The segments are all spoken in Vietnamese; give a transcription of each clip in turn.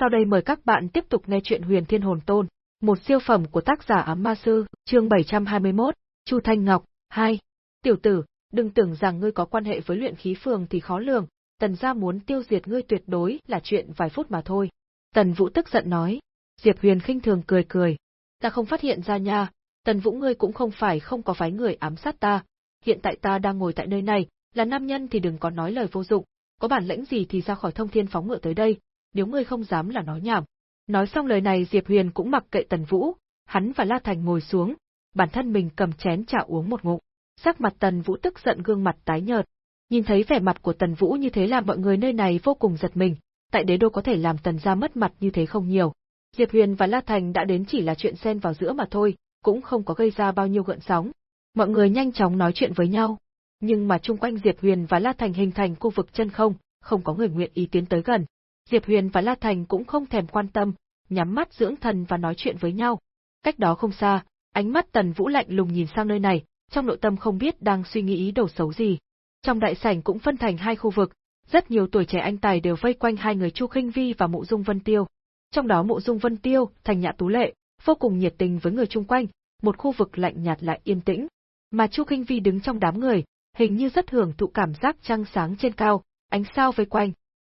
Sau đây mời các bạn tiếp tục nghe chuyện Huyền Thiên Hồn Tôn, một siêu phẩm của tác giả Ám Ma Sư, chương 721, Chu Thanh Ngọc, 2. Tiểu tử, đừng tưởng rằng ngươi có quan hệ với luyện khí phường thì khó lường, tần gia muốn tiêu diệt ngươi tuyệt đối là chuyện vài phút mà thôi. Tần Vũ tức giận nói. Diệp Huyền khinh thường cười cười. Ta không phát hiện ra nha, Tần Vũ ngươi cũng không phải không có phái người ám sát ta. Hiện tại ta đang ngồi tại nơi này, là nam nhân thì đừng có nói lời vô dụng, có bản lĩnh gì thì ra khỏi thông thiên phóng ngựa tới đây, nếu ngươi không dám là nói nhảm. Nói xong lời này Diệp Huyền cũng mặc kệ Tần Vũ, hắn và La Thành ngồi xuống, bản thân mình cầm chén trà uống một ngụm. Sắc mặt Tần Vũ tức giận gương mặt tái nhợt. Nhìn thấy vẻ mặt của Tần Vũ như thế làm mọi người nơi này vô cùng giật mình, tại đế đô có thể làm Tần gia mất mặt như thế không nhiều. Diệp Huyền và La Thành đã đến chỉ là chuyện xen vào giữa mà thôi, cũng không có gây ra bao nhiêu gợn sóng. Mọi người nhanh chóng nói chuyện với nhau, nhưng mà chung quanh Diệp Huyền và La Thành hình thành khu vực chân không, không có người nguyện ý tiến tới gần. Diệp Huyền và La Thành cũng không thèm quan tâm, nhắm mắt dưỡng thần và nói chuyện với nhau. Cách đó không xa, ánh mắt Tần Vũ lạnh lùng nhìn sang nơi này, trong nội tâm không biết đang suy nghĩ ý đồ xấu gì. Trong đại sảnh cũng phân thành hai khu vực, rất nhiều tuổi trẻ anh tài đều vây quanh hai người Chu Khinh Vi và Mộ Dung Vân Tiêu. Trong đó Mộ Dung Vân Tiêu, thành nhã tú lệ, vô cùng nhiệt tình với người chung quanh, một khu vực lạnh nhạt lại yên tĩnh. Mà Chu Khinh Vi đứng trong đám người, hình như rất hưởng thụ cảm giác trăng sáng trên cao, ánh sao vây quanh.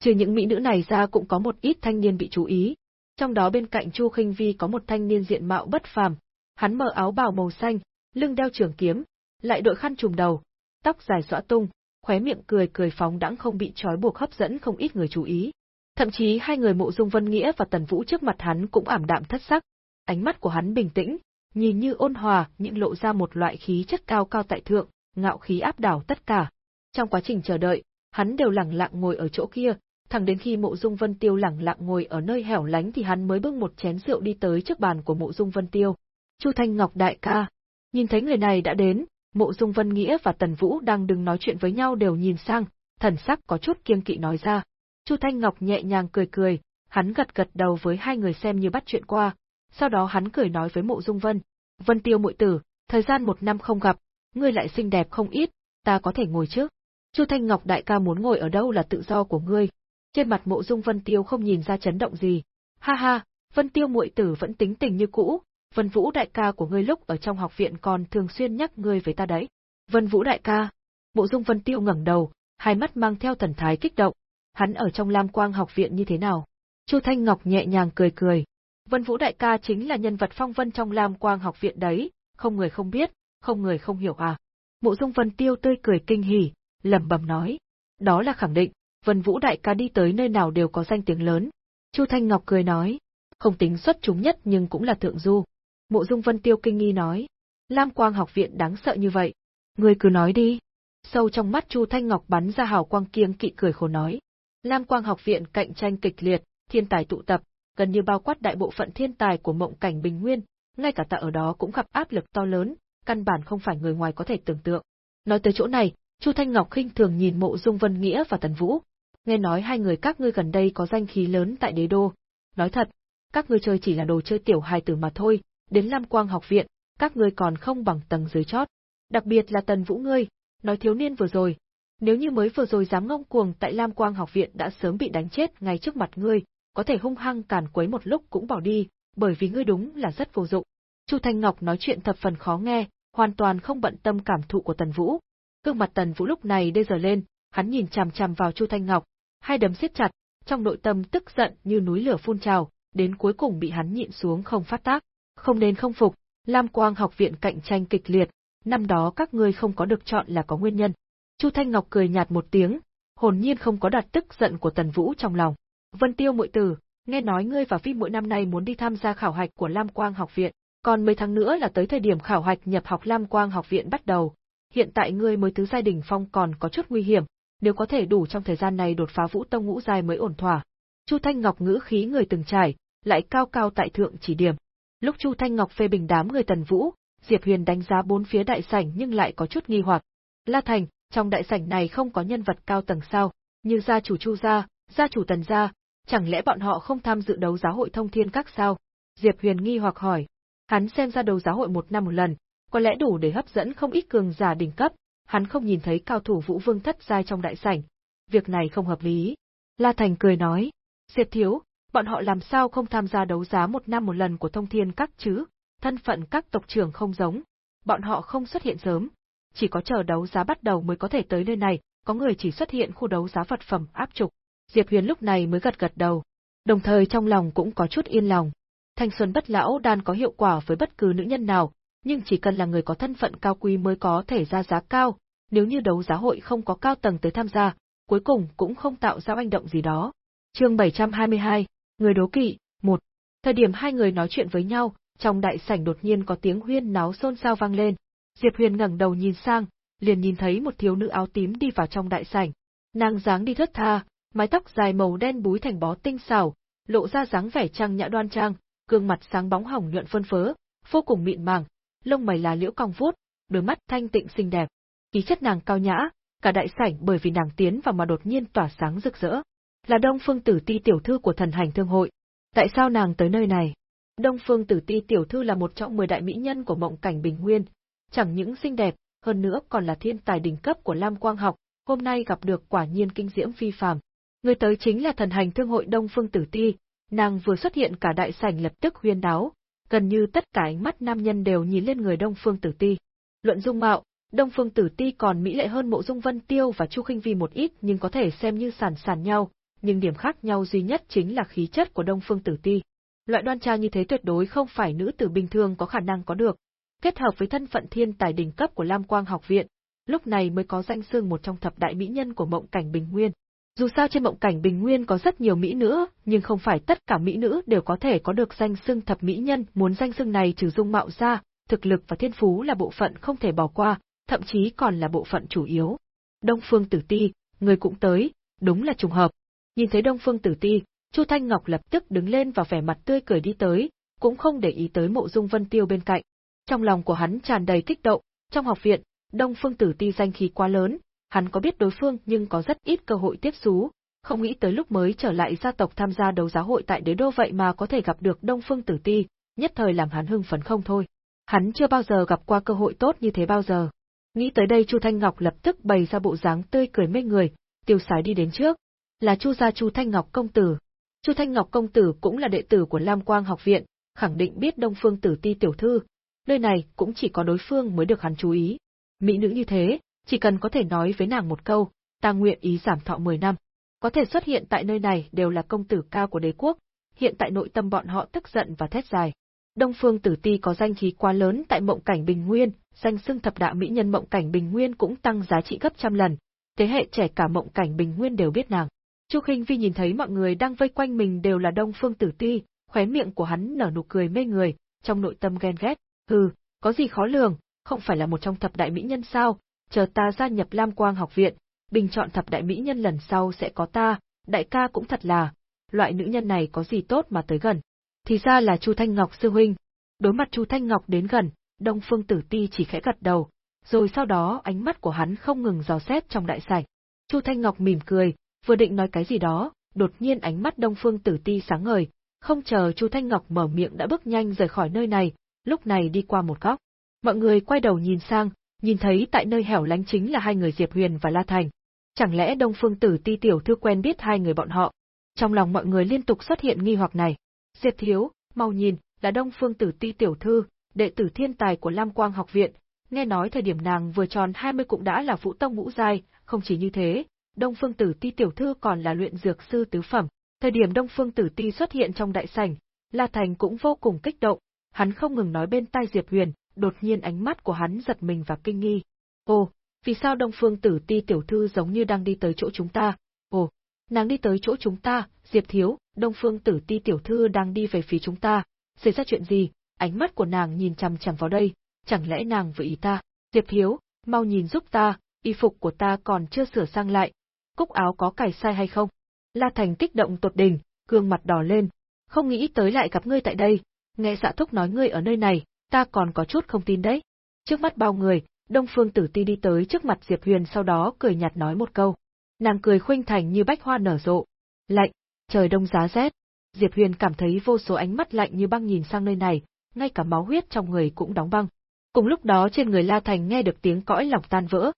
Trừ những mỹ nữ này ra cũng có một ít thanh niên bị chú ý. Trong đó bên cạnh Chu Khinh Vi có một thanh niên diện mạo bất phàm, hắn mở áo bào màu xanh, lưng đeo trường kiếm, lại đội khăn trùm đầu, tóc dài xõa tung, khóe miệng cười cười phóng đãng không bị trói buộc hấp dẫn không ít người chú ý. Thậm chí hai người Mộ Dung Vân Nghĩa và Tần Vũ trước mặt hắn cũng ảm đạm thất sắc, ánh mắt của hắn bình tĩnh, nhìn như ôn hòa nhưng lộ ra một loại khí chất cao cao tại thượng, ngạo khí áp đảo tất cả. Trong quá trình chờ đợi, hắn đều lặng lặng ngồi ở chỗ kia, thẳng đến khi Mộ Dung Vân Tiêu lặng lặng ngồi ở nơi hẻo lánh thì hắn mới bưng một chén rượu đi tới trước bàn của Mộ Dung Vân Tiêu. Chu Thanh Ngọc đại ca, nhìn thấy người này đã đến, Mộ Dung Vân Nghĩa và Tần Vũ đang đứng nói chuyện với nhau đều nhìn sang, thần sắc có chút kiêng kỵ nói ra. Chu Thanh Ngọc nhẹ nhàng cười cười, hắn gật gật đầu với hai người xem như bắt chuyện qua, sau đó hắn cười nói với Mộ Dung Vân, "Vân Tiêu muội tử, thời gian một năm không gặp, ngươi lại xinh đẹp không ít, ta có thể ngồi trước." Chu Thanh Ngọc đại ca muốn ngồi ở đâu là tự do của ngươi. Trên mặt Mộ Dung Vân Tiêu không nhìn ra chấn động gì. Ha ha, Vân Tiêu muội tử vẫn tính tình như cũ, Vân Vũ đại ca của ngươi lúc ở trong học viện còn thường xuyên nhắc ngươi với ta đấy. Vân Vũ đại ca. Mộ Dung Vân Tiêu ngẩng đầu, hai mắt mang theo thần thái kích động. Hắn ở trong Lam Quang học viện như thế nào? Chu Thanh Ngọc nhẹ nhàng cười cười. Vân Vũ đại ca chính là nhân vật phong vân trong Lam Quang học viện đấy, không người không biết, không người không hiểu à. Mộ Dung Vân Tiêu tươi cười kinh hỉ, lẩm bẩm nói. Đó là khẳng định, Vân Vũ đại ca đi tới nơi nào đều có danh tiếng lớn. Chu Thanh Ngọc cười nói, không tính xuất chúng nhất nhưng cũng là thượng du. Mộ Dung Vân Tiêu kinh nghi nói, Lam Quang học viện đáng sợ như vậy. Ngươi cứ nói đi. Sâu trong mắt Chu Thanh Ngọc bắn ra hào quang kiêng kỵ cười khổ nói. Lam Quang học viện cạnh tranh kịch liệt, thiên tài tụ tập, gần như bao quát đại bộ phận thiên tài của mộng cảnh bình nguyên, ngay cả ta ở đó cũng gặp áp lực to lớn, căn bản không phải người ngoài có thể tưởng tượng. Nói tới chỗ này, Chu Thanh Ngọc khinh thường nhìn Mộ Dung Vân Nghĩa và Tần Vũ, nghe nói hai người các ngươi gần đây có danh khí lớn tại đế đô. Nói thật, các ngươi chơi chỉ là đồ chơi tiểu hài tử mà thôi, đến Lam Quang học viện, các ngươi còn không bằng tầng dưới chót. Đặc biệt là Tần Vũ ngươi, nói thiếu niên vừa rồi, nếu như mới vừa rồi dám ngông cuồng tại Lam Quang học viện đã sớm bị đánh chết ngay trước mặt ngươi, có thể hung hăng càn quấy một lúc cũng bỏ đi, bởi vì ngươi đúng là rất vô dụng. Chu Thanh Ngọc nói chuyện thập phần khó nghe, hoàn toàn không bận tâm cảm thụ của Tần Vũ. Gương mặt Tần Vũ lúc này đê giờ lên, hắn nhìn chằm chằm vào Chu Thanh Ngọc, hai đấm siết chặt, trong nội tâm tức giận như núi lửa phun trào, đến cuối cùng bị hắn nhịn xuống không phát tác. Không nên không phục, Lam Quang học viện cạnh tranh kịch liệt, năm đó các ngươi không có được chọn là có nguyên nhân. Chu Thanh Ngọc cười nhạt một tiếng, hồn nhiên không có đặt tức giận của Tần Vũ trong lòng. Vân Tiêu muội tử, nghe nói ngươi và Phi mỗi năm nay muốn đi tham gia khảo hạch của Lam Quang học viện, còn mấy tháng nữa là tới thời điểm khảo hạch nhập học Lam Quang học viện bắt đầu. Hiện tại ngươi mới thứ giai đỉnh phong còn có chút nguy hiểm, nếu có thể đủ trong thời gian này đột phá Vũ Tông ngũ giai mới ổn thỏa. Chu Thanh Ngọc ngữ khí người từng trải, lại cao cao tại thượng chỉ điểm. Lúc Chu Thanh Ngọc phê bình đám người Tần Vũ, Diệp Huyền đánh giá bốn phía đại sảnh nhưng lại có chút nghi hoặc. La Thành, trong đại sảnh này không có nhân vật cao tầng sao, như gia chủ Chu gia, gia chủ Tần gia, chẳng lẽ bọn họ không tham dự đấu giáo hội thông thiên các sao? Diệp Huyền nghi hoặc hỏi. Hắn xem ra đấu giáo hội một năm một lần, có lẽ đủ để hấp dẫn không ít cường giả đỉnh cấp, hắn không nhìn thấy cao thủ Vũ Vương thất giai trong đại sảnh. Việc này không hợp lý. La Thành cười nói, Diệp thiếu, Bọn họ làm sao không tham gia đấu giá một năm một lần của thông thiên các chứ, thân phận các tộc trưởng không giống. Bọn họ không xuất hiện sớm, chỉ có chờ đấu giá bắt đầu mới có thể tới nơi này, có người chỉ xuất hiện khu đấu giá vật phẩm áp trục. Diệp Huyền lúc này mới gật gật đầu, đồng thời trong lòng cũng có chút yên lòng. Thanh xuân bất lão đan có hiệu quả với bất cứ nữ nhân nào, nhưng chỉ cần là người có thân phận cao quý mới có thể ra giá cao, nếu như đấu giá hội không có cao tầng tới tham gia, cuối cùng cũng không tạo ra hành động gì đó. Chương 722, người đố kỵ, một. Thời điểm hai người nói chuyện với nhau, trong đại sảnh đột nhiên có tiếng huyên náo xôn xao vang lên. Diệp Huyền ngẩng đầu nhìn sang, liền nhìn thấy một thiếu nữ áo tím đi vào trong đại sảnh. Nàng dáng đi thướt tha, mái tóc dài màu đen búi thành bó tinh xảo, lộ ra dáng vẻ trang nhã đoan trang, gương mặt sáng bóng hồng nhuận phân phớ, vô cùng mịn màng, lông mày là liễu cong vuốt, đôi mắt thanh tịnh xinh đẹp. Khí chất nàng cao nhã, cả đại sảnh bởi vì nàng tiến vào mà đột nhiên tỏa sáng rực rỡ. Là Đông Phương Tử Ti tiểu thư của thần hành thương hội. Tại sao nàng tới nơi này? Đông Phương Tử Ti tiểu thư là một trong 10 đại mỹ nhân của mộng cảnh Bình Nguyên, chẳng những xinh đẹp, hơn nữa còn là thiên tài đỉnh cấp của Lam Quang học, hôm nay gặp được quả nhiên kinh diễm phi phàm. Người tới chính là thần hành thương hội Đông Phương Tử Ti, nàng vừa xuất hiện cả đại sảnh lập tức huyên đáo, gần như tất cả ánh mắt nam nhân đều nhìn lên người Đông Phương Tử Ti. Luận dung mạo, Đông Phương Tử Ti còn mỹ lệ hơn Mộ Dung Vân Tiêu và Chu Khinh Vi một ít, nhưng có thể xem như sản sản nhau, nhưng điểm khác nhau duy nhất chính là khí chất của Đông Phương Tử Ti. Loại đoan trang như thế tuyệt đối không phải nữ tử bình thường có khả năng có được. Kết hợp với thân phận thiên tài đỉnh cấp của Lam Quang học viện, lúc này mới có danh xưng một trong thập đại mỹ nhân của mộng cảnh Bình Nguyên. Dù sao trên mộng cảnh Bình Nguyên có rất nhiều mỹ nữ, nhưng không phải tất cả mỹ nữ đều có thể có được danh xưng thập mỹ nhân, muốn danh xưng này trừ dung mạo ra, thực lực và thiên phú là bộ phận không thể bỏ qua, thậm chí còn là bộ phận chủ yếu. Đông Phương Tử Ti, người cũng tới, đúng là trùng hợp. Nhìn thấy Đông Phương Tử Ti, Chu Thanh Ngọc lập tức đứng lên và vẻ mặt tươi cười đi tới, cũng không để ý tới Mộ Dung Vân Tiêu bên cạnh. Trong lòng của hắn tràn đầy kích động, trong học viện, Đông Phương Tử Ti danh khí quá lớn, hắn có biết đối phương nhưng có rất ít cơ hội tiếp xú, không nghĩ tới lúc mới trở lại gia tộc tham gia đấu giá hội tại đế đô vậy mà có thể gặp được Đông Phương Tử Ti, nhất thời làm hắn hưng phấn không thôi. Hắn chưa bao giờ gặp qua cơ hội tốt như thế bao giờ. Nghĩ tới đây Chu Thanh Ngọc lập tức bày ra bộ dáng tươi cười mê người, tiêu sái đi đến trước. Là Chu gia Chu Thanh Ngọc công tử. Chu Thanh Ngọc công tử cũng là đệ tử của Lam Quang học viện, khẳng định biết Đông Phương Tử Ti tiểu thư. Nơi này cũng chỉ có đối phương mới được hắn chú ý. Mỹ nữ như thế, chỉ cần có thể nói với nàng một câu, ta nguyện ý giảm thọ 10 năm. Có thể xuất hiện tại nơi này đều là công tử cao của đế quốc, hiện tại nội tâm bọn họ tức giận và thét dài. Đông Phương Tử Ti có danh khí quá lớn tại mộng cảnh Bình Nguyên, danh xưng thập đạo mỹ nhân mộng cảnh Bình Nguyên cũng tăng giá trị gấp trăm lần. Thế hệ trẻ cả mộng cảnh Bình Nguyên đều biết nàng. Chu Khinh Vi nhìn thấy mọi người đang vây quanh mình đều là Đông Phương Tử Ti, khóe miệng của hắn nở nụ cười mê người, trong nội tâm ghen ghét. Hừ, có gì khó lường, không phải là một trong thập đại mỹ nhân sao? Chờ ta gia nhập Lam Quang học viện, bình chọn thập đại mỹ nhân lần sau sẽ có ta, đại ca cũng thật là, loại nữ nhân này có gì tốt mà tới gần. Thì ra là Chu Thanh Ngọc sư huynh. Đối mặt Chu Thanh Ngọc đến gần, Đông Phương Tử Ti chỉ khẽ gật đầu, rồi sau đó ánh mắt của hắn không ngừng dò xét trong đại sảnh. Chu Thanh Ngọc mỉm cười, vừa định nói cái gì đó, đột nhiên ánh mắt Đông Phương Tử Ti sáng ngời, không chờ Chu Thanh Ngọc mở miệng đã bước nhanh rời khỏi nơi này, lúc này đi qua một góc. Mọi người quay đầu nhìn sang, nhìn thấy tại nơi hẻo lánh chính là hai người Diệp Huyền và La Thành. Chẳng lẽ Đông Phương Tử Ti tiểu thư quen biết hai người bọn họ? Trong lòng mọi người liên tục xuất hiện nghi hoặc này. Diệp Thiếu, mau nhìn, là Đông Phương Tử Ti tiểu thư, đệ tử thiên tài của Lam Quang học viện, nghe nói thời điểm nàng vừa tròn 20 cũng đã là vũ tông ngũ giai, không chỉ như thế, Đông Phương Tử Ti tiểu thư còn là luyện dược sư tứ phẩm. Thời điểm Đông Phương Tử Ti xuất hiện trong đại sảnh, La Thành cũng vô cùng kích động, hắn không ngừng nói bên tai Diệp Huyền, đột nhiên ánh mắt của hắn giật mình và kinh nghi. Ồ, vì sao Đông Phương Tử Ti tiểu thư giống như đang đi tới chỗ chúng ta? Ồ, nàng đi tới chỗ chúng ta, Diệp Thiếu, Đông Phương Tử Ti tiểu thư đang đi về phía chúng ta. Xảy ra chuyện gì? Ánh mắt của nàng nhìn chằm chằm vào đây, chẳng lẽ nàng vừa ý ta? Diệp Thiếu, mau nhìn giúp ta, y phục của ta còn chưa sửa sang lại, cúc áo có cài sai hay không? La Thành kích động tột đỉnh, gương mặt đỏ lên, không nghĩ tới lại gặp ngươi tại đây, nghe dạ thúc nói ngươi ở nơi này, ta còn có chút không tin đấy. Trước mắt bao người, Đông Phương Tử Ti đi tới trước mặt Diệp Huyền sau đó cười nhạt nói một câu. Nàng cười khuynh thành như bách hoa nở rộ. Lạnh, trời đông giá rét. Diệp Huyền cảm thấy vô số ánh mắt lạnh như băng nhìn sang nơi này, ngay cả máu huyết trong người cũng đóng băng. Cùng lúc đó trên người La Thành nghe được tiếng cõi lòng tan vỡ.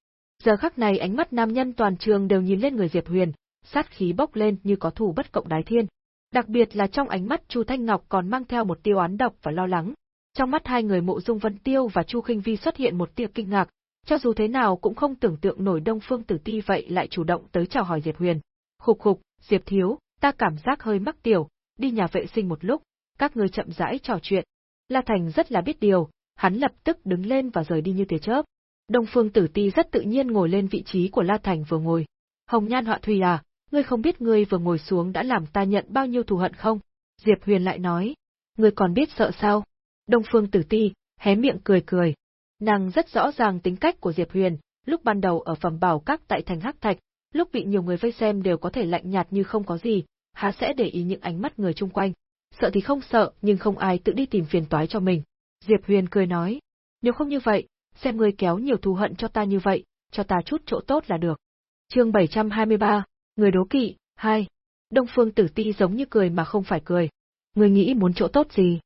Giờ khắc này ánh mắt nam nhân toàn trường đều nhìn lên người Diệp Huyền, sát khí bốc lên như có thủ bất cộng đái thiên. Đặc biệt là trong ánh mắt Chu Thanh Ngọc còn mang theo một tiêu án độc và lo lắng. Trong mắt hai người Mộ Dung Vân Tiêu và Chu Khinh Vi xuất hiện một tia kinh ngạc, cho dù thế nào cũng không tưởng tượng nổi Đông Phương Tử Ti vậy lại chủ động tới chào hỏi Diệp Huyền. Khục khục, Diệp thiếu, ta cảm giác hơi mắc tiểu, đi nhà vệ sinh một lúc, các ngươi chậm rãi trò chuyện. La Thành rất là biết điều, hắn lập tức đứng lên và rời đi như tia chớp. Đông Phương Tử Ti rất tự nhiên ngồi lên vị trí của La Thành vừa ngồi. Hồng Nhan Họa Thùy à, ngươi không biết ngươi vừa ngồi xuống đã làm ta nhận bao nhiêu thù hận không? Diệp Huyền lại nói, ngươi còn biết sợ sao? Đông Phương Tử Ti, hé miệng cười cười. Nàng rất rõ ràng tính cách của Diệp Huyền, lúc ban đầu ở phẩm bảo các tại thành Hắc Thạch, lúc bị nhiều người vây xem đều có thể lạnh nhạt như không có gì, há sẽ để ý những ánh mắt người chung quanh. Sợ thì không sợ, nhưng không ai tự đi tìm phiền toái cho mình. Diệp Huyền cười nói, nếu không như vậy, xem ngươi kéo nhiều thù hận cho ta như vậy, cho ta chút chỗ tốt là được. Chương 723, người đố kỵ, 2. Đông Phương Tử Ti giống như cười mà không phải cười. Ngươi nghĩ muốn chỗ tốt gì?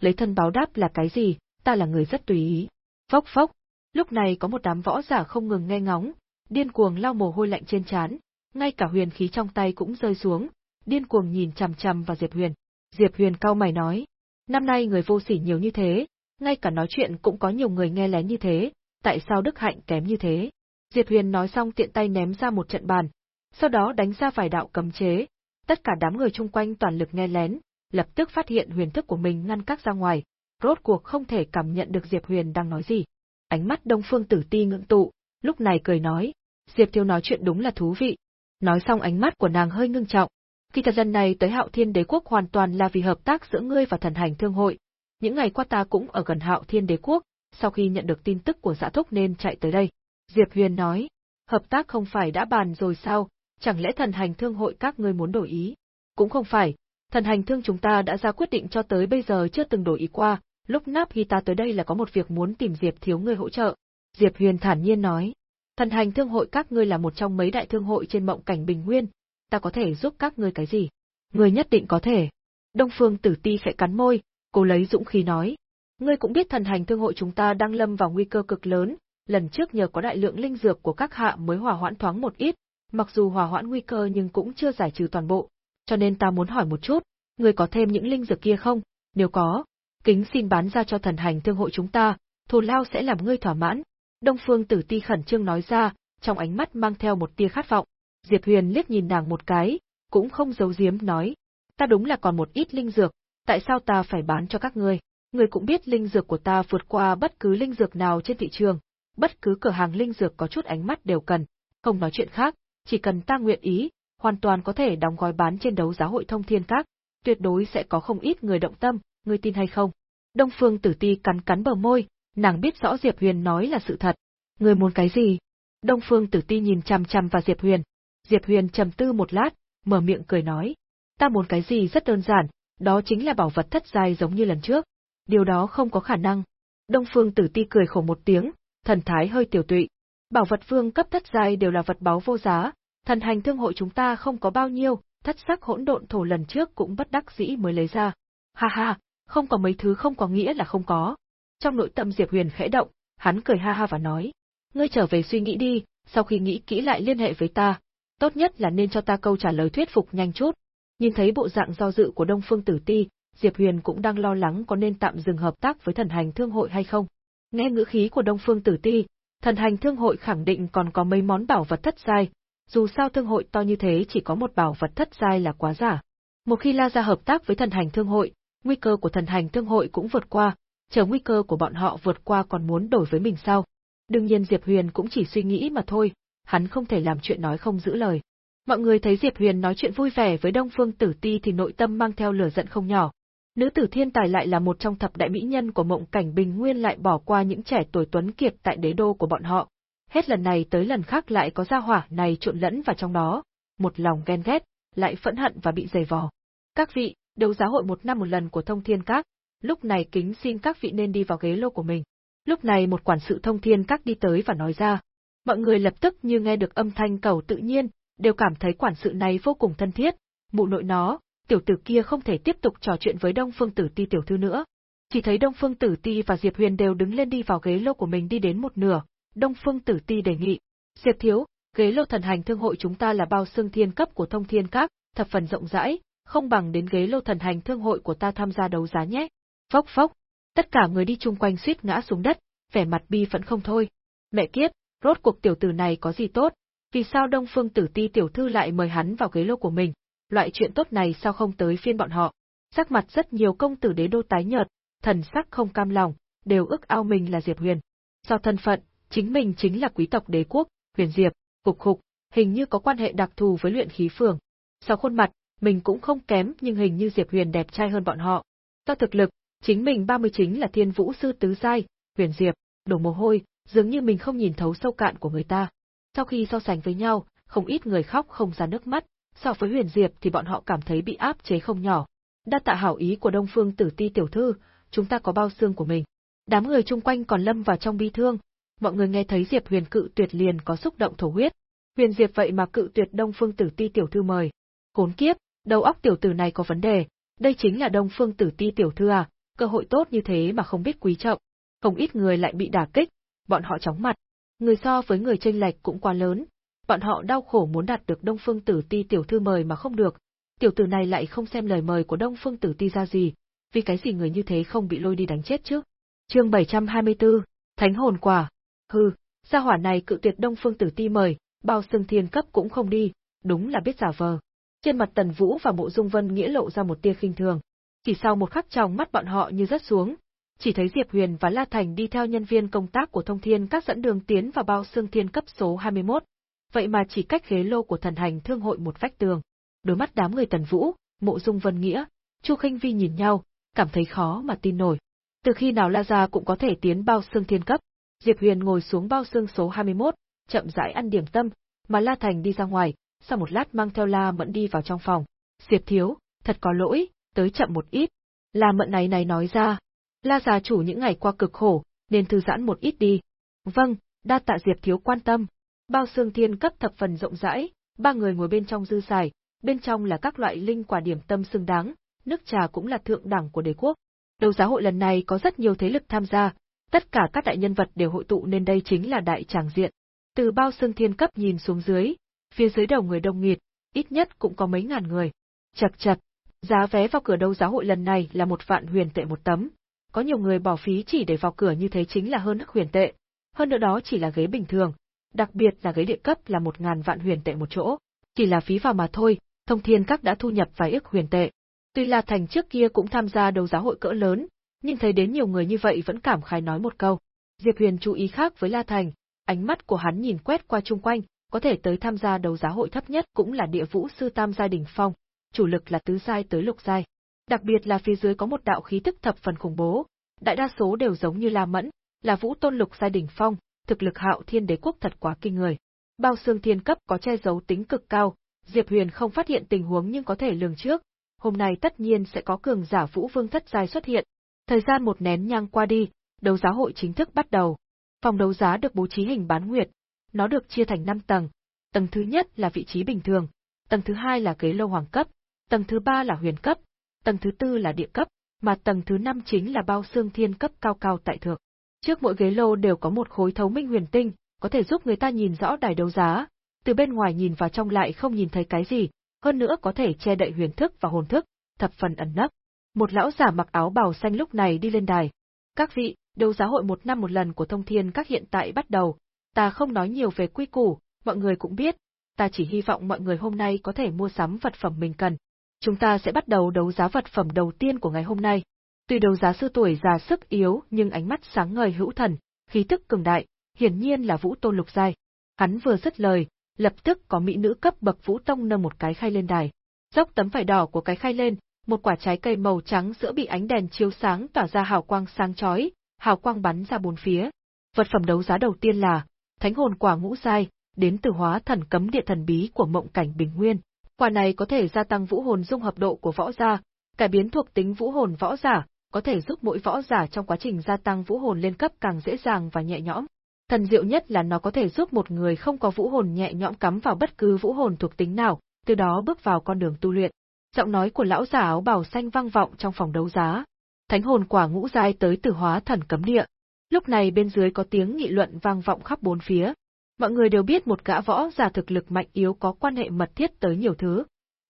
Lấy thân báo đáp là cái gì, ta là người rất tùy ý. Phốc phốc, lúc này có một đám võ giả không ngừng nghe ngóng, điên cuồng lau mồ hôi lạnh trên trán, ngay cả huyền khí trong tay cũng rơi xuống, điên cuồng nhìn chằm chằm vào Diệp Huyền. Diệp Huyền cao mày nói, năm nay người vô sỉ nhiều như thế, ngay cả nói chuyện cũng có nhiều người nghe lén như thế, tại sao đức hạnh kém như thế? Diệp Huyền nói xong tiện tay ném ra một trận bàn, sau đó đánh ra vài đạo cấm chế, tất cả đám người chung quanh toàn lực nghe lén, lập tức phát hiện huyền thức của mình ngăn cách ra ngoài, rốt cuộc không thể cảm nhận được Diệp Huyền đang nói gì. Ánh mắt Đông Phương Tử Ti ngưỡng tụ, lúc này cười nói, Diệp Thiếu nói chuyện đúng là thú vị. Nói xong ánh mắt của nàng hơi ngưng trọng. Kỳ thật dân này tới Hạo Thiên Đế Quốc hoàn toàn là vì hợp tác giữa ngươi và thần hành thương hội. Những ngày qua ta cũng ở gần Hạo Thiên Đế Quốc, sau khi nhận được tin tức của Dạ Thúc nên chạy tới đây. Diệp Huyền nói, hợp tác không phải đã bàn rồi sao, chẳng lẽ thần hành thương hội các ngươi muốn đổi ý? Cũng không phải, thần hành thương chúng ta đã ra quyết định cho tới bây giờ chưa từng đổi ý qua, lúc nắp khi ta tới đây là có một việc muốn tìm Diệp thiếu ngươi hỗ trợ. Diệp Huyền thản nhiên nói, thần hành thương hội các ngươi là một trong mấy đại thương hội trên mộng cảnh bình nguyên, ta có thể giúp các ngươi cái gì? Ngươi nhất định có thể. Đông Phương Tử Ti khẽ cắn môi, cô lấy dũng khí nói, ngươi cũng biết thần hành thương hội chúng ta đang lâm vào nguy cơ cực lớn, lần trước nhờ có đại lượng linh dược của các hạ mới hòa hoãn thoáng một ít, mặc dù hòa hoãn nguy cơ nhưng cũng chưa giải trừ toàn bộ, cho nên ta muốn hỏi một chút, ngươi có thêm những linh dược kia không? Nếu có, kính xin bán ra cho thần hành thương hội chúng ta, thù lao sẽ làm ngươi thỏa mãn. Đông Phương Tử Ti khẩn trương nói ra, trong ánh mắt mang theo một tia khát vọng. Diệp Huyền liếc nhìn nàng một cái, cũng không giấu giếm nói, ta đúng là còn một ít linh dược, tại sao ta phải bán cho các ngươi? Ngươi cũng biết linh dược của ta vượt qua bất cứ linh dược nào trên thị trường, bất cứ cửa hàng linh dược có chút ánh mắt đều cần, không nói chuyện khác, chỉ cần ta nguyện ý, hoàn toàn có thể đóng gói bán trên đấu giá hội thông thiên các, tuyệt đối sẽ có không ít người động tâm, ngươi tin hay không? Đông Phương Tử Ti cắn cắn bờ môi, nàng biết rõ Diệp Huyền nói là sự thật. Ngươi muốn cái gì? Đông Phương Tử Ti nhìn chằm chằm vào Diệp Huyền. Diệp Huyền trầm tư một lát, mở miệng cười nói, ta muốn cái gì rất đơn giản, đó chính là bảo vật thất giai giống như lần trước. Điều đó không có khả năng. Đông Phương Tử Ti cười khổ một tiếng, thần thái hơi tiểu tụy. Bảo vật vương cấp thất giai đều là vật báu vô giá, thần hành thương hội chúng ta không có bao nhiêu, thất sắc hỗn độn thổ lần trước cũng bất đắc dĩ mới lấy ra. Ha ha, không có mấy thứ không có nghĩa là không có. Trong nội tâm Diệp Huyền khẽ động, hắn cười ha ha và nói, ngươi trở về suy nghĩ đi, sau khi nghĩ kỹ lại liên hệ với ta, tốt nhất là nên cho ta câu trả lời thuyết phục nhanh chút. Nhìn thấy bộ dạng do dự của Đông Phương Tử Ti, Diệp Huyền cũng đang lo lắng có nên tạm dừng hợp tác với thần hành thương hội hay không. Nghe ngữ khí của Đông Phương Tử Ti, thần hành thương hội khẳng định còn có mấy món bảo vật thất giai, dù sao thương hội to như thế chỉ có một bảo vật thất giai là quá giả. Một khi La Gia hợp tác với thần hành thương hội, nguy cơ của thần hành thương hội cũng vượt qua, chờ nguy cơ của bọn họ vượt qua còn muốn đổi với mình sao. Đương nhiên Diệp Huyền cũng chỉ suy nghĩ mà thôi, hắn không thể làm chuyện nói không giữ lời. Mọi người thấy Diệp Huyền nói chuyện vui vẻ với Đông Phương Tử Ti thì nội tâm mang theo lửa giận không nhỏ. Nữ tử thiên tài lại là một trong thập đại mỹ nhân của mộng cảnh bình nguyên lại bỏ qua những trẻ tuổi tuấn kiệt tại đế đô của bọn họ. Hết lần này tới lần khác lại có gia hỏa này trộn lẫn vào trong đó, một lòng ghen ghét, lại phẫn hận và bị dày vò. Các vị, đấu giá hội một năm một lần của thông thiên các, lúc này kính xin các vị nên đi vào ghế lô của mình. Lúc này một quản sự thông thiên các đi tới và nói ra. Mọi người lập tức như nghe được âm thanh cầu tự nhiên, đều cảm thấy quản sự này vô cùng thân thiết, mụ nội nó, tiểu tử kia không thể tiếp tục trò chuyện với Đông Phương Tử Ti tiểu thư nữa. Chỉ thấy Đông Phương Tử Ti và Diệp Huyền đều đứng lên đi vào ghế lô của mình đi đến một nửa, Đông Phương Tử Ti đề nghị, Diệp thiếu, ghế lô thần hành thương hội chúng ta là bao xương thiên cấp của thông thiên các, thập phần rộng rãi, không bằng đến ghế lô thần hành thương hội của ta tham gia đấu giá nhé. Phốc phốc, tất cả người đi chung quanh suýt ngã xuống đất, vẻ mặt bi phẫn không thôi. Mẹ kiếp, rốt cuộc tiểu tử này có gì tốt, vì sao Đông Phương Tử Ti tiểu thư lại mời hắn vào ghế lô của mình, loại chuyện tốt này sao không tới phiên bọn họ. Sắc mặt rất nhiều công tử đế đô tái nhợt, thần sắc không cam lòng, đều ước ao mình là Diệp Huyền. Do thân phận, chính mình chính là quý tộc đế quốc, Huyền Diệp, cục khục, hình như có quan hệ đặc thù với luyện khí phường. Sau khuôn mặt, mình cũng không kém nhưng hình như Diệp Huyền đẹp trai hơn bọn họ. Do thực lực, chính mình 30 chính là thiên vũ sư tứ giai, Huyền Diệp, đổ mồ hôi, dường như mình không nhìn thấu sâu cạn của người ta. Sau khi so sánh với nhau, không ít người khóc không ra nước mắt, so với Huyền Diệp thì bọn họ cảm thấy bị áp chế không nhỏ. Đa tạ hảo ý của Đông Phương Tử Ti tiểu thư, chúng ta có bao xương của mình. Đám người chung quanh còn lâm vào trong bi thương, mọi người nghe thấy Diệp Huyền cự tuyệt liền có xúc động thổ huyết. Huyền Diệp vậy mà cự tuyệt Đông Phương Tử Ti tiểu thư mời. Khốn kiếp, đầu óc tiểu tử này có vấn đề, đây chính là Đông Phương Tử Ti tiểu thư à, cơ hội tốt như thế mà không biết quý trọng. Không ít người lại bị đả kích, bọn họ chóng mặt. Người so với người tranh lệch cũng quá lớn, bọn họ đau khổ muốn đạt được Đông Phương Tử Ti tiểu thư mời mà không được. Tiểu tử này lại không xem lời mời của Đông Phương Tử Ti ra gì, vì cái gì người như thế không bị lôi đi đánh chết chứ? Chương 724, Thánh hồn quả. Hừ, gia hỏa này cự tuyệt Đông Phương Tử Ti mời, bao xương thiên cấp cũng không đi, đúng là biết giả vờ. Trên mặt Tần Vũ và Mộ Dung Vân nghĩa lộ ra một tia khinh thường. Chỉ sau một khắc trong mắt bọn họ như rớt xuống, chỉ thấy Diệp Huyền và La Thành đi theo nhân viên công tác của Thông Thiên các dẫn đường tiến vào bao xương thiên cấp số 21. Vậy mà chỉ cách ghế lô của thần hành thương hội một vách tường. Đôi mắt đám người Tần Vũ, Mộ Dung Vân Nghĩa, Chu Khinh Vi nhìn nhau, cảm thấy khó mà tin nổi. Từ khi nào La Gia cũng có thể tiến bao xương thiên cấp, Diệp Huyền ngồi xuống bao xương số 21, chậm rãi ăn điểm tâm, mà La Thành đi ra ngoài, sau một lát mang theo La Mẫn đi vào trong phòng. Diệp thiếu, thật có lỗi, tới chậm một ít. La Mẫn này này nói ra, La già chủ những ngày qua cực khổ, nên thư giãn một ít đi. Vâng, đa tạ Diệp thiếu quan tâm. Bao xương thiên cấp thập phần rộng rãi, ba người ngồi bên trong dư xài, bên trong là các loại linh quả điểm tâm xứng đáng, nước trà cũng là thượng đẳng của đế quốc. Đấu giá hội lần này có rất nhiều thế lực tham gia, tất cả các đại nhân vật đều hội tụ nên đây chính là đại tràng diện. Từ bao xương thiên cấp nhìn xuống dưới, phía dưới đầu người đông nghịt, ít nhất cũng có mấy ngàn người. Chật chật, giá vé vào cửa đấu giá hội lần này là một vạn huyền tệ một tấm. Có nhiều người bỏ phí chỉ để vào cửa như thế chính là hơn ức huyền tệ. Hơn nữa đó chỉ là ghế bình thường, đặc biệt là ghế địa cấp là một ngàn vạn huyền tệ một chỗ. Chỉ là phí vào mà thôi, thông thiên các đã thu nhập vài ức huyền tệ. Tuy là thành trước kia cũng tham gia đấu giá hội cỡ lớn, nhưng thấy đến nhiều người như vậy vẫn cảm khái nói một câu. Diệp Huyền chú ý khác với La Thành, ánh mắt của hắn nhìn quét qua chung quanh, có thể tới tham gia đấu giá hội thấp nhất cũng là địa vũ sư tam giai đỉnh phong, chủ lực là tứ giai tới lục giai. Đặc biệt là phía dưới có một đạo khí tức thập phần khủng bố, đại đa số đều giống như La Mẫn, là vũ tôn lục giai đỉnh phong, thực lực hạo thiên đế quốc thật quá kinh người. Bao xương thiên cấp có che giấu tính cực cao, Diệp Huyền không phát hiện tình huống nhưng có thể lường trước, hôm nay tất nhiên sẽ có cường giả vũ vương thất giai xuất hiện. Thời gian một nén nhang qua đi, đấu giá hội chính thức bắt đầu. Phòng đấu giá được bố trí hình bán nguyệt, nó được chia thành 5 tầng. Tầng thứ nhất là vị trí bình thường, tầng thứ hai là ghế lâu hoàng cấp, tầng thứ ba là huyền cấp, tầng thứ tư là địa cấp, mà tầng thứ năm chính là bao xương thiên cấp cao cao tại thượng. Trước mỗi ghế lô đều có một khối thấu minh huyền tinh, có thể giúp người ta nhìn rõ đài đấu giá, từ bên ngoài nhìn vào trong lại không nhìn thấy cái gì, hơn nữa có thể che đậy huyền thức và hồn thức, thập phần ẩn nấp. Một lão giả mặc áo bào xanh lúc này đi lên đài. Các vị, đấu giá hội một năm một lần của thông thiên các hiện tại bắt đầu, ta không nói nhiều về quy củ, mọi người cũng biết, ta chỉ hy vọng mọi người hôm nay có thể mua sắm vật phẩm mình cần. Chúng ta sẽ bắt đầu đấu giá vật phẩm đầu tiên của ngày hôm nay. Tuy đấu giá sư tuổi già sức yếu nhưng ánh mắt sáng ngời hữu thần, khí tức cường đại, hiển nhiên là vũ tôn lục giai. Hắn vừa dứt lời, lập tức có mỹ nữ cấp bậc vũ tông nâng một cái khay lên đài. Dốc tấm vải đỏ của cái khay lên, một quả trái cây màu trắng giữa bị ánh đèn chiếu sáng tỏa ra hào quang sáng chói, hào quang bắn ra bốn phía. Vật phẩm đấu giá đầu tiên là Thánh hồn quả ngũ giai, đến từ hóa thần cấm địa thần bí của mộng cảnh bình nguyên. Quả này có thể gia tăng vũ hồn dung hợp độ của võ gia, cải biến thuộc tính vũ hồn võ giả, có thể giúp mỗi võ giả trong quá trình gia tăng vũ hồn lên cấp càng dễ dàng và nhẹ nhõm. Thần diệu nhất là nó có thể giúp một người không có vũ hồn nhẹ nhõm cắm vào bất cứ vũ hồn thuộc tính nào, từ đó bước vào con đường tu luyện. Giọng nói của lão giả áo bào xanh vang vọng trong phòng đấu giá. Thánh hồn quả ngũ giai tới từ hóa thần cấm địa. Lúc này bên dưới có tiếng nghị luận vang vọng khắp bốn phía. Mọi người đều biết một gã võ giả thực lực mạnh yếu có quan hệ mật thiết tới nhiều thứ.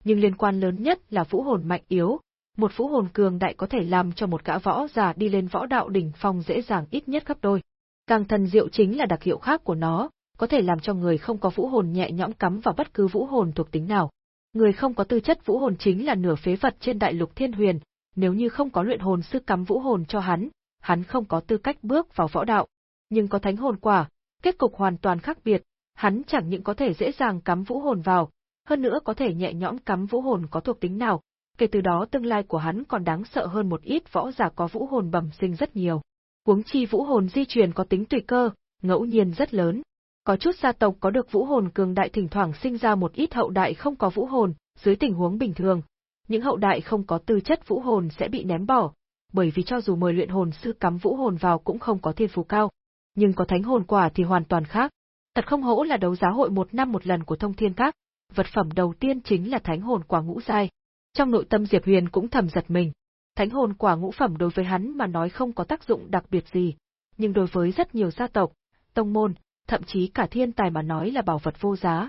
nhưng liên quan lớn nhất là vũ hồn mạnh yếu. Một vũ hồn cường đại có thể làm cho một gã võ giả đi lên võ đạo đỉnh phong dễ dàng ít nhất gấp đôi. Càng thần diệu chính là đặc hiệu khác của nó, có thể làm cho người không có vũ hồn nhẹ nhõm cắm vào bất cứ vũ hồn thuộc tính nào. Người không có tư chất vũ hồn chính là nửa phế vật trên đại lục thiên huyền, nếu như không có luyện hồn sư cắm vũ hồn cho hắn, hắn không có tư cách bước vào võ đạo. Nhưng có thánh hồn quả, kết cục hoàn toàn khác biệt, hắn chẳng những có thể dễ dàng cắm vũ hồn vào, hơn nữa có thể nhẹ nhõm cắm vũ hồn có thuộc tính nào, kể từ đó tương lai của hắn còn đáng sợ hơn một ít võ giả có vũ hồn bẩm sinh rất nhiều. Huống chi vũ hồn di truyền có tính tùy cơ, ngẫu nhiên rất lớn. Có chút gia tộc có được vũ hồn cường đại thỉnh thoảng sinh ra một ít hậu đại không có vũ hồn, dưới tình huống bình thường, những hậu đại không có tư chất vũ hồn sẽ bị ném bỏ, bởi vì cho dù mời luyện hồn sư cắm vũ hồn vào cũng không có thiên phú cao. Nhưng có thánh hồn quả thì hoàn toàn khác. Thật không hổ là đấu giá hội một năm một lần của thông thiên các, vật phẩm đầu tiên chính là thánh hồn quả ngũ giai. Trong nội tâm Diệp Huyền cũng thầm giật mình. Thánh hồn quả ngũ phẩm đối với hắn mà nói không có tác dụng đặc biệt gì, nhưng đối với rất nhiều gia tộc, tông môn, thậm chí cả thiên tài mà nói là bảo vật vô giá.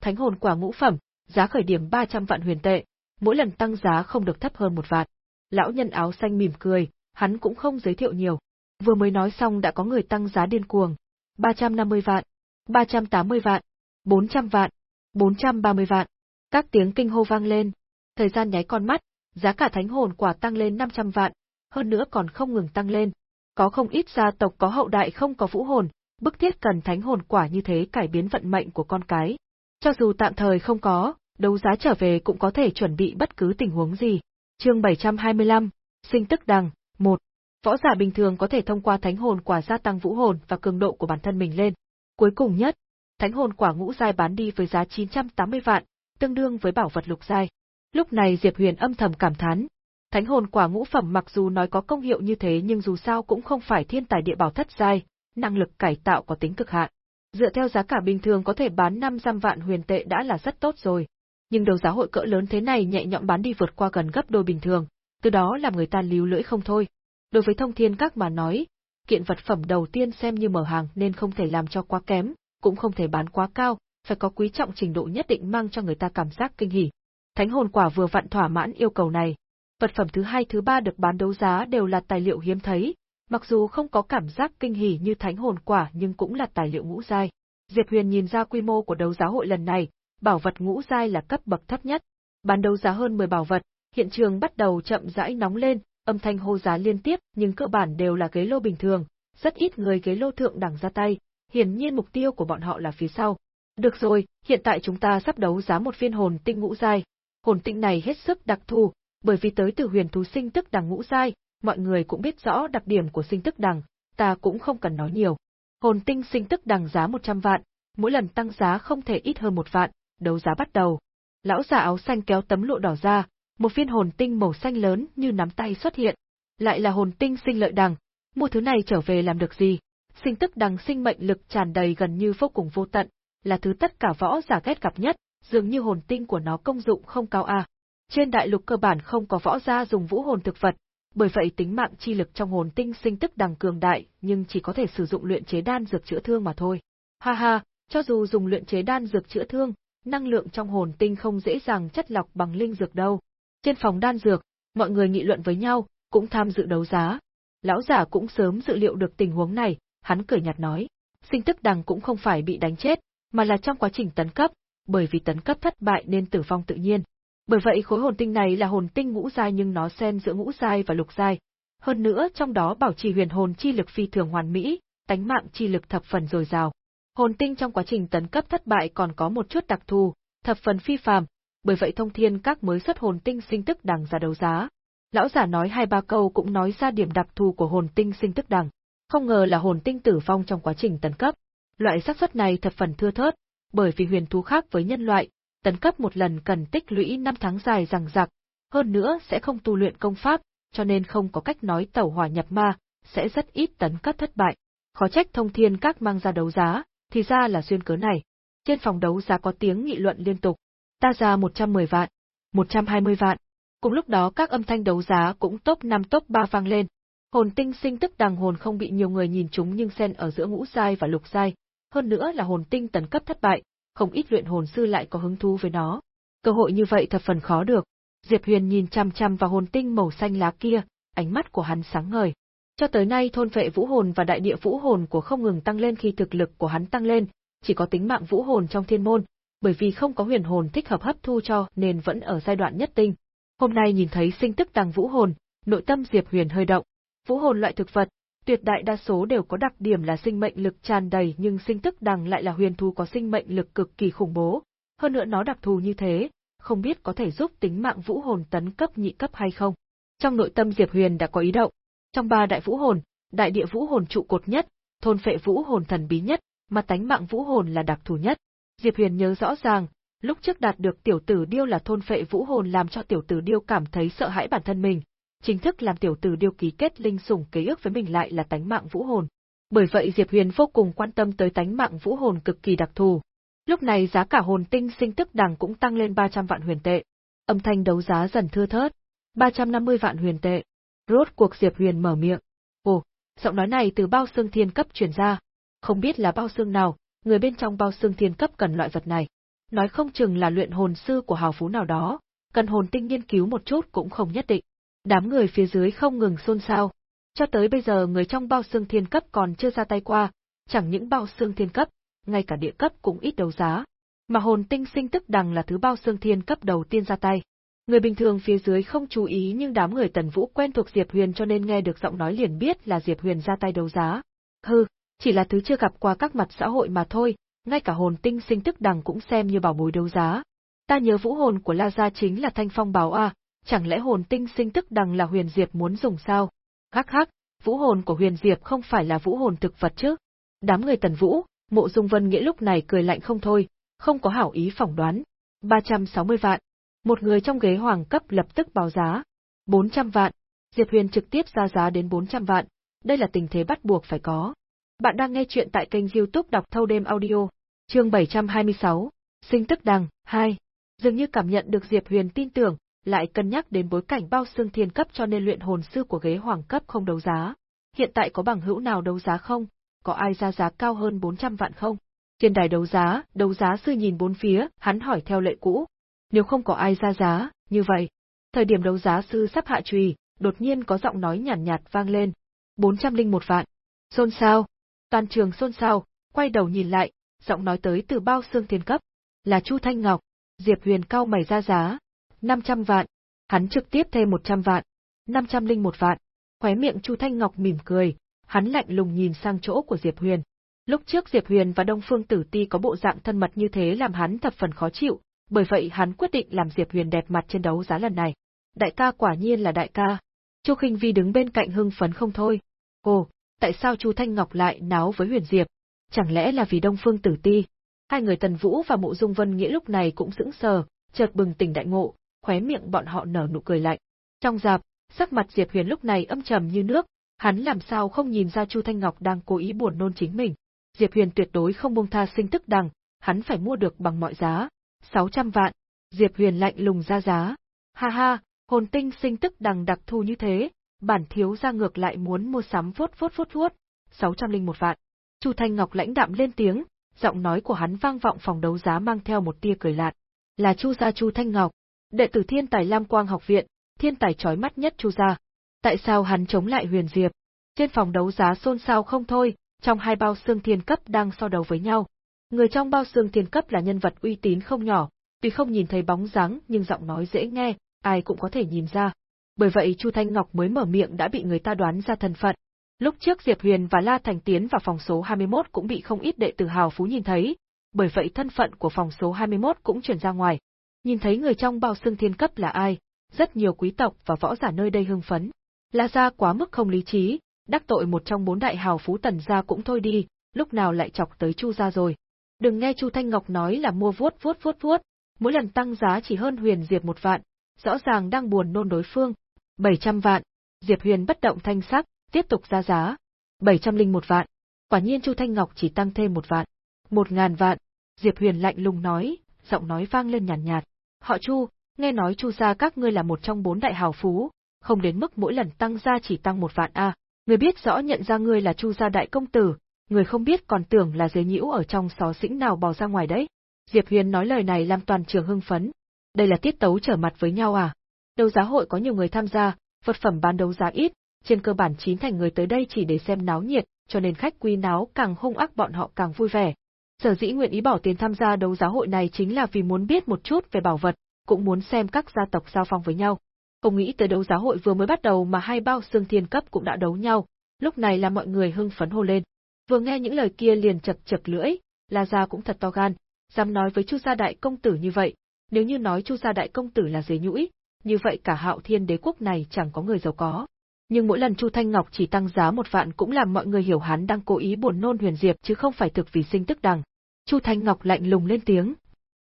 Thánh hồn quả ngũ phẩm, giá khởi điểm 300 vạn huyền tệ, mỗi lần tăng giá không được thấp hơn một vạn. Lão nhân áo xanh mỉm cười, hắn cũng không giới thiệu nhiều. Vừa mới nói xong đã có người tăng giá điên cuồng. 350 vạn, 380 vạn, 400 vạn, 430 vạn. Các tiếng kinh hô vang lên. Thời gian nháy con mắt, giá cả thánh hồn quả tăng lên 500 vạn, hơn nữa còn không ngừng tăng lên. Có không ít gia tộc có hậu đại không có vũ hồn, bức thiết cần thánh hồn quả như thế cải biến vận mệnh của con cái. Cho dù tạm thời không có, đấu giá trở về cũng có thể chuẩn bị bất cứ tình huống gì. Chương 725, Sinh tức đằng, 1. Võ giả bình thường có thể thông qua thánh hồn quả gia tăng vũ hồn và cường độ của bản thân mình lên. Cuối cùng nhất, thánh hồn quả ngũ giai bán đi với giá 980 vạn, tương đương với bảo vật lục giai. Lúc này Diệp Huyền âm thầm cảm thán, thánh hồn quả ngũ phẩm mặc dù nói có công hiệu như thế nhưng dù sao cũng không phải thiên tài địa bảo thất giai, năng lực cải tạo có tính cực hạn. Dựa theo giá cả bình thường có thể bán 500 vạn huyền tệ đã là rất tốt rồi, nhưng đấu giá hội cỡ lớn thế này nhẹ nhõm bán đi vượt qua gần gấp đôi bình thường, từ đó làm người ta líu lưỡi không thôi. Đối với thông thiên các mà nói, kiện vật phẩm đầu tiên xem như mở hàng nên không thể làm cho quá kém, cũng không thể bán quá cao, phải có quý trọng trình độ nhất định mang cho người ta cảm giác kinh hỉ. Thánh hồn quả vừa vặn thỏa mãn yêu cầu này. Vật phẩm thứ hai thứ ba được bán đấu giá đều là tài liệu hiếm thấy, mặc dù không có cảm giác kinh hỉ như thánh hồn quả nhưng cũng là tài liệu ngũ giai. Diệp Huyền nhìn ra quy mô của đấu giá hội lần này, bảo vật ngũ giai là cấp bậc thấp nhất. Bán đấu giá hơn 10 bảo vật, hiện trường bắt đầu chậm rãi nóng lên, âm thanh hô giá liên tiếp, nhưng cơ bản đều là ghế lô bình thường, rất ít người ghế lô thượng đẳng ra tay, hiển nhiên mục tiêu của bọn họ là phía sau. Được rồi, hiện tại chúng ta sắp đấu giá một viên hồn tinh ngũ giai. Hồn tinh này hết sức đặc thù, bởi vì tới từ huyền thú sinh tức đẳng ngũ giai, mọi người cũng biết rõ đặc điểm của sinh tức đằng, ta cũng không cần nói nhiều. Hồn tinh sinh tức đằng giá 100 vạn, mỗi lần tăng giá không thể ít hơn một vạn, đấu giá bắt đầu. Lão giả áo xanh kéo tấm lụa đỏ ra, một viên hồn tinh màu xanh lớn như nắm tay xuất hiện. Lại là hồn tinh sinh lợi đằng, mua thứ này trở về làm được gì? Sinh tức đằng sinh mệnh lực tràn đầy gần như vô cùng vô tận, là thứ tất cả võ giả ghét gặp nhất, dường như hồn tinh của nó công dụng không cao a. Trên đại lục cơ bản không có võ gia dùng vũ hồn thực vật, bởi vậy tính mạng chi lực trong hồn tinh sinh tức đằng cường đại, nhưng chỉ có thể sử dụng luyện chế đan dược chữa thương mà thôi. Ha ha, cho dù dùng luyện chế đan dược chữa thương, năng lượng trong hồn tinh không dễ dàng chất lọc bằng linh dược đâu. Trên phòng đan dược, mọi người nghị luận với nhau, cũng tham dự đấu giá. Lão giả cũng sớm dự liệu được tình huống này, hắn cười nhạt nói. Sinh tức đằng cũng không phải bị đánh chết, mà là trong quá trình tấn cấp, bởi vì tấn cấp thất bại nên tử vong tự nhiên. Bởi vậy khối hồn tinh này là hồn tinh ngũ giai nhưng nó xen giữa ngũ giai và lục giai. Hơn nữa trong đó bảo trì huyền hồn chi lực phi thường hoàn mỹ, tánh mạng chi lực thập phần dồi dào. Hồn tinh trong quá trình tấn cấp thất bại còn có một chút đặc thù, thập phần phi phàm, bởi vậy thông thiên các mới xuất hồn tinh sinh tức đằng ra đấu giá. Lão giả nói hai ba câu cũng nói ra điểm đặc thù của hồn tinh sinh tức đằng. Không ngờ là hồn tinh tử vong trong quá trình tấn cấp. Loại xác suất này thập phần thưa thớt, bởi vì huyền thú khác với nhân loại, tấn cấp một lần cần tích lũy năm tháng dài rằng rặc, hơn nữa sẽ không tu luyện công pháp, cho nên không có cách nói tẩu hỏa nhập ma, sẽ rất ít tấn cấp thất bại. Khó trách thông thiên các mang ra đấu giá, thì ra là duyên cớ này. Trên phòng đấu giá có tiếng nghị luận liên tục. Ta ra 110 vạn, 120 vạn. Cùng lúc đó các âm thanh đấu giá cũng top 5 top 3 vang lên. Hồn tinh sinh tức đằng hồn không bị nhiều người nhìn trúng nhưng xen ở giữa ngũ giai và lục giai, hơn nữa là hồn tinh tấn cấp thất bại, không ít luyện hồn sư lại có hứng thú với nó. Cơ hội như vậy thật phần khó được. Diệp Huyền nhìn chăm chăm vào hồn tinh màu xanh lá kia, ánh mắt của hắn sáng ngời. Cho tới nay thôn vệ vũ hồn và đại địa vũ hồn của không ngừng tăng lên khi thực lực của hắn tăng lên, chỉ có tính mạng vũ hồn trong thiên môn, bởi vì không có huyền hồn thích hợp hấp thu cho nên vẫn ở giai đoạn nhất tinh. Hôm nay nhìn thấy sinh tức tăng vũ hồn, nội tâm Diệp Huyền hơi động. Vũ hồn loại thực vật, tuyệt đại đa số đều có đặc điểm là sinh mệnh lực tràn đầy nhưng sinh tức đằng lại là huyền thú có sinh mệnh lực cực kỳ khủng bố. Hơn nữa nó đặc thù như thế, không biết có thể giúp tính mạng vũ hồn tấn cấp nhị cấp hay không. Trong nội tâm Diệp Huyền đã có ý động. Trong ba đại vũ hồn, đại địa vũ hồn trụ cột nhất, thôn phệ vũ hồn thần bí nhất, mà tánh mạng vũ hồn là đặc thù nhất. Diệp Huyền nhớ rõ ràng, lúc trước đạt được tiểu tử điêu là thôn phệ vũ hồn làm cho tiểu tử điêu cảm thấy sợ hãi bản thân mình, chính thức làm tiểu tử điêu ký kết linh sủng ký ước với mình lại là tánh mạng vũ hồn. Bởi vậy Diệp Huyền vô cùng quan tâm tới tánh mạng vũ hồn cực kỳ đặc thù. Lúc này giá cả hồn tinh sinh tức đằng cũng tăng lên 300 vạn huyền tệ. Âm thanh đấu giá dần thưa thớt. 350 vạn huyền tệ. Rốt cuộc Diệp Huyền mở miệng. Ồ, giọng nói này từ bao xương thiên cấp truyền ra. Không biết là bao xương nào, người bên trong bao xương thiên cấp cần loại vật này. Nói không chừng là luyện hồn sư của hào phú nào đó, cần hồn tinh nghiên cứu một chút cũng không nhất định. Đám người phía dưới không ngừng xôn xao. Cho tới bây giờ người trong bao xương thiên cấp còn chưa ra tay qua, chẳng những bao xương thiên cấp, ngay cả địa cấp cũng ít đấu giá. Mà hồn tinh sinh tức đằng là thứ bao xương thiên cấp đầu tiên ra tay. Người bình thường phía dưới không chú ý nhưng đám người Tần Vũ quen thuộc Diệp Huyền cho nên nghe được giọng nói liền biết là Diệp Huyền ra tay đấu giá. Hừ, chỉ là thứ chưa gặp qua các mặt xã hội mà thôi, ngay cả hồn tinh sinh tức đằng cũng xem như bảo bối đấu giá. Ta nhớ vũ hồn của La Gia chính là thanh phong bảo a, chẳng lẽ hồn tinh sinh tức đằng là huyền diệp muốn dùng sao? Hắc hắc, vũ hồn của huyền diệp không phải là vũ hồn thực vật chứ? Đám người Tần Vũ, Mộ Dung Vân Nghĩa lúc này cười lạnh không thôi, không có hảo ý phỏng đoán. 360 vạn. Một người trong ghế hoàng cấp lập tức báo giá. 400 vạn. Diệp Huyền trực tiếp ra giá đến 400 vạn. Đây là tình thế bắt buộc phải có. Bạn đang nghe chuyện tại kênh youtube đọc thâu đêm audio. Chương 726. Sinh tức đằng, 2. Dường như cảm nhận được Diệp Huyền tin tưởng, lại cân nhắc đến bối cảnh bao xương thiên cấp cho nên luyện hồn sư của ghế hoàng cấp không đấu giá. Hiện tại có bằng hữu nào đấu giá không? có ai ra giá cao hơn 400 vạn không? Trên đài đấu giá, đấu giá sư nhìn bốn phía, hắn hỏi theo lệ cũ. Nếu không có ai ra giá, như vậy. Thời điểm đấu giá sư sắp hạ trùy, đột nhiên có giọng nói nhàn nhạt, nhạt vang lên. 401 vạn. Xôn xao. Toàn trường xôn xao, quay đầu nhìn lại, giọng nói tới từ bao xương thiên cấp. Là Chu Thanh Ngọc. Diệp Huyền cao mày ra giá. 500 vạn. Hắn trực tiếp thêm 100 vạn. 501 vạn. Khóe miệng Chu Thanh Ngọc mỉm cười, hắn lạnh lùng nhìn sang chỗ của Diệp Huyền. Lúc trước Diệp Huyền và Đông Phương Tử Ti có bộ dạng thân mật như thế làm hắn thập phần khó chịu, bởi vậy hắn quyết định làm Diệp Huyền đẹp mặt trên đấu giá lần này. Đại ca quả nhiên là đại ca. Chu Khinh Vi đứng bên cạnh hưng phấn không thôi. Ồ, tại sao Chu Thanh Ngọc lại náo với Huyền Diệp? Chẳng lẽ là vì Đông Phương Tử Ti? Hai người Tần Vũ và Mộ Dung Vân Nghĩa lúc này cũng sững sờ, chợt bừng tỉnh đại ngộ, khóe miệng bọn họ nở nụ cười lạnh. Trong dạp, sắc mặt Diệp Huyền lúc này âm trầm như nước, Hắn làm sao không nhìn ra Chu Thanh Ngọc đang cố ý buồn nôn chính mình. Diệp Huyền tuyệt đối không buông tha sinh tức đằng, hắn phải mua được bằng mọi giá. 600 vạn. Diệp Huyền lạnh lùng ra giá. Ha ha, hồn tinh sinh tức đằng đặc thù như thế, bản thiếu ra ngược lại muốn mua sắm phốt phốt phốt phốt. 601 vạn. Chu Thanh Ngọc lãnh đạm lên tiếng, giọng nói của hắn vang vọng phòng đấu giá mang theo một tia cười lạt. Là Chu gia Chu Thanh Ngọc, đệ tử Thiên Tài Lam Quang học viện, thiên tài chói mắt nhất Chu gia. Tại sao hắn chống lại Huyền Diệp? Trên phòng đấu giá xôn xao không thôi, trong hai bao xương thiên cấp đang so đấu với nhau. Người trong bao xương thiên cấp là nhân vật uy tín không nhỏ, tuy không nhìn thấy bóng dáng nhưng giọng nói dễ nghe, ai cũng có thể nhìn ra. Bởi vậy Chu Thanh Ngọc mới mở miệng đã bị người ta đoán ra thân phận. Lúc trước Diệp Huyền và La Thành tiến vào phòng số 21 cũng bị không ít đệ tử hào phú nhìn thấy, bởi vậy thân phận của phòng số 21 cũng truyền ra ngoài. Nhìn thấy người trong bao xương thiên cấp là ai, rất nhiều quý tộc và võ giả nơi đây hưng phấn. La gia quá mức không lý trí, đắc tội một trong bốn đại hào phú tần gia cũng thôi đi, lúc nào lại chọc tới Chu gia rồi. Đừng nghe Chu Thanh Ngọc nói là mua vuốt vuốt vuốt vuốt, mỗi lần tăng giá chỉ hơn Huyền Diệp một vạn, rõ ràng đang buồn nôn đối phương. 700 vạn. Diệp Huyền bất động thanh sắc, tiếp tục ra giá. 701 vạn. Quả nhiên Chu Thanh Ngọc chỉ tăng thêm một vạn. Một ngàn vạn. Diệp Huyền lạnh lùng nói, giọng nói vang lên nhàn nhạt, nhạt. Họ Chu, nghe nói Chu gia các ngươi là một trong bốn đại hào phú, không đến mức mỗi lần tăng gia chỉ tăng một vạn a. Người biết rõ nhận ra ngươi là Chu gia đại công tử, người không biết còn tưởng là dế nhiễu ở trong xó xĩnh nào bò ra ngoài đấy. Diệp Huyền nói lời này làm toàn trường hưng phấn. Đây là tiết tấu trở mặt với nhau à? Đấu giá hội có nhiều người tham gia, vật phẩm bán đấu giá ít, trên cơ bản chín thành người tới đây chỉ để xem náo nhiệt, cho nên khách quý náo càng hung ác bọn họ càng vui vẻ. Sở dĩ nguyện ý bỏ tiền tham gia đấu giá hội này chính là vì muốn biết một chút về bảo vật, cũng muốn xem các gia tộc giao phong với nhau. Không nghĩ tới đấu giá hội vừa mới bắt đầu mà hai bao xương thiên cấp cũng đã đấu nhau, lúc này là mọi người hưng phấn hô lên. Vừa nghe những lời kia liền chật chật lưỡi, La Gia cũng thật to gan, dám nói với Chu gia đại công tử như vậy, nếu như nói Chu gia đại công tử là dế nhũi, như vậy cả Hạo Thiên đế quốc này chẳng có người giàu có. Nhưng mỗi lần Chu Thanh Ngọc chỉ tăng giá một vạn cũng làm mọi người hiểu hắn đang cố ý buồn nôn Huyền Diệp chứ không phải thực vì sinh tức đằng. Chu Thanh Ngọc lạnh lùng lên tiếng.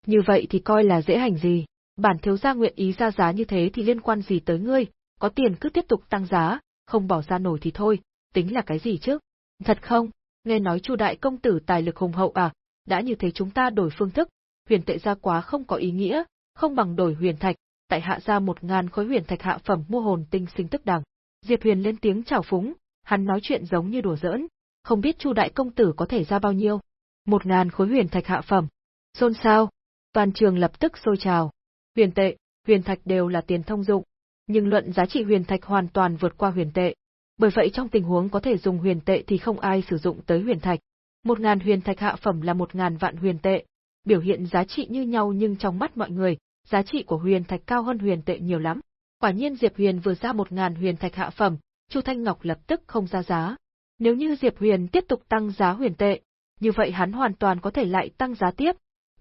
Như vậy thì coi là dễ hành gì, bản thiếu gia nguyện ý ra giá như thế thì liên quan gì tới ngươi, có tiền cứ tiếp tục tăng giá, không bỏ ra nổi thì thôi, tính là cái gì chứ? Thật không? Nghe nói Chu đại công tử tài lực hùng hậu à, đã như thế chúng ta đổi phương thức, huyền tệ ra quá không có ý nghĩa, không bằng đổi huyền thạch, tại hạ ra một ngàn khối huyền thạch hạ phẩm mua hồn tinh sinh tức đằng. Diệp Huyền lên tiếng chào phúng, hắn nói chuyện giống như đùa giỡn, không biết Chu đại công tử có thể ra bao nhiêu. Một ngàn khối huyền thạch hạ phẩm. Xôn xao, toàn trường lập tức sôi trào. Huyền tệ, huyền thạch đều là tiền thông dụng, nhưng luận giá trị huyền thạch hoàn toàn vượt qua huyền tệ. Bởi vậy trong tình huống có thể dùng huyền tệ thì không ai sử dụng tới huyền thạch. Một ngàn huyền thạch hạ phẩm là một ngàn vạn huyền tệ, biểu hiện giá trị như nhau nhưng trong mắt mọi người, giá trị của huyền thạch cao hơn huyền tệ nhiều lắm. Quả nhiên Diệp Huyền vừa ra một ngàn huyền thạch hạ phẩm, Chu Thanh Ngọc lập tức không ra giá. Nếu như Diệp Huyền tiếp tục tăng giá huyền tệ, như vậy hắn hoàn toàn có thể lại tăng giá tiếp,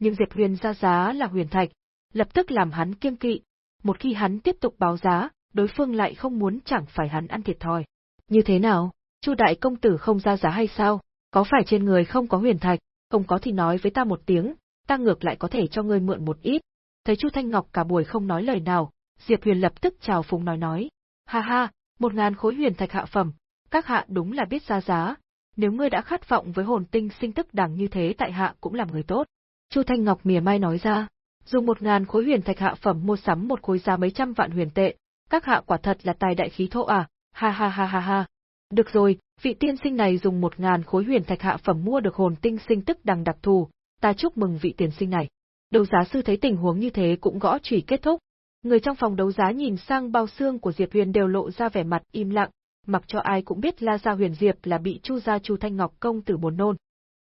nhưng Diệp Huyền ra giá là huyền thạch, lập tức làm hắn kiêng kỵ. Một khi hắn tiếp tục báo giá, đối phương lại không muốn chẳng phải hắn ăn thiệt thòi. Như thế nào? Chu đại công tử không ra giá hay sao? Có phải trên người không có huyền thạch, không có thì nói với ta một tiếng, ta ngược lại có thể cho ngươi mượn một ít. Thấy Chu Thanh Ngọc cả buổi không nói lời nào, Diệp Huyền lập tức chào phúng nói nói, ha ha, một ngàn khối huyền thạch hạ phẩm, các hạ đúng là biết ra giá, nếu ngươi đã khát vọng với hồn tinh sinh tức đẳng như thế tại hạ cũng làm người tốt. Chu Thanh Ngọc mỉa mai nói ra, dùng một ngàn khối huyền thạch hạ phẩm mua sắm một khối giá mấy trăm vạn huyền tệ, các hạ quả thật là tài đại khí thô à, ha ha ha ha ha. Được rồi, vị tiên sinh này dùng một ngàn khối huyền thạch hạ phẩm mua được hồn tinh sinh tức đằng đặc thù, ta chúc mừng vị tiên sinh này. Đấu giá sư thấy tình huống như thế cũng gõ chủy kết thúc. Người trong phòng đấu giá nhìn sang bao xương của Diệp Huyền đều lộ ra vẻ mặt im lặng, mặc cho ai cũng biết La Gia Huyền Diệp là bị Chu gia Chu Thanh Ngọc công tử buồn nôn.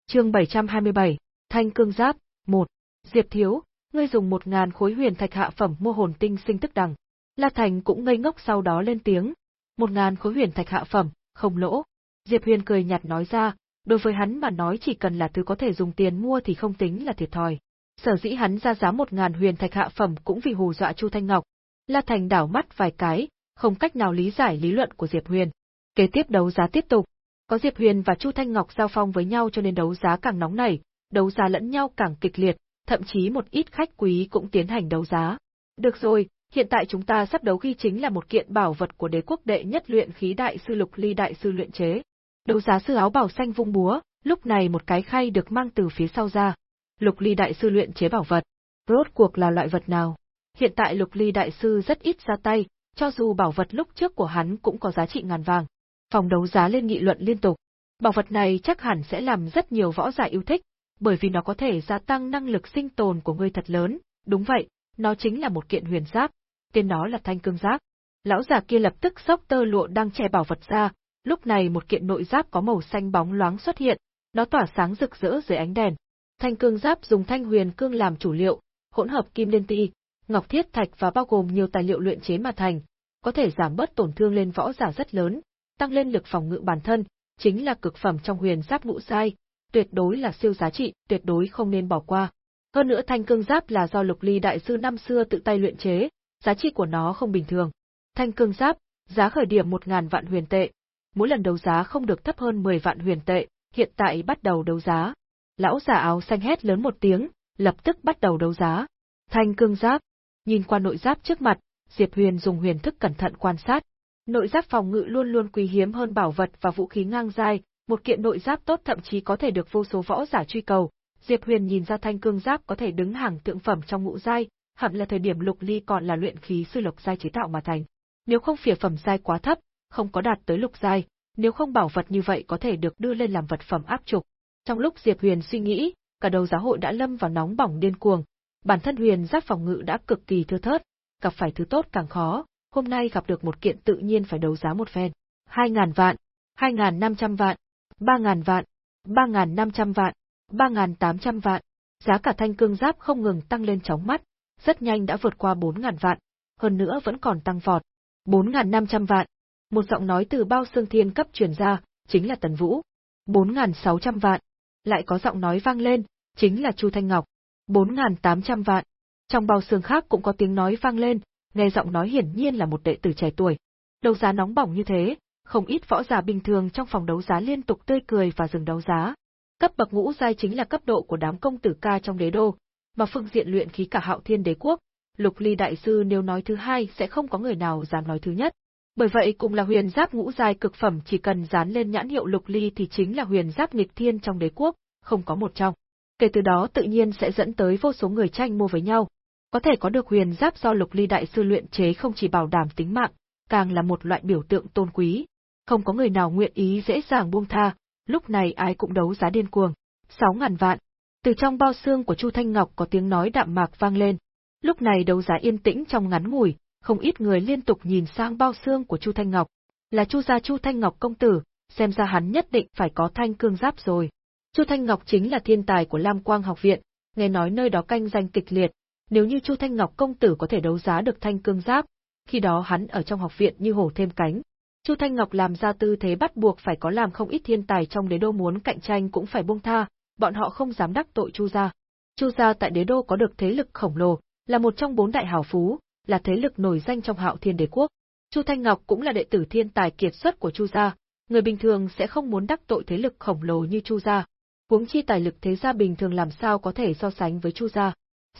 Chương 727, Thanh Cương Giáp, 1. Diệp thiếu, ngươi dùng một ngàn khối huyền thạch hạ phẩm mua hồn tinh sinh tức đằng. La Thành cũng ngây ngốc sau đó lên tiếng. Một ngàn khối huyền thạch hạ phẩm, không lỗ. Diệp Huyền cười nhạt nói ra, đối với hắn mà nói chỉ cần là thứ có thể dùng tiền mua thì không tính là thiệt thòi. Sở dĩ hắn ra giá một ngàn huyền thạch hạ phẩm cũng vì hù dọa Chu Thanh Ngọc. La Thành đảo mắt vài cái, không cách nào lý giải lý luận của Diệp Huyền. Kế tiếp đấu giá tiếp tục. Có Diệp Huyền và Chu Thanh Ngọc giao phong với nhau cho nên đấu giá càng nóng nảy, đấu giá lẫn nhau càng kịch liệt, thậm chí một ít khách quý cũng tiến hành đấu giá. Được rồi, hiện tại chúng ta sắp đấu ghi chính là một kiện bảo vật của đế quốc đệ nhất luyện khí đại sư Lục Ly đại sư luyện chế. Đấu giá sư áo bảo xanh vung búa, lúc này một cái khay được mang từ phía sau ra. Lục Ly đại sư luyện chế bảo vật. Rốt cuộc là loại vật nào? Hiện tại Lục Ly đại sư rất ít ra tay, cho dù bảo vật lúc trước của hắn cũng có giá trị ngàn vàng. Phòng đấu giá lên nghị luận liên tục. Bảo vật này chắc hẳn sẽ làm rất nhiều võ giả yêu thích, bởi vì nó có thể gia tăng năng lực sinh tồn của ngươi thật lớn, đúng vậy, nó chính là một kiện huyền giáp, tên nó là thanh cương giáp. Lão già kia lập tức xốc tơ lụa đang che bảo vật ra, lúc này một kiện nội giáp có màu xanh bóng loáng xuất hiện, nó tỏa sáng rực rỡ dưới ánh đèn. Thanh cương giáp dùng thanh huyền cương làm chủ liệu, hỗn hợp kim liên ti, ngọc thiết thạch và bao gồm nhiều tài liệu luyện chế mà thành, có thể giảm bớt tổn thương lên võ giả rất lớn, tăng lên lực phòng ngự bản thân, chính là cực phẩm trong huyền giáp ngũ sai, tuyệt đối là siêu giá trị, tuyệt đối không nên bỏ qua. Hơn nữa thanh cương giáp là do Lục Ly đại sư năm xưa tự tay luyện chế, giá trị của nó không bình thường. Thanh cương giáp, giá khởi điểm 1000 vạn huyền tệ, mỗi lần đấu giá không được thấp hơn 10 vạn huyền tệ, hiện tại bắt đầu đấu giá. Lão giả áo xanh hét lớn một tiếng, lập tức bắt đầu đấu giá. Thanh cương giáp, nhìn qua nội giáp trước mặt, Diệp Huyền dùng huyền thức cẩn thận quan sát. Nội giáp phòng ngự luôn luôn quý hiếm hơn bảo vật và vũ khí ngang dai. một kiện nội giáp tốt thậm chí có thể được vô số võ giả truy cầu. Diệp Huyền nhìn ra thanh cương giáp có thể đứng hàng tượng phẩm trong ngũ giai, hẳn là thời điểm lục ly còn là luyện khí sư lục giai chế tạo mà thành. Nếu không phỉa phẩm giai quá thấp, không có đạt tới lục giai, nếu không bảo vật như vậy có thể được đưa lên làm vật phẩm áp trục. Trong lúc Diệp Huyền suy nghĩ, cả đầu giáo hội đã lâm vào nóng bỏng điên cuồng. bản thân huyền giáp phòng ngự đã cực kỳ thưa thớt, gặp phải thứ tốt càng khó, hôm nay gặp được một kiện tự nhiên phải đấu giá một phen. 2.000 vạn, 2.500 vạn, 3.000 vạn, 3.500 vạn, 3.800 vạn. Giá cả thanh cương giáp không ngừng tăng lên chóng mắt, rất nhanh đã vượt qua 4.000 vạn, hơn nữa vẫn còn tăng vọt. 4.500 vạn. Một giọng nói từ bao xương thiên cấp truyền ra, chính là Tần Vũ. 4.600 vạn. Lại có giọng nói vang lên, chính là Chu Thanh Ngọc. 4.800 vạn. Trong bao xương khác cũng có tiếng nói vang lên, nghe giọng nói hiển nhiên là một đệ tử trẻ tuổi. Đấu giá nóng bỏng như thế, không ít võ giả bình thường trong phòng đấu giá liên tục tươi cười và dừng đấu giá. Cấp bậc ngũ giai chính là cấp độ của đám công tử ca trong đế đô, mà phương diện luyện khí cả hạo thiên đế quốc, lục ly đại sư nếu nói thứ hai sẽ không có người nào dám nói thứ nhất. Bởi vậy cũng là huyền giáp ngũ giai cực phẩm chỉ cần dán lên nhãn hiệu lục ly thì chính là huyền giáp nghịch thiên trong đế quốc, không có một trong. Kể từ đó tự nhiên sẽ dẫn tới vô số người tranh mua với nhau. Có thể có được huyền giáp do lục ly đại sư luyện chế không chỉ bảo đảm tính mạng, càng là một loại biểu tượng tôn quý. Không có người nào nguyện ý dễ dàng buông tha, lúc này ai cũng đấu giá điên cuồng. Sáu ngàn vạn. Từ trong bao xương của Chu Thanh Ngọc có tiếng nói đạm mạc vang lên. Lúc này đấu giá yên tĩnh trong ngắn ngủi, không ít người liên tục nhìn sang bao xương của Chu Thanh Ngọc. Là Chu gia Chu Thanh Ngọc công tử, xem ra hắn nhất định phải có thanh cương giáp rồi. Chu Thanh Ngọc chính là thiên tài của Lam Quang học viện, nghe nói nơi đó canh danh kịch liệt, nếu như Chu Thanh Ngọc công tử có thể đấu giá được thanh cương giáp, khi đó hắn ở trong học viện như hổ thêm cánh. Chu Thanh Ngọc làm ra tư thế bắt buộc phải có làm không ít thiên tài trong đế đô muốn cạnh tranh cũng phải buông tha, bọn họ không dám đắc tội Chu gia. Chu gia tại đế đô có được thế lực khổng lồ, là một trong bốn đại hào phú, là thế lực nổi danh trong Hạo Thiên Đế quốc. Chu Thanh Ngọc cũng là đệ tử thiên tài kiệt xuất của Chu gia, người bình thường sẽ không muốn đắc tội thế lực khổng lồ như Chu gia. Huống chi tài lực thế gia bình thường làm sao có thể so sánh với Chu gia.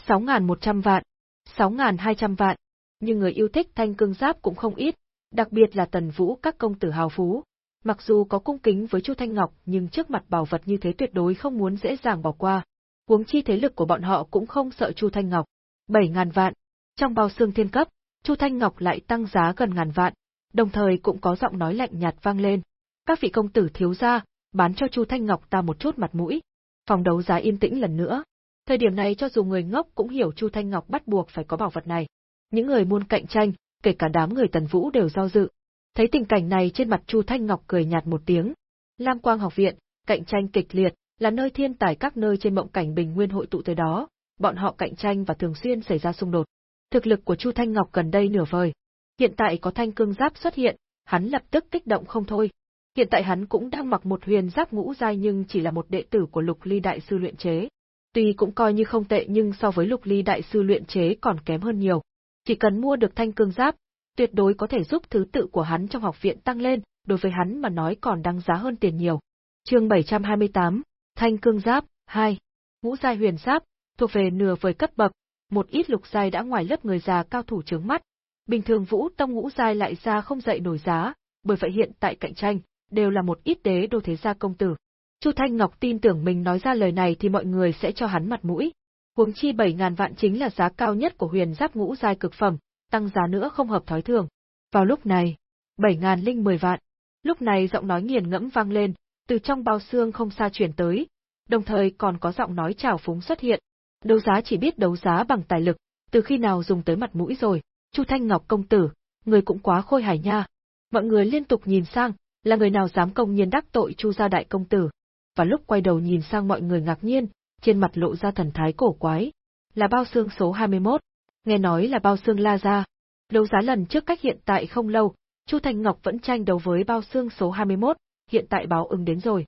6.100 vạn, 6.200 vạn, nhưng người yêu thích thanh cương giáp cũng không ít, đặc biệt là tần vũ các công tử hào phú. Mặc dù có cung kính với Chu Thanh Ngọc nhưng trước mặt bảo vật như thế tuyệt đối không muốn dễ dàng bỏ qua. Huống chi thế lực của bọn họ cũng không sợ Chu Thanh Ngọc. 7.000 vạn. Trong bao xương thiên cấp, Chu Thanh Ngọc lại tăng giá gần ngàn vạn, đồng thời cũng có giọng nói lạnh nhạt vang lên. Các vị công tử thiếu gia, bán cho Chu Thanh Ngọc ta một chút mặt mũi. Phòng đấu giá yên tĩnh lần nữa. Thời điểm này cho dù người ngốc cũng hiểu Chu Thanh Ngọc bắt buộc phải có bảo vật này. Những người muốn cạnh tranh, kể cả đám người Tần Vũ đều do dự. Thấy tình cảnh này trên mặt Chu Thanh Ngọc cười nhạt một tiếng. Lam Quang học viện, cạnh tranh kịch liệt, là nơi thiên tài các nơi trên mộng cảnh bình nguyên hội tụ tới đó, bọn họ cạnh tranh và thường xuyên xảy ra xung đột. Thực lực của Chu Thanh Ngọc gần đây nửa vời. Hiện tại có thanh cương giáp xuất hiện, hắn lập tức kích động không thôi. Hiện tại hắn cũng đang mặc một huyền giáp ngũ giai nhưng chỉ là một đệ tử của Lục Ly đại sư luyện chế. Tuy cũng coi như không tệ nhưng so với Lục Ly đại sư luyện chế còn kém hơn nhiều. Chỉ cần mua được thanh cương giáp, tuyệt đối có thể giúp thứ tự của hắn trong học viện tăng lên, đối với hắn mà nói còn đáng giá hơn tiền nhiều. Chương 728, Thanh cương giáp 2. Ngũ giai huyền giáp, thuộc về nửa vời cấp bậc, một ít lục giai đã ngoài lớp người già cao thủ trướng mắt. Bình thường Vũ Tông ngũ giai lại ra không dậy nổi giá, bởi vậy hiện tại cạnh tranh đều là một ít đế đô thế gia công tử. Chu Thanh Ngọc tin tưởng mình nói ra lời này thì mọi người sẽ cho hắn mặt mũi. Huống chi 7000 vạn chính là giá cao nhất của huyền giáp ngũ giai cực phẩm, tăng giá nữa không hợp thói thường. Vào lúc này, 7000 linh 10 vạn. Lúc này giọng nói nghiền ngẫm vang lên, từ trong bao xương không xa chuyển tới, đồng thời còn có giọng nói trào phúng xuất hiện. Đấu giá chỉ biết đấu giá bằng tài lực, từ khi nào dùng tới mặt mũi rồi, Chu Thanh Ngọc công tử, người cũng quá khôi hài nha. Mọi người liên tục nhìn sang, là người nào dám công nhiên đắc tội Chu gia đại công tử. Và lúc quay đầu nhìn sang mọi người ngạc nhiên, trên mặt lộ ra thần thái cổ quái. Là bao xương số 21, nghe nói là bao xương la gia. Đấu giá lần trước cách hiện tại không lâu, Chu Thanh Ngọc vẫn tranh đấu với bao xương số 21, hiện tại báo ứng đến rồi.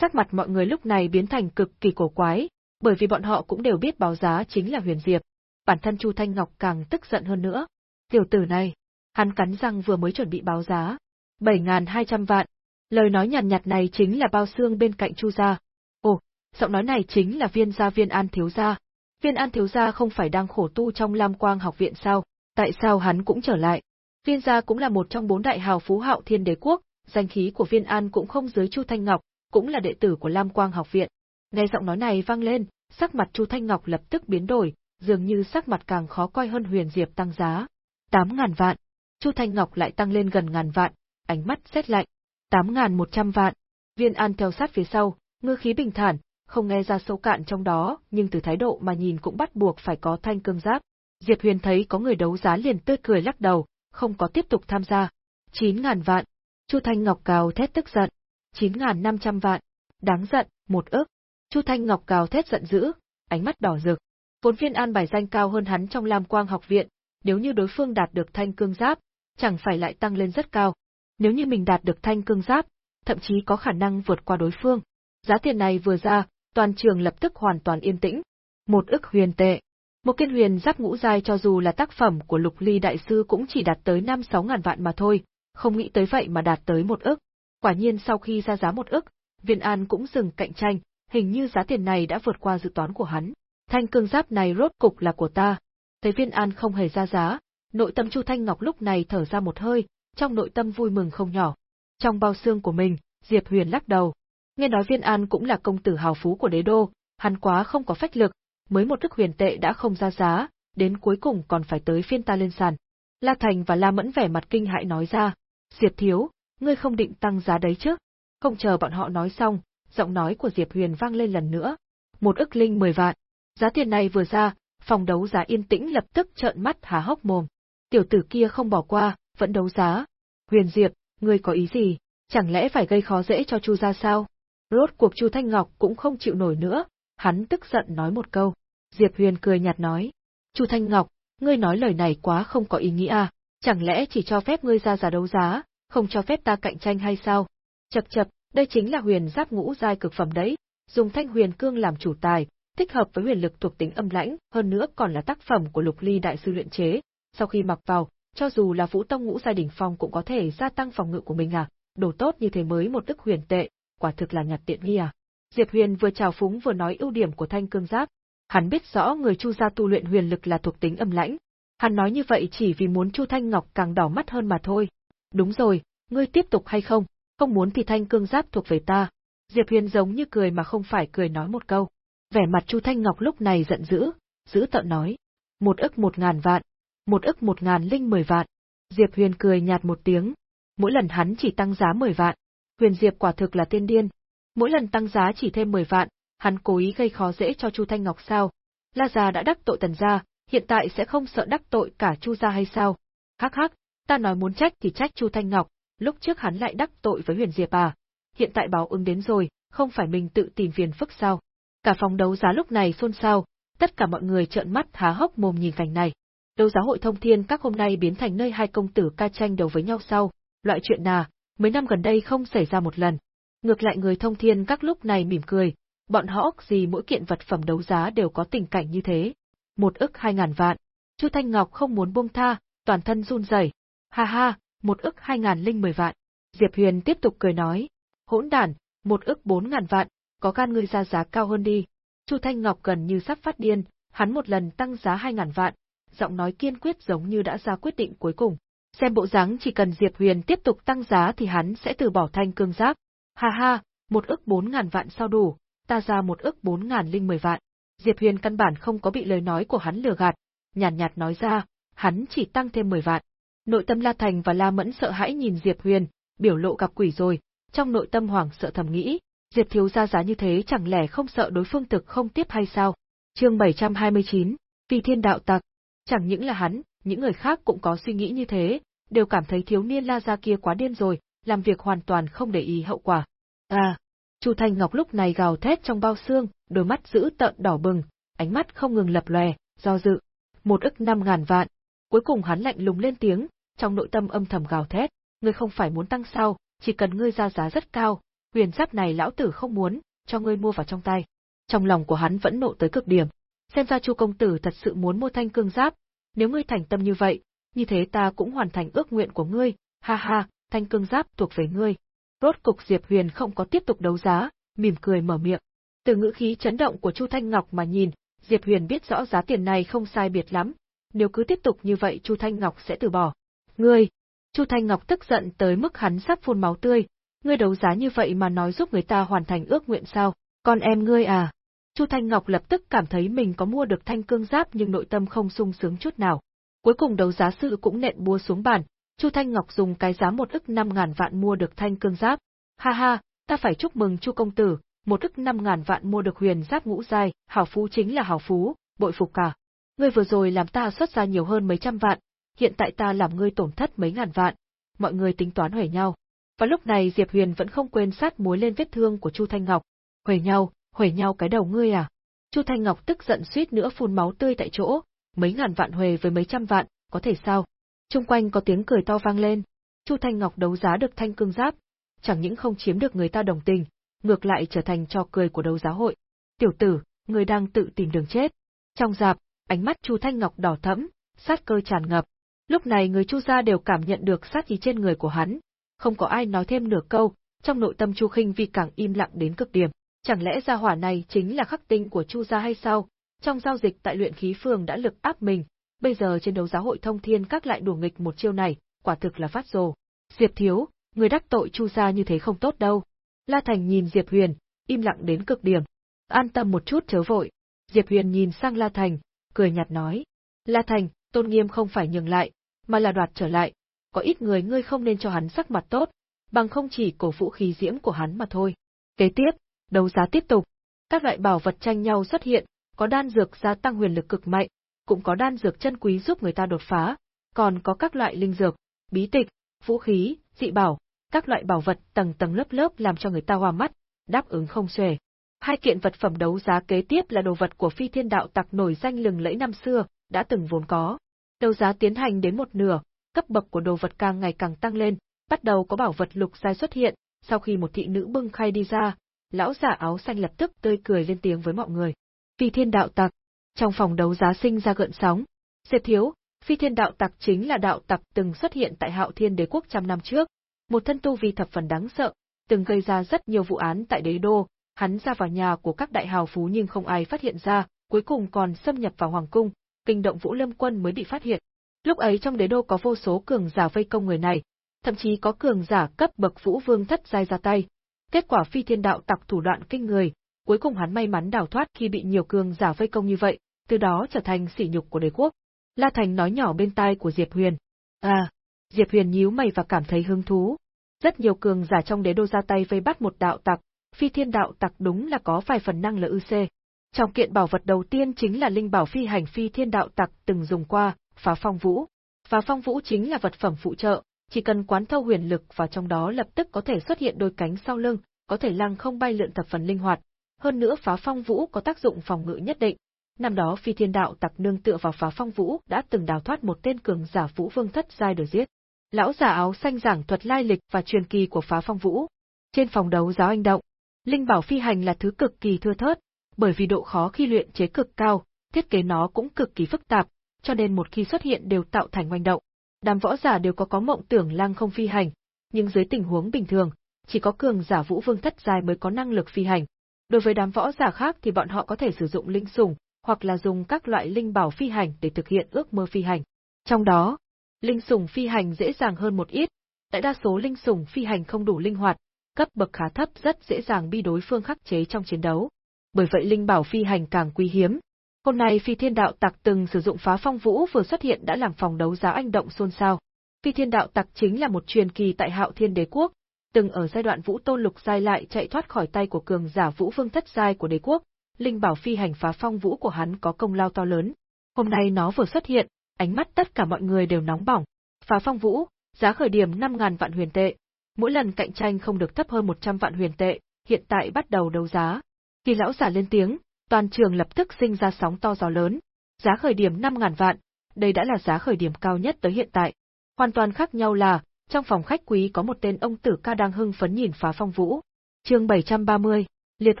Sắc mặt mọi người lúc này biến thành cực kỳ cổ quái, bởi vì bọn họ cũng đều biết báo giá chính là Huyền Diệp. Bản thân Chu Thanh Ngọc càng tức giận hơn nữa. Tiểu tử này, hắn cắn răng vừa mới chuẩn bị báo giá. 7.200 vạn. Lời nói nhàn nhạt, nhạt này chính là bao xương bên cạnh Chu gia. Ồ, giọng nói này chính là viên gia viên an thiếu gia. Viên an thiếu gia không phải đang khổ tu trong Lam Quang học viện sao, tại sao hắn cũng trở lại? Viên gia cũng là một trong bốn đại hào phú hạo thiên đế quốc, danh khí của viên an cũng không dưới Chu Thanh Ngọc, cũng là đệ tử của Lam Quang học viện. Nghe giọng nói này vang lên, sắc mặt Chu Thanh Ngọc lập tức biến đổi, dường như sắc mặt càng khó coi hơn Huyền Diệp tăng giá. Tám ngàn vạn. Chu Thanh Ngọc lại tăng lên gần ngàn vạn, ánh mắt rét lạnh. Tám ngàn một trăm vạn. Viên An theo sát phía sau, ngư khí bình thản, không nghe ra sâu cạn trong đó, nhưng từ thái độ mà nhìn cũng bắt buộc phải có thanh cương giáp. Diệp Huyền thấy có người đấu giá liền tươi cười lắc đầu, không có tiếp tục tham gia. 9.000 vạn. Chu Thanh Ngọc cào thét tức giận. 9.500 vạn. Đáng giận, một ức. Chu Thanh Ngọc cào thét giận dữ, ánh mắt đỏ rực. Vốn viên an bài danh cao hơn hắn trong Lam Quang học viện, nếu như đối phương đạt được thanh cương giáp, chẳng phải lại tăng lên rất cao. Nếu như mình đạt được thanh cương giáp, thậm chí có khả năng vượt qua đối phương. Giá tiền này vừa ra, toàn trường lập tức hoàn toàn yên tĩnh. Một ức huyền tệ. Một kiên huyền giáp ngũ giai cho dù là tác phẩm của lục ly đại sư cũng chỉ đạt tới 5-6 ngàn vạn mà thôi, không nghĩ tới vậy mà đạt tới một ức. Quả nhiên sau khi ra giá một ức, viên an cũng dừng cạnh tranh, hình như giá tiền này đã vượt qua dự toán của hắn. Thanh cương giáp này rốt cục là của ta. Thấy viên an không hề ra giá, nội tâm Chu Thanh Ngọc lúc này thở ra một hơi, trong nội tâm vui mừng không nhỏ. Trong bao xương của mình, Diệp Huyền lắc đầu. Nghe nói viên an cũng là công tử hào phú của đế đô, hắn quá không có phách lực, mới một thức huyền tệ đã không ra giá, đến cuối cùng còn phải tới phiên ta lên sàn. La Thành và La Mẫn vẻ mặt kinh hãi nói ra, Diệp Thiếu, ngươi không định tăng giá đấy chứ? Không chờ bọn họ nói xong, giọng nói của Diệp Huyền vang lên lần nữa. Một ức linh mười vạn. Giá tiền này vừa ra, phòng đấu giá yên tĩnh lập tức trợn mắt há hốc mồm. Tiểu tử kia không bỏ qua, vẫn đấu giá. Huyền Diệp, ngươi có ý gì? Chẳng lẽ phải gây khó dễ cho Chu gia sao? Rốt cuộc Chu Thanh Ngọc cũng không chịu nổi nữa, hắn tức giận nói một câu. Diệp Huyền cười nhạt nói. Chu Thanh Ngọc, ngươi nói lời này quá không có ý nghĩa à, chẳng lẽ chỉ cho phép ngươi ra giá đấu giá, không cho phép ta cạnh tranh hay sao? Chập chập, đây chính là huyền giáp ngũ giai cực phẩm đấy, dùng thanh huyền cương làm chủ tài, thích hợp với huyền lực thuộc tính âm lãnh, hơn nữa còn là tác phẩm của Lục Ly đại sư luyện chế, sau khi mặc vào, cho dù là Vũ Tông ngũ giai đỉnh phong cũng có thể gia tăng phòng ngự của mình à, đồ tốt như thế mới một đức huyền tệ, quả thực là nhặt tiện nghi à. Diệp Huyền vừa chào phúng vừa nói ưu điểm của thanh cương giáp, hắn biết rõ người Chu gia tu luyện huyền lực là thuộc tính âm lãnh, hắn nói như vậy chỉ vì muốn Chu Thanh Ngọc càng đỏ mắt hơn mà thôi. Đúng rồi, ngươi tiếp tục hay không? Không muốn thì thanh cương giáp thuộc về ta. Diệp Huyền giống như cười mà không phải cười nói một câu. Vẻ mặt Chu Thanh Ngọc lúc này giận dữ, giữ tợn nói. Một ức một ngàn vạn, một ức một ngàn linh mười vạn. Diệp Huyền cười nhạt một tiếng. Mỗi lần hắn chỉ tăng giá mười vạn. Huyền Diệp quả thực là tiên điên. Mỗi lần tăng giá chỉ thêm mười vạn, hắn cố ý gây khó dễ cho Chu Thanh Ngọc sao? La gia đã đắc tội tần gia, hiện tại sẽ không sợ đắc tội cả Chu gia hay sao? Hắc hắc, ta nói muốn trách thì trách Chu Thanh Ngọc, lúc trước hắn lại đắc tội với Huyền Diệp à? Hiện tại báo ứng đến rồi, không phải mình tự tìm phiền phức sao? Cả phòng đấu giá lúc này xôn xao, tất cả mọi người trợn mắt há hốc mồm nhìn cảnh này. Đấu giá hội thông thiên các hôm nay biến thành nơi hai công tử ca tranh đấu với nhau sau, loại chuyện nào, mấy năm gần đây không xảy ra một lần. Ngược lại người thông thiên các lúc này mỉm cười, bọn họ ốc gì mỗi kiện vật phẩm đấu giá đều có tình cảnh như thế. Một ức hai ngàn vạn. Chu Thanh Ngọc không muốn buông tha, toàn thân run rẩy. Ha ha, một ức hai ngàn linh mười vạn. Diệp Huyền tiếp tục cười nói. Hỗn đản, một ức bốn ngàn vạn, có gan ngươi ra giá cao hơn đi. Chu Thanh Ngọc gần như sắp phát điên, hắn một lần tăng giá hai ngàn vạn, giọng nói kiên quyết giống như đã ra quyết định cuối cùng. Xem bộ dáng chỉ cần Diệp Huyền tiếp tục tăng giá thì hắn sẽ từ bỏ thanh cương giáp. Ha ha, một ức bốn ngàn vạn sao đủ, ta ra một ức bốn ngàn linh mười vạn. Diệp Huyền căn bản không có bị lời nói của hắn lừa gạt, nhàn nhạt, nhạt nói ra, hắn chỉ tăng thêm mười vạn. Nội tâm La Thành và La Mẫn sợ hãi nhìn Diệp Huyền, biểu lộ gặp quỷ rồi, trong nội tâm hoảng sợ thầm nghĩ, Diệp thiếu gia giá như thế chẳng lẽ không sợ đối phương thực không tiếp hay sao? Chương 729, Vì Thiên đạo tặc. Chẳng những là hắn, những người khác cũng có suy nghĩ như thế, đều cảm thấy thiếu niên La gia kia quá điên rồi, làm việc hoàn toàn không để ý hậu quả. À, Chu Thanh Ngọc lúc này gào thét trong bao xương, đôi mắt giữ tợn đỏ bừng, ánh mắt không ngừng lập lòe, do dự. Một ức năm ngàn vạn. Cuối cùng hắn lạnh lùng lên tiếng, trong nội tâm âm thầm gào thét, ngươi không phải muốn tăng sao, chỉ cần ngươi ra giá rất cao, huyền giáp này lão tử không muốn, cho ngươi mua vào trong tay. Trong lòng của hắn vẫn nộ tới cực điểm. Xem ra Chu công tử thật sự muốn mua thanh cương giáp, nếu ngươi thành tâm như vậy, như thế ta cũng hoàn thành ước nguyện của ngươi, ha ha, thanh cương giáp thuộc về ngươi. Rốt cục Diệp Huyền không có tiếp tục đấu giá, mỉm cười mở miệng. Từ ngữ khí chấn động của Chu Thanh Ngọc mà nhìn, Diệp Huyền biết rõ giá tiền này không sai biệt lắm, nếu cứ tiếp tục như vậy Chu Thanh Ngọc sẽ từ bỏ. Ngươi! Chu Thanh Ngọc tức giận tới mức hắn sắp phun máu tươi, ngươi đấu giá như vậy mà nói giúp người ta hoàn thành ước nguyện sao? Con em ngươi à? Chu Thanh Ngọc lập tức cảm thấy mình có mua được thanh cương giáp nhưng nội tâm không sung sướng chút nào. Cuối cùng đấu giá sự cũng nện búa xuống bàn, Chu Thanh Ngọc dùng cái giá một ức năm ngàn vạn mua được thanh cương giáp. Ha ha, ta phải chúc mừng Chu công tử, một ức năm ngàn vạn mua được huyền giáp ngũ giai, hảo phú chính là hảo phú, bội phục cả. Ngươi vừa rồi làm ta xuất ra nhiều hơn mấy trăm vạn, hiện tại ta làm ngươi tổn thất mấy ngàn vạn. Mọi người tính toán huề nhau. Và lúc này Diệp Huyền vẫn không quên sát muối lên vết thương của Chu Thanh Ngọc. Huề nhau, huề nhau cái đầu ngươi à? Chu Thanh Ngọc tức giận suýt nữa phun máu tươi tại chỗ, mấy ngàn vạn huề với mấy trăm vạn, có thể sao? Trung quanh có tiếng cười to vang lên. Chu Thanh Ngọc đấu giá được thanh cương giáp, chẳng những không chiếm được người ta đồng tình, ngược lại trở thành trò cười của đấu giá hội. Tiểu tử, người đang tự tìm đường chết. Trong dạp, ánh mắt Chu Thanh Ngọc đỏ thẫm, sát cơ tràn ngập. Lúc này người Chu gia đều cảm nhận được sát khí trên người của hắn, không có ai nói thêm nửa câu, trong nội tâm Chu Khinh Vi càng im lặng đến cực điểm. Chẳng lẽ gia hỏa này chính là khắc tinh của Chu gia hay sao? Trong giao dịch tại luyện khí phường đã lực áp mình, bây giờ trên đấu giáo hội thông thiên các lại đùa nghịch một chiêu này, quả thực là phát rồ. Diệp thiếu, người đắc tội Chu gia như thế không tốt đâu. La Thành nhìn Diệp Huyền, im lặng đến cực điểm. An tâm một chút chớ vội. Diệp Huyền nhìn sang La Thành, cười nhạt nói. La Thành, tôn nghiêm không phải nhường lại, mà là đoạt trở lại. Có ít người ngươi không nên cho hắn sắc mặt tốt, bằng không chỉ cổ vũ khí diễm của hắn mà thôi. Kế tiếp, đấu giá tiếp tục. Các loại bảo vật tranh nhau xuất hiện, có đan dược gia tăng huyền lực cực mạnh, cũng có đan dược chân quý giúp người ta đột phá, còn có các loại linh dược, bí tịch, vũ khí, dị bảo, các loại bảo vật tầng tầng lớp lớp làm cho người ta hoa mắt, đáp ứng không xuể. Hai kiện vật phẩm đấu giá kế tiếp là đồ vật của phi thiên đạo tặc nổi danh lừng lẫy năm xưa, đã từng vốn có. Đấu giá tiến hành đến một nửa, cấp bậc của đồ vật càng ngày càng tăng lên, bắt đầu có bảo vật lục giai xuất hiện, sau khi một thị nữ bưng khay đi ra, lão giả áo xanh lập tức tươi cười lên tiếng với mọi người. Phi thiên đạo tặc. Trong phòng đấu giá sinh ra gợn sóng. Diệp thiếu, phi thiên đạo tặc chính là đạo tặc từng xuất hiện tại hạo thiên đế quốc trăm năm trước. Một thân tu vi thập phần đáng sợ, từng gây ra rất nhiều vụ án tại đế đô, hắn ra vào nhà của các đại hào phú nhưng không ai phát hiện ra, cuối cùng còn xâm nhập vào hoàng cung, kinh động vũ lâm quân mới bị phát hiện. Lúc ấy trong đế đô có vô số cường giả vây công người này, thậm chí có cường giả cấp bậc vũ vương thất giai ra tay. Kết quả phi thiên đạo tặc thủ đoạn kinh người, cuối cùng hắn may mắn đào thoát khi bị nhiều cường giả vây công như vậy, từ đó trở thành sỉ nhục của đế quốc. La Thành nói nhỏ bên tai của Diệp Huyền. À, Diệp Huyền nhíu mày và cảm thấy hứng thú. Rất nhiều cường giả trong đế đô ra tay vây bắt một đạo tặc, phi thiên đạo tặc đúng là có vài phần năng lực LUC. Trong kiện bảo vật đầu tiên chính là linh bảo phi hành phi thiên đạo tặc từng dùng qua, phá phong vũ. Phá phong vũ chính là vật phẩm phụ trợ, chỉ cần quán thâu huyền lực vào trong đó lập tức có thể xuất hiện đôi cánh sau lưng, có thể lăng không bay lượn thập phần linh hoạt. Hơn nữa phá phong vũ có tác dụng phòng ngự nhất định. Năm đó phi thiên đạo tặc nương tựa vào phá phong vũ đã từng đào thoát một tên cường giả vũ vương thất giai được giết. Lão giả áo xanh giảng thuật lai lịch và truyền kỳ của phá phong vũ. Trên phòng đấu giáo anh động, linh bảo phi hành là thứ cực kỳ thưa thớt, bởi vì độ khó khi luyện chế cực cao, thiết kế nó cũng cực kỳ phức tạp, cho nên một khi xuất hiện đều tạo thành oanh động. Đám võ giả đều có có mộng tưởng lăng không phi hành, nhưng dưới tình huống bình thường, chỉ có cường giả vũ vương thất giai mới có năng lực phi hành. Đối với đám võ giả khác thì bọn họ có thể sử dụng linh sủng, hoặc là dùng các loại linh bảo phi hành để thực hiện ước mơ phi hành. Trong đó, linh sủng phi hành dễ dàng hơn một ít, đại đa số linh sủng phi hành không đủ linh hoạt, cấp bậc khá thấp rất dễ dàng bị đối phương khắc chế trong chiến đấu. Bởi vậy linh bảo phi hành càng quý hiếm, Hôm nay Phi Thiên Đạo Tặc từng sử dụng phá phong vũ vừa xuất hiện đã làm phòng đấu giá anh động xôn xao. Phi Thiên Đạo Tặc chính là một truyền kỳ tại Hạo Thiên Đế quốc, từng ở giai đoạn Vũ Tôn Lục giai lại chạy thoát khỏi tay của cường giả Vũ Vương thất giai của đế quốc, linh bảo phi hành phá phong vũ của hắn có công lao to lớn. Hôm nay nó vừa xuất hiện, ánh mắt tất cả mọi người đều nóng bỏng. Phá phong vũ, giá khởi điểm 5000 vạn huyền tệ, mỗi lần cạnh tranh không được thấp hơn 100 vạn huyền tệ, hiện tại bắt đầu đấu giá. Khi lão giả lên tiếng, toàn trường lập tức sinh ra sóng to gió lớn. Giá khởi điểm 5.000 vạn, đây đã là giá khởi điểm cao nhất tới hiện tại. Hoàn toàn khác nhau là, trong phòng khách quý có một tên ông tử ca đang hưng phấn nhìn phá phong vũ. chương 730, Liệt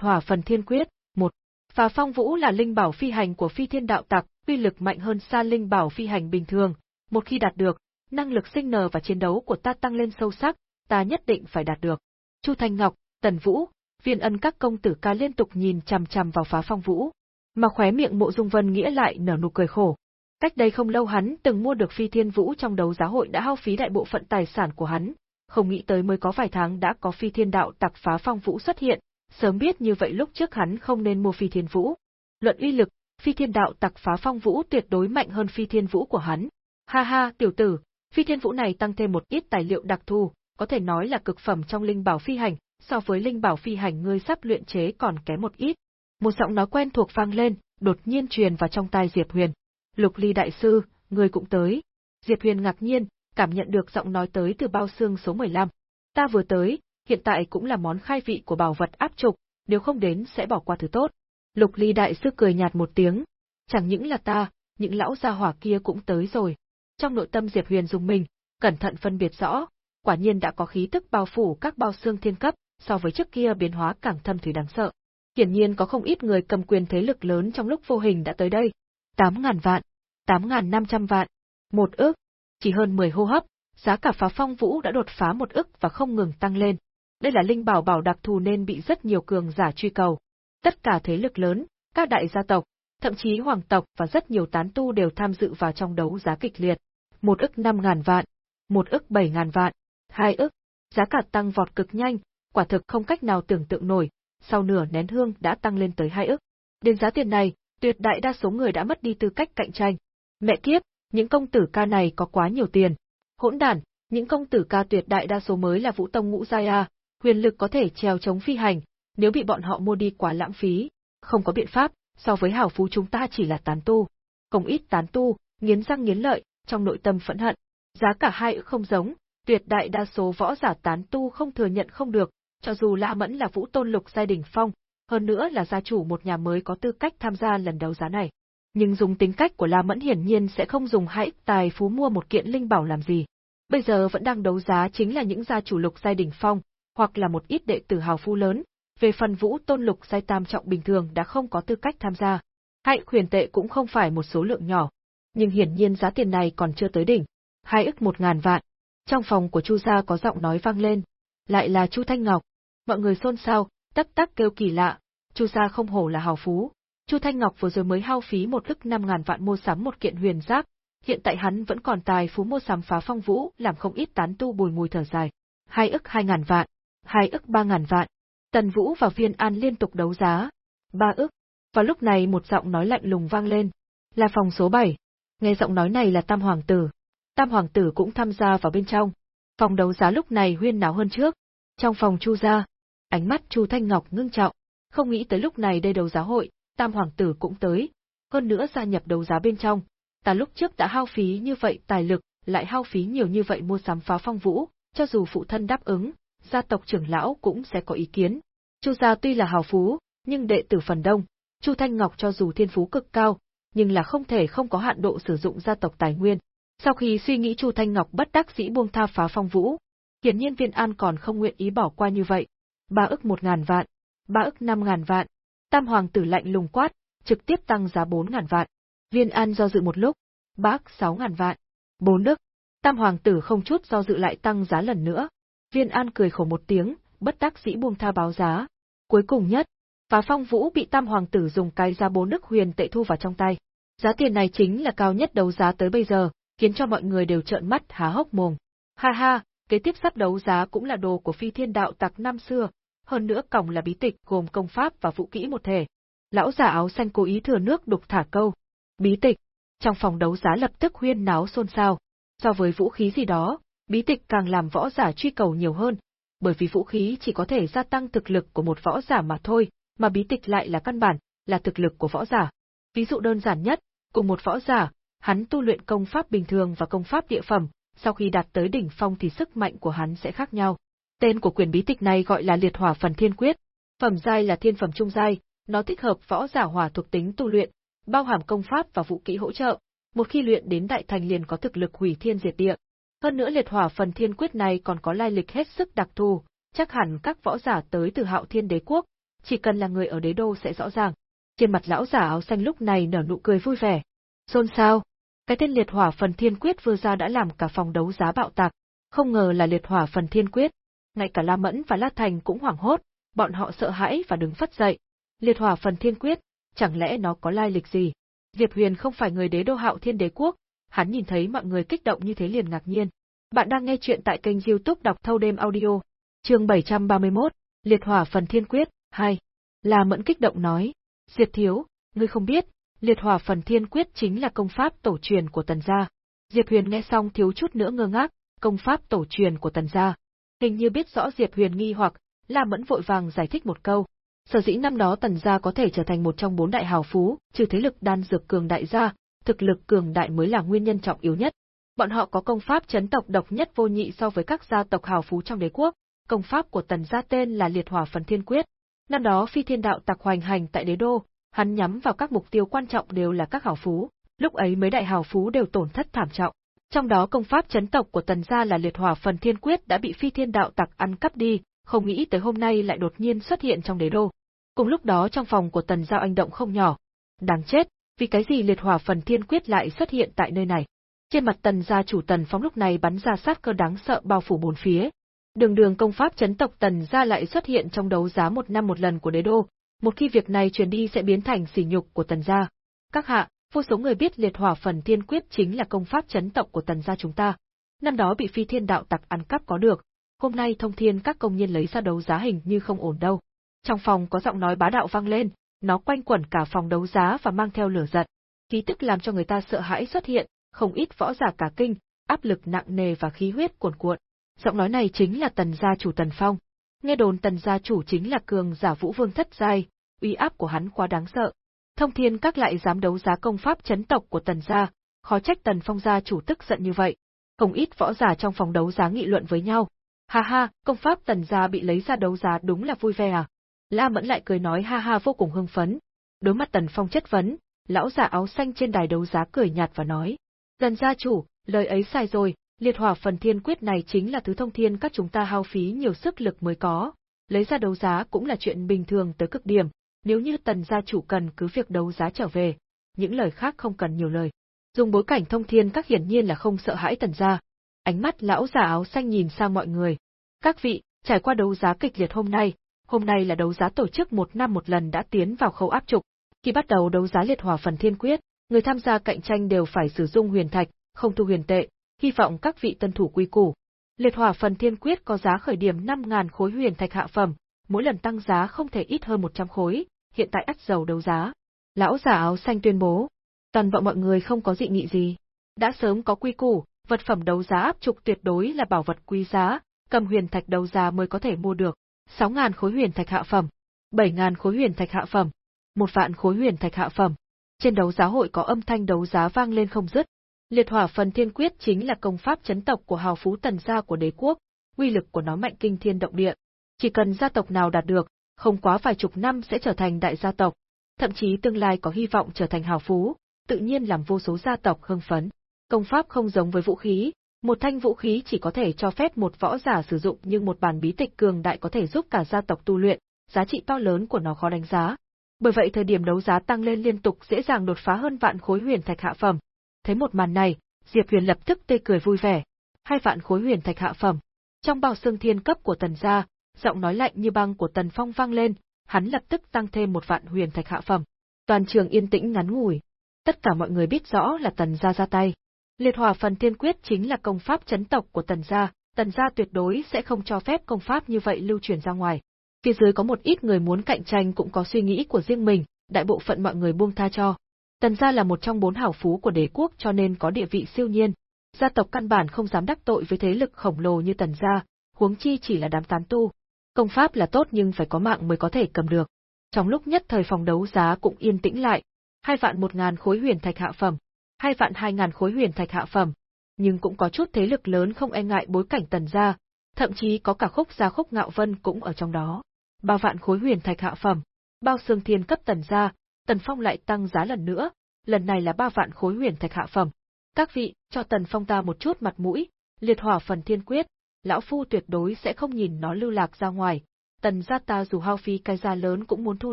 hỏa phần thiên quyết, 1. Phá phong vũ là linh bảo phi hành của phi thiên đạo tặc, uy lực mạnh hơn xa linh bảo phi hành bình thường. Một khi đạt được, năng lực sinh nở và chiến đấu của ta tăng lên sâu sắc, ta nhất định phải đạt được. Chu Thanh Ngọc, Tần Vũ, viên ân các công tử ca liên tục nhìn chằm chằm vào phá phong vũ. Mà khóe miệng mộ dung vân nghĩa lại nở nụ cười khổ. Cách đây không lâu hắn từng mua được phi thiên vũ trong đấu giá hội đã hao phí đại bộ phận tài sản của hắn, không nghĩ tới mới có vài tháng đã có phi thiên đạo tặc phá phong vũ xuất hiện, sớm biết như vậy lúc trước hắn không nên mua phi thiên vũ. Luận uy lực, phi thiên đạo tặc phá phong vũ tuyệt đối mạnh hơn phi thiên vũ của hắn. Ha ha, tiểu tử, phi thiên vũ này tăng thêm một ít tài liệu đặc thù, có thể nói là cực phẩm trong linh bảo phi hành, so với linh bảo phi hành ngươi sắp luyện chế còn kém một ít. Một giọng nói quen thuộc vang lên, đột nhiên truyền vào trong tai Diệp Huyền. Lục Ly đại sư, ngươi cũng tới. Diệp Huyền ngạc nhiên, cảm nhận được giọng nói tới từ bao xương số 15. Ta vừa tới, hiện tại cũng là món khai vị của bảo vật áp trục, nếu không đến sẽ bỏ qua thứ tốt. Lục Ly đại sư cười nhạt một tiếng, chẳng những là ta, những lão gia hỏa kia cũng tới rồi. Trong nội tâm Diệp Huyền dùng mình, cẩn thận phân biệt rõ, quả nhiên đã có khí tức bao phủ các bao xương thiên cấp, so với trước kia biến hóa càng thâm thủy đáng sợ. Hiển nhiên có không ít người cầm quyền thế lực lớn trong lúc vô hình đã tới đây. 8.000 vạn, 8.500 vạn, một ước, chỉ hơn 10 hô hấp, giá cả phá phong vũ đã đột phá một ức và không ngừng tăng lên. Đây là linh bảo bảo đặc thù nên bị rất nhiều cường giả truy cầu. Tất cả thế lực lớn, các đại gia tộc, thậm chí hoàng tộc và rất nhiều tán tu đều tham dự vào trong đấu giá kịch liệt. Một ức năm ngàn vạn, một ức bảy ngàn vạn, hai ức, giá cả tăng vọt cực nhanh, quả thực không cách nào tưởng tượng nổi, sau nửa nén hương đã tăng lên tới hai ức. Đến giá tiền này, tuyệt đại đa số người đã mất đi tư cách cạnh tranh. Mẹ kiếp, những công tử ca này có quá nhiều tiền. Hỗn đản, những công tử ca tuyệt đại đa số mới là vũ tông ngũ giai a, huyền lực có thể treo chống phi hành, nếu bị bọn họ mua đi quá lãng phí, không có biện pháp, so với hảo phú chúng ta chỉ là tán tu. Không ít tán tu, nghiến răng nghiến lợi, trong nội tâm phẫn hận. Giá cả hai không giống, tuyệt đại đa số võ giả tán tu không thừa nhận không được, cho dù Lã Mẫn là vũ tôn lục giai đỉnh phong, hơn nữa là gia chủ một nhà mới có tư cách tham gia lần đấu giá này. Nhưng dùng tính cách của La Mẫn hiển nhiên sẽ không dùng hai tài phú mua một kiện linh bảo làm gì. Bây giờ vẫn đang đấu giá chính là những gia chủ lục giai đỉnh phong, hoặc là một ít đệ tử hào phu lớn, về phần vũ tôn lục giai tam trọng bình thường đã không có tư cách tham gia. Hai huyền tệ cũng không phải một số lượng nhỏ, nhưng hiển nhiên giá tiền này còn chưa tới đỉnh. Hai ức một ngàn vạn. Trong phòng của Chu gia có giọng nói vang lên, lại là Chu Thanh Ngọc. Mọi người xôn xao, tắc tắc kêu kỳ lạ, Chu gia không hổ là hào phú. Chu Thanh Ngọc vừa rồi mới hao phí một lức năm ngàn vạn mua sắm một kiện huyền giáp, hiện tại hắn vẫn còn tài phú mua sắm phá phong vũ, làm không ít tán tu bùi mùi thở dài. Hai ức hai ngàn vạn, hai ức ba ngàn vạn. Tần Vũ và Viên An liên tục đấu giá. Ba ức. Và lúc này một giọng nói lạnh lùng vang lên. Là phòng số 7. Nghe giọng nói này là Tam Hoàng Tử. Tam Hoàng Tử cũng tham gia vào bên trong. Phòng đấu giá lúc này huyên náo hơn trước. Trong phòng Chu gia, ánh mắt Chu Thanh Ngọc ngưng trọng. Không nghĩ tới lúc này đây đấu giá hội, Tam Hoàng Tử cũng tới. Hơn nữa gia nhập đấu giá bên trong. Ta lúc trước đã hao phí như vậy tài lực, lại hao phí nhiều như vậy mua sắm phá phong vũ, cho dù phụ thân đáp ứng, gia tộc trưởng lão cũng sẽ có ý kiến. Chu gia tuy là hào phú, nhưng đệ tử phần đông, Chu Thanh Ngọc cho dù thiên phú cực cao, nhưng là không thể không có hạn độ sử dụng gia tộc tài nguyên. Sau khi suy nghĩ Chu Thanh Ngọc bất đắc dĩ buông tha phá phong vũ, hiển nhiên Viên An còn không nguyện ý bỏ qua như vậy. Ba ức một ngàn vạn, ba ức năm ngàn vạn, Tam Hoàng tử lạnh lùng quát, trực tiếp tăng giá bốn ngàn vạn. Viên An do dự một lúc, ba ức sáu ngàn vạn, bốn ức. Tam Hoàng tử không chút do dự lại tăng giá lần nữa. Viên An cười khổ một tiếng, bất đắc dĩ buông tha báo giá. Cuối cùng nhất, phá phong vũ bị tam hoàng tử dùng cái giá bốn đức huyền tệ thu vào trong tay. Giá tiền này chính là cao nhất đấu giá tới bây giờ, khiến cho mọi người đều trợn mắt há hốc mồm. Ha ha, kế tiếp sắp đấu giá cũng là đồ của phi thiên đạo tặc năm xưa, hơn nữa còng là bí tịch gồm công pháp và vũ kỹ một thể. Lão giả áo xanh cố ý thừa nước đục thả câu. Bí tịch. Trong phòng đấu giá lập tức huyên náo xôn xao. So với vũ khí gì đó, bí tịch càng làm võ giả truy cầu nhiều hơn, bởi vì vũ khí chỉ có thể gia tăng thực lực của một võ giả mà thôi, mà bí tịch lại là căn bản, là thực lực của võ giả. Ví dụ đơn giản nhất, cùng một võ giả, hắn tu luyện công pháp bình thường và công pháp địa phẩm, sau khi đạt tới đỉnh phong thì sức mạnh của hắn sẽ khác nhau. Tên của quyền bí tịch này gọi là Liệt Hỏa Phần Thiên Quyết, phẩm giai là thiên phẩm trung giai, nó thích hợp võ giả hỏa thuộc tính tu luyện, bao hàm công pháp và vũ kỹ hỗ trợ, một khi luyện đến đại thành liền có thực lực hủy thiên diệt địa. Hơn nữa liệt hỏa phần thiên quyết này còn có lai lịch hết sức đặc thù, chắc hẳn các võ giả tới từ hạo thiên đế quốc, chỉ cần là người ở đế đô sẽ rõ ràng. Trên mặt lão giả áo xanh lúc này nở nụ cười vui vẻ. Xôn sao? Cái tên liệt hỏa phần thiên quyết vừa ra đã làm cả phòng đấu giá bạo tạc, không ngờ là liệt hỏa phần thiên quyết. Ngay cả La Mẫn và La Thành cũng hoảng hốt, bọn họ sợ hãi và đứng phất dậy. Liệt hỏa phần thiên quyết, chẳng lẽ nó có lai lịch gì? Diệp Huyền không phải người đế đô hạo thiên đế quốc, hắn nhìn thấy mọi người kích động như thế liền ngạc nhiên. Bạn đang nghe chuyện tại kênh youtube đọc thâu đêm audio, chương 731, Liệt hỏa phần thiên quyết, 2. La mẫn kích động nói, Diệp thiếu, ngươi không biết, liệt hỏa phần thiên quyết chính là công pháp tổ truyền của tần gia. Diệp Huyền nghe xong thiếu chút nữa ngơ ngác, công pháp tổ truyền của tần gia. Hình như biết rõ Diệp Huyền nghi hoặc, La Mẫn vội vàng giải thích một câu. Sở dĩ năm đó tần gia có thể trở thành một trong bốn đại hào phú, trừ thế lực đan dược cường đại gia, thực lực cường đại mới là nguyên nhân trọng yếu nhất. Bọn họ có công pháp chấn tộc độc nhất vô nhị so với các gia tộc hào phú trong đế quốc, công pháp của tần gia tên là liệt hỏa phần thiên quyết. Năm đó phi thiên đạo tặc hoành hành tại đế đô, hắn nhắm vào các mục tiêu quan trọng đều là các hào phú, lúc ấy mấy đại hào phú đều tổn thất thảm trọng. Trong đó công pháp chấn tộc của tần gia là liệt hỏa phần thiên quyết đã bị phi thiên đạo tặc ăn cắp đi, không nghĩ tới hôm nay lại đột nhiên xuất hiện trong đế đô. Cùng lúc đó trong phòng của tần gia anh động không nhỏ. Đáng chết, vì cái gì liệt hỏa phần thiên quyết lại xuất hiện tại nơi này? Trên mặt tần gia chủ tần phóng lúc này bắn ra sát cơ đáng sợ bao phủ bốn phía. Đường đường công pháp chấn tộc tần gia lại xuất hiện trong đấu giá một năm một lần của đế đô, một khi việc này truyền đi sẽ biến thành sỉ nhục của tần gia. Các hạ, vô số người biết liệt hỏa phần thiên quyết chính là công pháp chấn tộc của tần gia chúng ta. Năm đó bị phi thiên đạo tặc ăn cắp có được, hôm nay thông thiên các công nhân lấy ra đấu giá hình như không ổn đâu. Trong phòng có giọng nói bá đạo vang lên, nó quanh quẩn cả phòng đấu giá và mang theo lửa giận. Khí tức làm cho người ta sợ hãi xuất hiện, không ít võ giả cả kinh, áp lực nặng nề và khí huyết cuồn cuộn. Giọng nói này chính là tần gia chủ Tần Phong. Nghe đồn tần gia chủ chính là cường giả vũ vương thất giai, uy áp của hắn quá đáng sợ. Thông thiên các lại dám đấu giá công pháp chấn tộc của tần gia, khó trách tần phong gia chủ tức giận như vậy. Không ít võ giả trong phòng đấu giá nghị luận với nhau. Ha ha, công pháp tần gia bị lấy ra đấu giá đúng là vui vẻ à. La Mẫn lại cười nói ha ha vô cùng hưng phấn. Đối mặt tần phong chất vấn, lão giả áo xanh trên đài đấu giá cười nhạt và nói. Tần gia chủ, lời ấy sai rồi, liệt hỏa phần thiên quyết này chính là thứ thông thiên các chúng ta hao phí nhiều sức lực mới có. Lấy ra đấu giá cũng là chuyện bình thường tới cực điểm, nếu như tần gia chủ cần cứ việc đấu giá trở về, những lời khác không cần nhiều lời. Dùng bối cảnh thông thiên các hiển nhiên là không sợ hãi tần gia. Ánh mắt lão già áo xanh nhìn sang mọi người. Các vị, trải qua đấu giá kịch liệt hôm nay, hôm nay là đấu giá tổ chức một năm một lần đã tiến vào khâu áp trục. Khi bắt đầu đấu giá liệt hỏa phần thiên quyết, người tham gia cạnh tranh đều phải sử dụng huyền thạch, không thu huyền tệ, hy vọng các vị tân thủ quy củ. Liệt hỏa phần thiên quyết có giá khởi điểm 5.000 khối huyền thạch hạ phẩm, mỗi lần tăng giá không thể ít hơn 100 khối, hiện tại ắt dầu đấu giá. Lão giả áo xanh tuyên bố, toàn bộ mọi người không có dị nghị gì. Đã sớm có quy củ, vật phẩm đấu giá áp trục tuyệt đối là bảo vật quý giá, cầm huyền thạch đấu giá mới có thể mua được. 6.000 khối huyền thạch hạ phẩm, 7.000 khối huyền thạch hạ phẩm, một vạn khối huyền thạch hạ phẩm. Trên đấu giá hội có âm thanh đấu giá vang lên không dứt. Liệt hỏa phần thiên quyết chính là công pháp chấn tộc của hào phú tần gia của đế quốc, uy lực của nó mạnh kinh thiên động địa. Chỉ cần gia tộc nào đạt được, không quá vài chục năm sẽ trở thành đại gia tộc, thậm chí tương lai có hy vọng trở thành hào phú, tự nhiên làm vô số gia tộc hưng phấn. Công pháp không giống với vũ khí, một thanh vũ khí chỉ có thể cho phép một võ giả sử dụng nhưng một bản bí tịch cường đại có thể giúp cả gia tộc tu luyện, giá trị to lớn của nó khó đánh giá. Bởi vậy thời điểm đấu giá tăng lên liên tục dễ dàng đột phá hơn vạn khối huyền thạch hạ phẩm. Thấy một màn này, Diệp Huyền lập tức tê cười vui vẻ. Hai vạn khối huyền thạch hạ phẩm. Trong bao xương thiên cấp của tần gia, giọng nói lạnh như băng của Tần Phong vang lên, hắn lập tức tăng thêm một vạn huyền thạch hạ phẩm. Toàn trường yên tĩnh ngắn ngủi. Tất cả mọi người biết rõ là Tần gia ra tay. Liệt hỏa phần thiên quyết chính là công pháp chấn tộc của Tần gia, Tần gia tuyệt đối sẽ không cho phép công pháp như vậy lưu truyền ra ngoài. Phía dưới có một ít người muốn cạnh tranh cũng có suy nghĩ của riêng mình, đại bộ phận mọi người buông tha cho. Tần gia là một trong bốn hảo phú của đế quốc cho nên có địa vị siêu nhiên. Gia tộc căn bản không dám đắc tội với thế lực khổng lồ như Tần gia, huống chi chỉ là đám tán tu, Công pháp là tốt nhưng phải có mạng mới có thể cầm được. Trong lúc nhất thời phòng đấu giá cũng yên tĩnh lại, hai vạn một ngàn khối huyền thạch hạ phẩm, hai vạn hai ngàn khối huyền thạch hạ phẩm, nhưng cũng có chút thế lực lớn không e ngại bối cảnh tần gia, thậm chí có cả khúc gia khúc ngạo vân cũng ở trong đó. Ba vạn khối huyền thạch hạ phẩm, bao xương thiên cấp tần gia, tần phong lại tăng giá lần nữa, lần này là ba vạn khối huyền thạch hạ phẩm. Các vị, cho tần phong ta một chút mặt mũi, liệt hỏa phần thiên quyết, lão phu tuyệt đối sẽ không nhìn nó lưu lạc ra ngoài. Tần gia ta dù hao phí cái giá lớn cũng muốn thu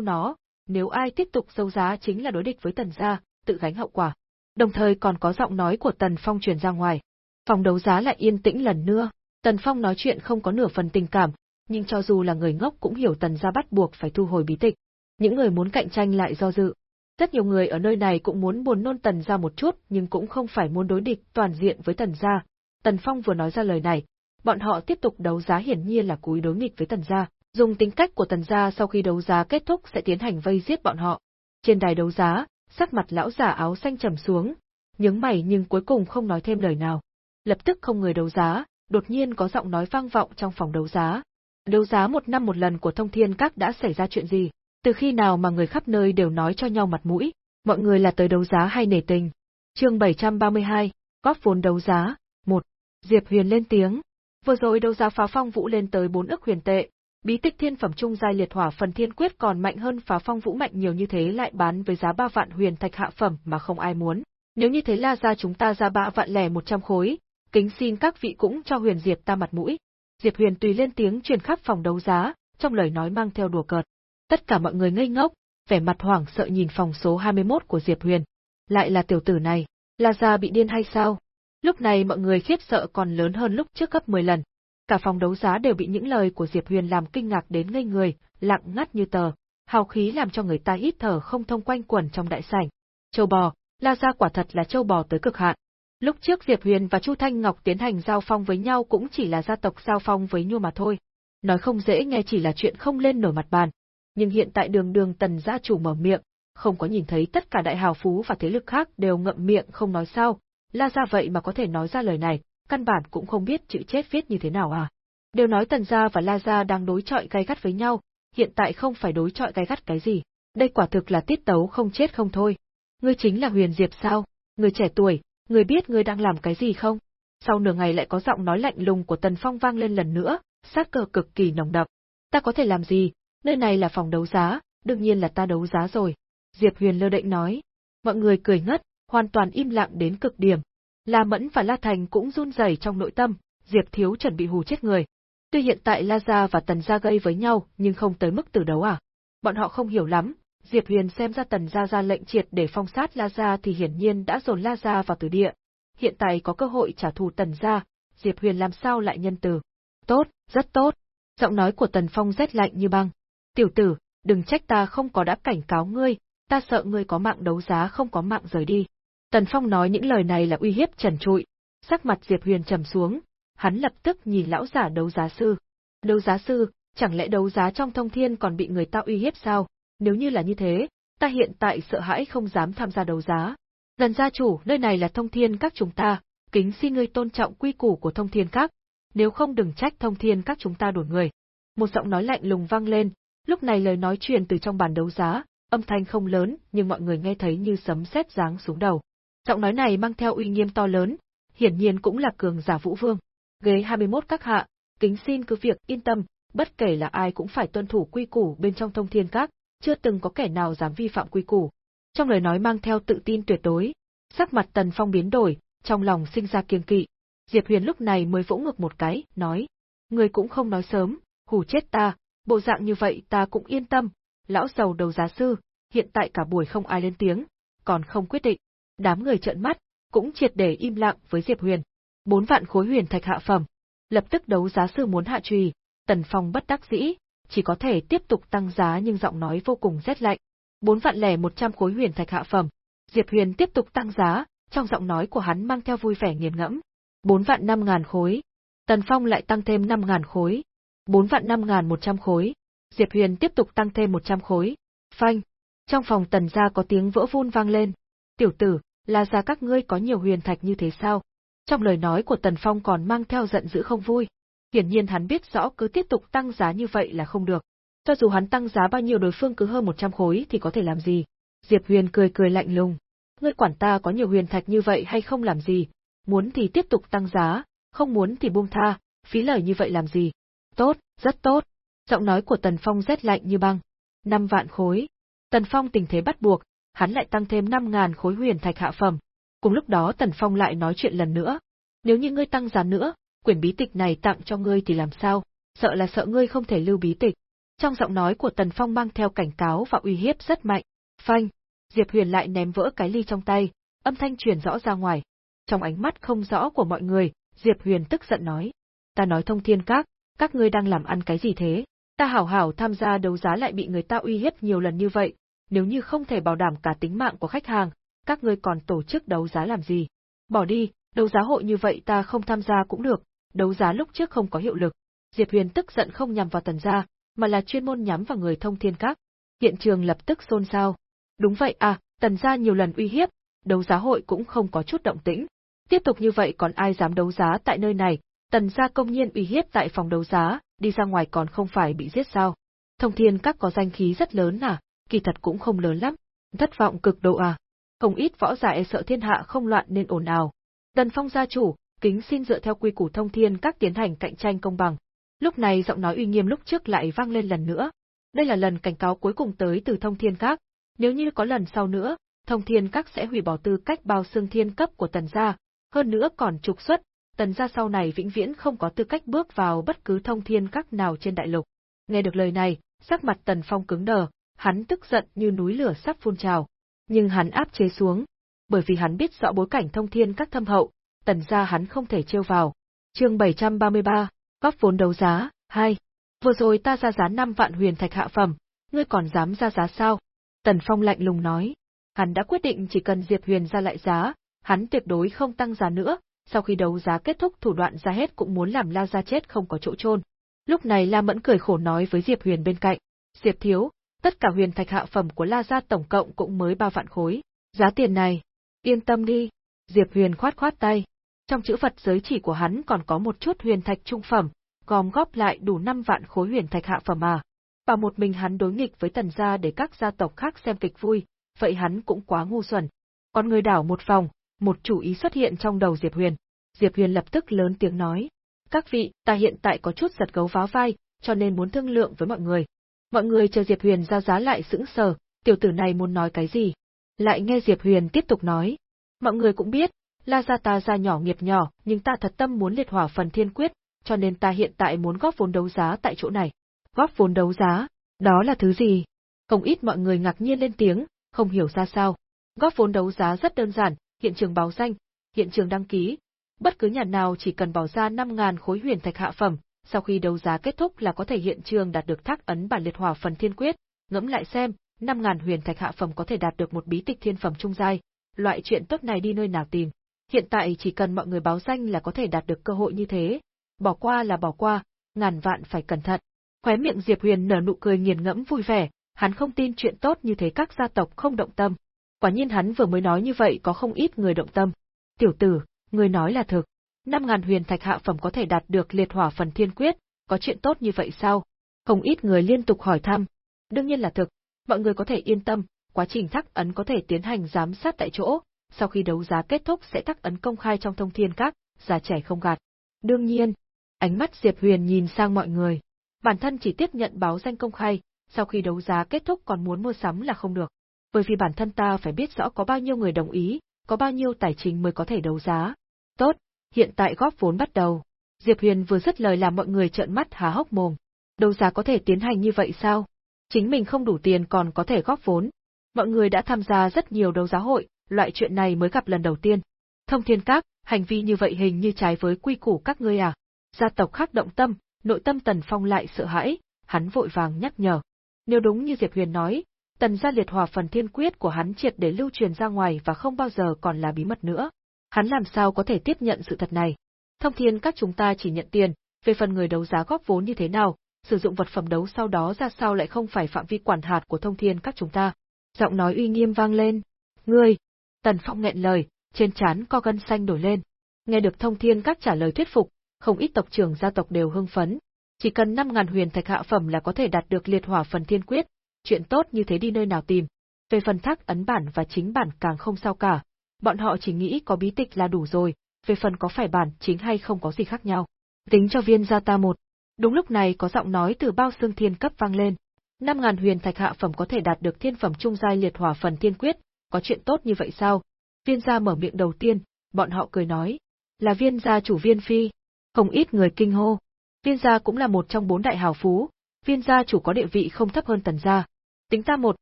nó, nếu ai tiếp tục sâu giá chính là đối địch với tần gia, tự gánh hậu quả. Đồng thời còn có giọng nói của Tần Phong truyền ra ngoài. Phòng đấu giá lại yên tĩnh lần nữa, Tần Phong nói chuyện không có nửa phần tình cảm, nhưng cho dù là người ngốc cũng hiểu Tần gia bắt buộc phải thu hồi bí tịch. Những người muốn cạnh tranh lại do dự. Rất nhiều người ở nơi này cũng muốn buồn nôn Tần gia một chút, nhưng cũng không phải muốn đối địch toàn diện với Tần gia. Tần Phong vừa nói ra lời này, bọn họ tiếp tục đấu giá hiển nhiên là cúi đối nghịch với Tần gia, dùng tính cách của Tần gia sau khi đấu giá kết thúc sẽ tiến hành vây giết bọn họ. Trên đài đấu giá, sắc mặt lão giả áo xanh trầm xuống, nhướng mày nhưng cuối cùng không nói thêm lời nào. Lập tức không người đấu giá, đột nhiên có giọng nói vang vọng trong phòng đấu giá. Đấu giá một năm một lần của thông thiên các đã xảy ra chuyện gì? Từ khi nào mà người khắp nơi đều nói cho nhau mặt mũi, mọi người là tới đấu giá hay nể tình? Chương 732, góp vốn đấu giá, 1. Diệp Huyền lên tiếng. Vừa rồi đấu giá phá phong vũ lên tới 4 ức huyền tệ, bí tích thiên phẩm trung giai liệt hỏa phần thiên quyết còn mạnh hơn phá phong vũ mạnh nhiều như thế lại bán với giá 3 vạn huyền thạch hạ phẩm mà không ai muốn. Nếu như thế là ra chúng ta ra 3 vạn lẻ 100 khối, kính xin các vị cũng cho huyền diệp ta mặt mũi. Diệp Huyền tùy lên tiếng truyền khắp phòng đấu giá, trong lời nói mang theo đùa cợt. Tất cả mọi người ngây ngốc, vẻ mặt hoảng sợ nhìn phòng số 21 của Diệp Huyền. Lại là tiểu tử này, là ra bị điên hay sao? Lúc này mọi người khiếp sợ còn lớn hơn lúc trước gấp 10 lần. Cả phòng đấu giá đều bị những lời của Diệp Huyền làm kinh ngạc đến ngây người, lặng ngắt như tờ, hào khí làm cho người ta hít thở không thông quanh quẩn trong đại sảnh. Châu bò, La Gia quả thật là châu bò tới cực hạn. Lúc trước Diệp Huyền và Chu Thanh Ngọc tiến hành giao phong với nhau cũng chỉ là gia tộc giao phong với Nhu mà thôi. Nói không dễ nghe chỉ là chuyện không lên nổi mặt bàn. Nhưng hiện tại đường đường tần gia chủ mở miệng, không có nhìn thấy tất cả đại hào phú và thế lực khác đều ngậm miệng không nói sao, la ra vậy mà có thể nói ra lời này, căn bản cũng không biết chữ chết viết như thế nào à. Đều nói tần gia và la gia đang đối chọi gay gắt với nhau, hiện tại không phải đối chọi gay gắt cái gì, đây quả thực là tiết tấu không chết không thôi. Ngươi chính là Huyền Diệp sao? Người trẻ tuổi, người biết ngươi đang làm cái gì không? Sau nửa ngày lại có giọng nói lạnh lùng của Tần Phong vang lên lần nữa, sát cờ cực kỳ nồng đậm. Ta có thể làm gì? Nơi này là phòng đấu giá, đương nhiên là ta đấu giá rồi. Diệp Huyền lơ đệnh nói. Mọi người cười ngất, hoàn toàn im lặng đến cực điểm. La Mẫn và La Thành cũng run rẩy trong nội tâm, Diệp Thiếu chuẩn bị hù chết người. Tuy hiện tại La Gia và Tần Gia gây với nhau nhưng không tới mức tử đấu à. Bọn họ không hiểu lắm, Diệp Huyền xem ra Tần Gia ra lệnh triệt để phong sát La Gia thì hiển nhiên đã dồn La Gia vào tử địa. Hiện tại có cơ hội trả thù Tần Gia, Diệp Huyền làm sao lại nhân từ. Tốt, rất tốt. Giọng nói của Tần Phong rét lạnh như băng. Tiểu tử, đừng trách ta không có đã cảnh cáo ngươi, ta sợ ngươi có mạng đấu giá không có mạng rời đi. Tần Phong nói những lời này là uy hiếp trần trụi. Sắc mặt Diệp Huyền trầm xuống, hắn lập tức nhìn lão giả đấu giá sư. Đấu giá sư, chẳng lẽ đấu giá trong thông thiên còn bị người ta uy hiếp sao? Nếu như là như thế, ta hiện tại sợ hãi không dám tham gia đấu giá. Dần gia chủ, nơi này là thông thiên các chúng ta, kính xin ngươi tôn trọng quy củ của thông thiên các, nếu không đừng trách thông thiên các chúng ta đuổi người. Một giọng nói lạnh lùng vang lên, lúc này lời nói truyền từ trong bàn đấu giá, âm thanh không lớn, nhưng mọi người nghe thấy như sấm sét giáng xuống đầu. Giọng nói này mang theo uy nghiêm to lớn, hiển nhiên cũng là cường giả Vũ Vương. Ghế 21 các hạ, kính xin cứ việc yên tâm, bất kể là ai cũng phải tuân thủ quy củ bên trong thông thiên các, chưa từng có kẻ nào dám vi phạm quy củ. Trong lời nói mang theo tự tin tuyệt đối, sắc mặt Tần Phong biến đổi, trong lòng sinh ra kiêng kỵ. Diệp Huyền lúc này mới vỗ ngực một cái, nói: "Người cũng không nói sớm, hù chết ta, bộ dạng như vậy ta cũng yên tâm." Lão giàu đầu giá sư, hiện tại cả buổi không ai lên tiếng, còn không quyết định. Đám người trợn mắt, cũng triệt để im lặng với Diệp Huyền. Bốn vạn khối huyền thạch hạ phẩm. Lập tức đấu giá sư muốn hạ trùy, Tần Phong bất đắc dĩ, chỉ có thể tiếp tục tăng giá nhưng giọng nói vô cùng rét lạnh. Bốn vạn lẻ một trăm khối huyền thạch hạ phẩm. Diệp Huyền tiếp tục tăng giá, trong giọng nói của hắn mang theo vui vẻ nghiền ngẫm. Bốn vạn năm ngàn khối. Tần Phong lại tăng thêm năm ngàn khối. Bốn vạn năm ngàn một trăm khối. Diệp Huyền tiếp tục tăng thêm một trăm khối. Phanh. Trong phòng tần gia có tiếng vỡ vun vang lên. Tiểu tử, là ra các ngươi có nhiều huyền thạch như thế sao? Trong lời nói của Tần Phong còn mang theo giận dữ không vui. Hiển nhiên hắn biết rõ cứ tiếp tục tăng giá như vậy là không được. Cho dù hắn tăng giá bao nhiêu đối phương cứ hơn 100 khối thì có thể làm gì? Diệp Huyền cười cười lạnh lùng. Ngươi quản ta có nhiều huyền thạch như vậy hay không làm gì? Muốn thì tiếp tục tăng giá, không muốn thì buông tha, phí lời như vậy làm gì? Tốt, rất tốt. Giọng nói của Tần Phong rét lạnh như băng. Năm vạn khối. Tần Phong tình thế bắt buộc, hắn lại tăng thêm 5.000 khối huyền thạch hạ phẩm. Cùng lúc đó Tần Phong lại nói chuyện lần nữa. Nếu như ngươi tăng giá nữa, quyển bí tịch này tặng cho ngươi thì làm sao? Sợ là sợ ngươi không thể lưu bí tịch. Trong giọng nói của Tần Phong mang theo cảnh cáo và uy hiếp rất mạnh. Phanh! Diệp Huyền lại ném vỡ cái ly trong tay, âm thanh truyền rõ ra ngoài. Trong ánh mắt không rõ của mọi người, Diệp Huyền tức giận nói. Ta nói thông thiên các, các ngươi đang làm ăn cái gì thế? Ta hảo hảo tham gia đấu giá lại bị người ta uy hiếp nhiều lần như vậy, nếu như không thể bảo đảm cả tính mạng của khách hàng, các ngươi còn tổ chức đấu giá làm gì? Bỏ đi, đấu giá hội như vậy ta không tham gia cũng được, đấu giá lúc trước không có hiệu lực. Diệp Huyền tức giận không nhằm vào tần gia, mà là chuyên môn nhắm vào người thông thiên các. Hiện trường lập tức xôn xao. Đúng vậy à, tần gia nhiều lần uy hiếp, đấu giá hội cũng không có chút động tĩnh. Tiếp tục như vậy còn ai dám đấu giá tại nơi này, Tần gia công nhiên uy hiếp tại phòng đấu giá, đi ra ngoài còn không phải bị giết sao? Thông thiên các có danh khí rất lớn à, kỳ thật cũng không lớn lắm. Thất vọng cực độ à. Không ít võ giả e sợ thiên hạ không loạn nên ồn ào. Tần phong gia chủ, kính xin dựa theo quy củ thông thiên các tiến hành cạnh tranh công bằng. Lúc này giọng nói uy nghiêm lúc trước lại vang lên lần nữa. Đây là lần cảnh cáo cuối cùng tới từ thông thiên các. Nếu như có lần sau nữa, thông thiên các sẽ hủy bỏ tư cách bao xương thiên cấp của tần gia, hơn nữa còn trục xuất, tần gia sau này vĩnh viễn không có tư cách bước vào bất cứ thông thiên các nào trên đại lục. Nghe được lời này, sắc mặt tần phong cứng đờ, hắn tức giận như núi lửa sắp phun trào. Nhưng hắn áp chế xuống, bởi vì hắn biết rõ bối cảnh thông thiên các thâm hậu, tần gia hắn không thể trêu vào. Chương 733, góp vốn đấu giá, 2. Vừa rồi ta ra giá 5 vạn huyền thạch hạ phẩm, ngươi còn dám ra giá sao? Tần Phong lạnh lùng nói. Hắn đã quyết định chỉ cần Diệp Huyền ra lại giá, hắn tuyệt đối không tăng giá nữa, sau khi đấu giá kết thúc thủ đoạn ra hết cũng muốn làm La Gia chết không có chỗ chôn. Lúc này La Mẫn cười khổ nói với Diệp Huyền bên cạnh, Diệp Thiếu, tất cả huyền thạch hạ phẩm của La Gia tổng cộng cũng mới ba vạn khối, giá tiền này, yên tâm đi, Diệp Huyền khoát khoát tay. Trong chữ Phật giới chỉ của hắn còn có một chút huyền thạch trung phẩm, gom góp lại đủ 5 vạn khối huyền thạch hạ phẩm mà. Và một mình hắn đối nghịch với tần gia để các gia tộc khác xem kịch vui, vậy hắn cũng quá ngu xuẩn. Còn người đảo một vòng, một chủ ý xuất hiện trong đầu Diệp Huyền. Diệp Huyền lập tức lớn tiếng nói, các vị, ta hiện tại có chút giật gấu vá vai, cho nên muốn thương lượng với mọi người. Mọi người chờ Diệp Huyền giao giá lại sững sờ, tiểu tử này muốn nói cái gì? Lại nghe Diệp Huyền tiếp tục nói, mọi người cũng biết, La gia ta gia nhỏ nghiệp nhỏ, nhưng ta thật tâm muốn liệt hỏa phần thiên quyết, cho nên ta hiện tại muốn góp vốn đấu giá tại chỗ này. Góp vốn đấu giá? Đó là thứ gì? Không ít mọi người ngạc nhiên lên tiếng, không hiểu ra sao. Góp vốn đấu giá rất đơn giản, hiện trường báo danh, hiện trường đăng ký. Bất cứ nhà nào chỉ cần bỏ ra 5.000 khối huyền thạch hạ phẩm, sau khi đấu giá kết thúc là có thể hiện trường đạt được thác ấn bản liệt hỏa phần thiên quyết, ngẫm lại xem, 5000 huyền thạch hạ phẩm có thể đạt được một bí tịch thiên phẩm trung giai, loại chuyện tốt này đi nơi nào tìm. Hiện tại chỉ cần mọi người báo danh là có thể đạt được cơ hội như thế, bỏ qua là bỏ qua, ngàn vạn phải cẩn thận. Khóe miệng Diệp Huyền nở nụ cười nghiền ngẫm vui vẻ, hắn không tin chuyện tốt như thế các gia tộc không động tâm. Quả nhiên hắn vừa mới nói như vậy có không ít người động tâm. Tiểu tử, người nói là thực. Năm ngàn huyền thạch hạ phẩm có thể đạt được liệt hỏa phần thiên quyết, có chuyện tốt như vậy sao? Không ít người liên tục hỏi thăm. Đương nhiên là thực, mọi người có thể yên tâm, quá trình thắc ấn có thể tiến hành giám sát tại chỗ, sau khi đấu giá kết thúc sẽ thắc ấn công khai trong thông thiên các, già trẻ không gạt. Đương nhiên, ánh mắt Diệp Huyền nhìn sang mọi người. Bản thân chỉ tiếp nhận báo danh công khai, sau khi đấu giá kết thúc còn muốn mua sắm là không được. Bởi vì bản thân ta phải biết rõ có bao nhiêu người đồng ý, có bao nhiêu tài chính mới có thể đấu giá. Tốt, hiện tại góp vốn bắt đầu. Diệp Huyền vừa dứt lời làm mọi người trợn mắt há hốc mồm. Đấu giá có thể tiến hành như vậy sao? Chính mình không đủ tiền còn có thể góp vốn. Mọi người đã tham gia rất nhiều đấu giá hội, loại chuyện này mới gặp lần đầu tiên. Thông thiên các, hành vi như vậy hình như trái với quy củ các ngươi à? Gia tộc khác động tâm, nội tâm Tần Phong lại sợ hãi, hắn vội vàng nhắc nhở. Nếu đúng như Diệp Huyền nói, tần gia liệt hòa phần thiên quyết của hắn triệt để lưu truyền ra ngoài và không bao giờ còn là bí mật nữa. Hắn làm sao có thể tiếp nhận sự thật này? Thông thiên các chúng ta chỉ nhận tiền, về phần người đấu giá góp vốn như thế nào, sử dụng vật phẩm đấu sau đó ra sao lại không phải phạm vi quản hạt của thông thiên các chúng ta. Giọng nói uy nghiêm vang lên. Ngươi! Tần Phong nghẹn lời, trên trán co gân xanh nổi lên. Nghe được thông thiên các trả lời thuyết phục, không ít tộc trưởng gia tộc đều hưng phấn, chỉ cần 5000 huyền thạch hạ phẩm là có thể đạt được liệt hỏa phần thiên quyết, chuyện tốt như thế đi nơi nào tìm. Về phần thác ấn bản và chính bản càng không sao cả, bọn họ chỉ nghĩ có bí tịch là đủ rồi, về phần có phải bản chính hay không có gì khác nhau. Tính cho viên gia ta một. Đúng lúc này có giọng nói từ bao xương thiên cấp vang lên. năm ngàn huyền thạch hạ phẩm có thể đạt được thiên phẩm trung giai liệt hỏa phần thiên quyết, có chuyện tốt như vậy sao? Viên gia mở miệng đầu tiên, bọn họ cười nói, là viên gia chủ viên phi. Không ít người kinh hô, Viên gia cũng là một trong bốn đại hào phú, viên gia chủ có địa vị không thấp hơn tần gia. Tính ta một,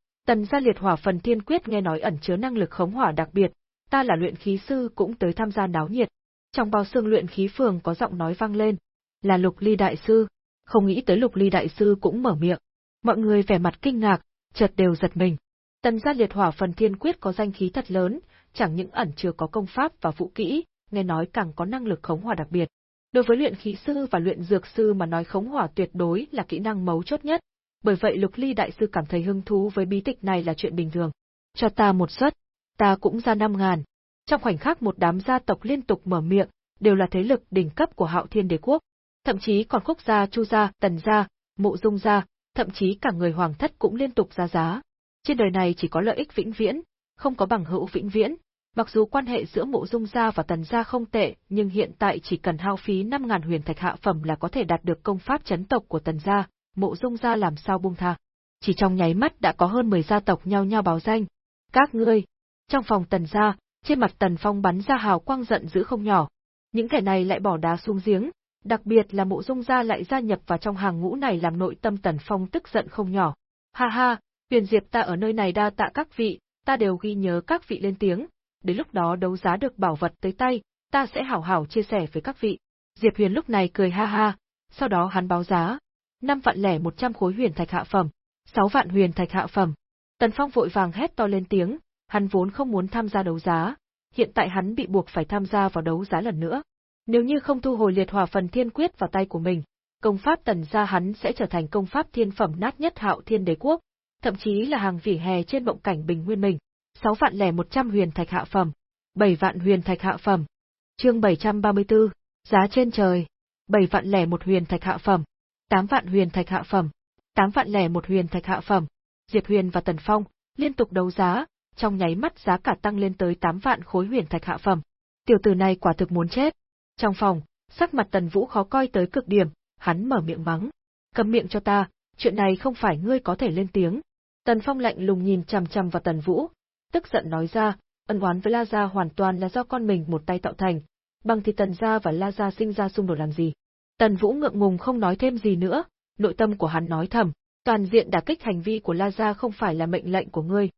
tần gia liệt hỏa phần thiên quyết nghe nói ẩn chứa năng lực khống hỏa đặc biệt, ta là luyện khí sư cũng tới tham gia náo nhiệt. Trong bao xương luyện khí phường có giọng nói vang lên, là lục ly đại sư, không nghĩ tới lục ly đại sư cũng mở miệng. Mọi người vẻ mặt kinh ngạc, chợt đều giật mình. Tần gia liệt hỏa phần thiên quyết có danh khí thật lớn, chẳng những ẩn chứa có công pháp và vũ kỹ, nghe nói càng có năng lực khống hỏa đặc biệt. Đối với luyện khí sư và luyện dược sư mà nói khống hỏa tuyệt đối là kỹ năng mấu chốt nhất, bởi vậy Lục Ly đại sư cảm thấy hứng thú với bí tịch này là chuyện bình thường. Cho ta một suất, ta cũng ra năm ngàn. Trong khoảnh khắc một đám gia tộc liên tục mở miệng, đều là thế lực đỉnh cấp của Hạo Thiên Đế quốc. Thậm chí còn Khúc gia, Chu gia, Tần gia, Mộ Dung gia, thậm chí cả người hoàng thất cũng liên tục ra giá. Trên đời này chỉ có lợi ích vĩnh viễn, không có bằng hữu vĩnh viễn. Mặc dù quan hệ giữa Mộ Dung gia và Tần gia không tệ, nhưng hiện tại chỉ cần hao phí 5000 huyền thạch hạ phẩm là có thể đạt được công pháp chấn tộc của Tần gia, Mộ Dung gia làm sao buông tha. Chỉ trong nháy mắt đã có hơn 10 gia tộc nhau nhau báo danh. Các ngươi, trong phòng Tần gia, trên mặt Tần Phong bắn ra hào quang giận dữ không nhỏ. Những kẻ này lại bỏ đá xuống giếng, đặc biệt là Mộ Dung gia lại gia nhập vào trong hàng ngũ này làm nội tâm Tần Phong tức giận không nhỏ. Ha ha, Huyền Diệp ta ở nơi này đa tạ các vị, ta đều ghi nhớ các vị lên tiếng, đến lúc đó đấu giá được bảo vật tới tay, ta sẽ hảo hảo chia sẻ với các vị. Diệp Huyền lúc này cười ha ha, sau đó hắn báo giá, 5 vạn lẻ 100 khối huyền thạch hạ phẩm, 6 vạn huyền thạch hạ phẩm. Tần Phong vội vàng hét to lên tiếng, hắn vốn không muốn tham gia đấu giá, hiện tại hắn bị buộc phải tham gia vào đấu giá lần nữa. Nếu như không thu hồi liệt hỏa phần thiên quyết vào tay của mình, công pháp tần gia hắn sẽ trở thành công pháp thiên phẩm nát nhất hạo thiên đế quốc, thậm chí là hàng vỉ hè trên mộng cảnh bình nguyên mình. 6 vạn lẻ 100 huyền thạch hạ phẩm, 7 vạn huyền thạch hạ phẩm. Chương 734, giá trên trời. 7 vạn lẻ một huyền thạch hạ phẩm, 8 vạn huyền thạch hạ phẩm, 8 vạn lẻ một huyền thạch hạ phẩm. Diệp Huyền và Tần Phong liên tục đấu giá, trong nháy mắt giá cả tăng lên tới 8 vạn khối huyền thạch hạ phẩm. Tiểu tử này quả thực muốn chết. Trong phòng, sắc mặt Tần Vũ khó coi tới cực điểm, hắn mở miệng mắng. Cầm miệng cho ta, chuyện này không phải ngươi có thể lên tiếng. Tần Phong lạnh lùng nhìn chằm chằm vào Tần Vũ, tức giận nói ra, ân oán với La Gia hoàn toàn là do con mình một tay tạo thành, bằng thì Tần Gia và La Gia sinh ra xung đột làm gì. Tần Vũ ngượng ngùng không nói thêm gì nữa, nội tâm của hắn nói thầm, toàn diện đả kích hành vi của La Gia không phải là mệnh lệnh của ngươi.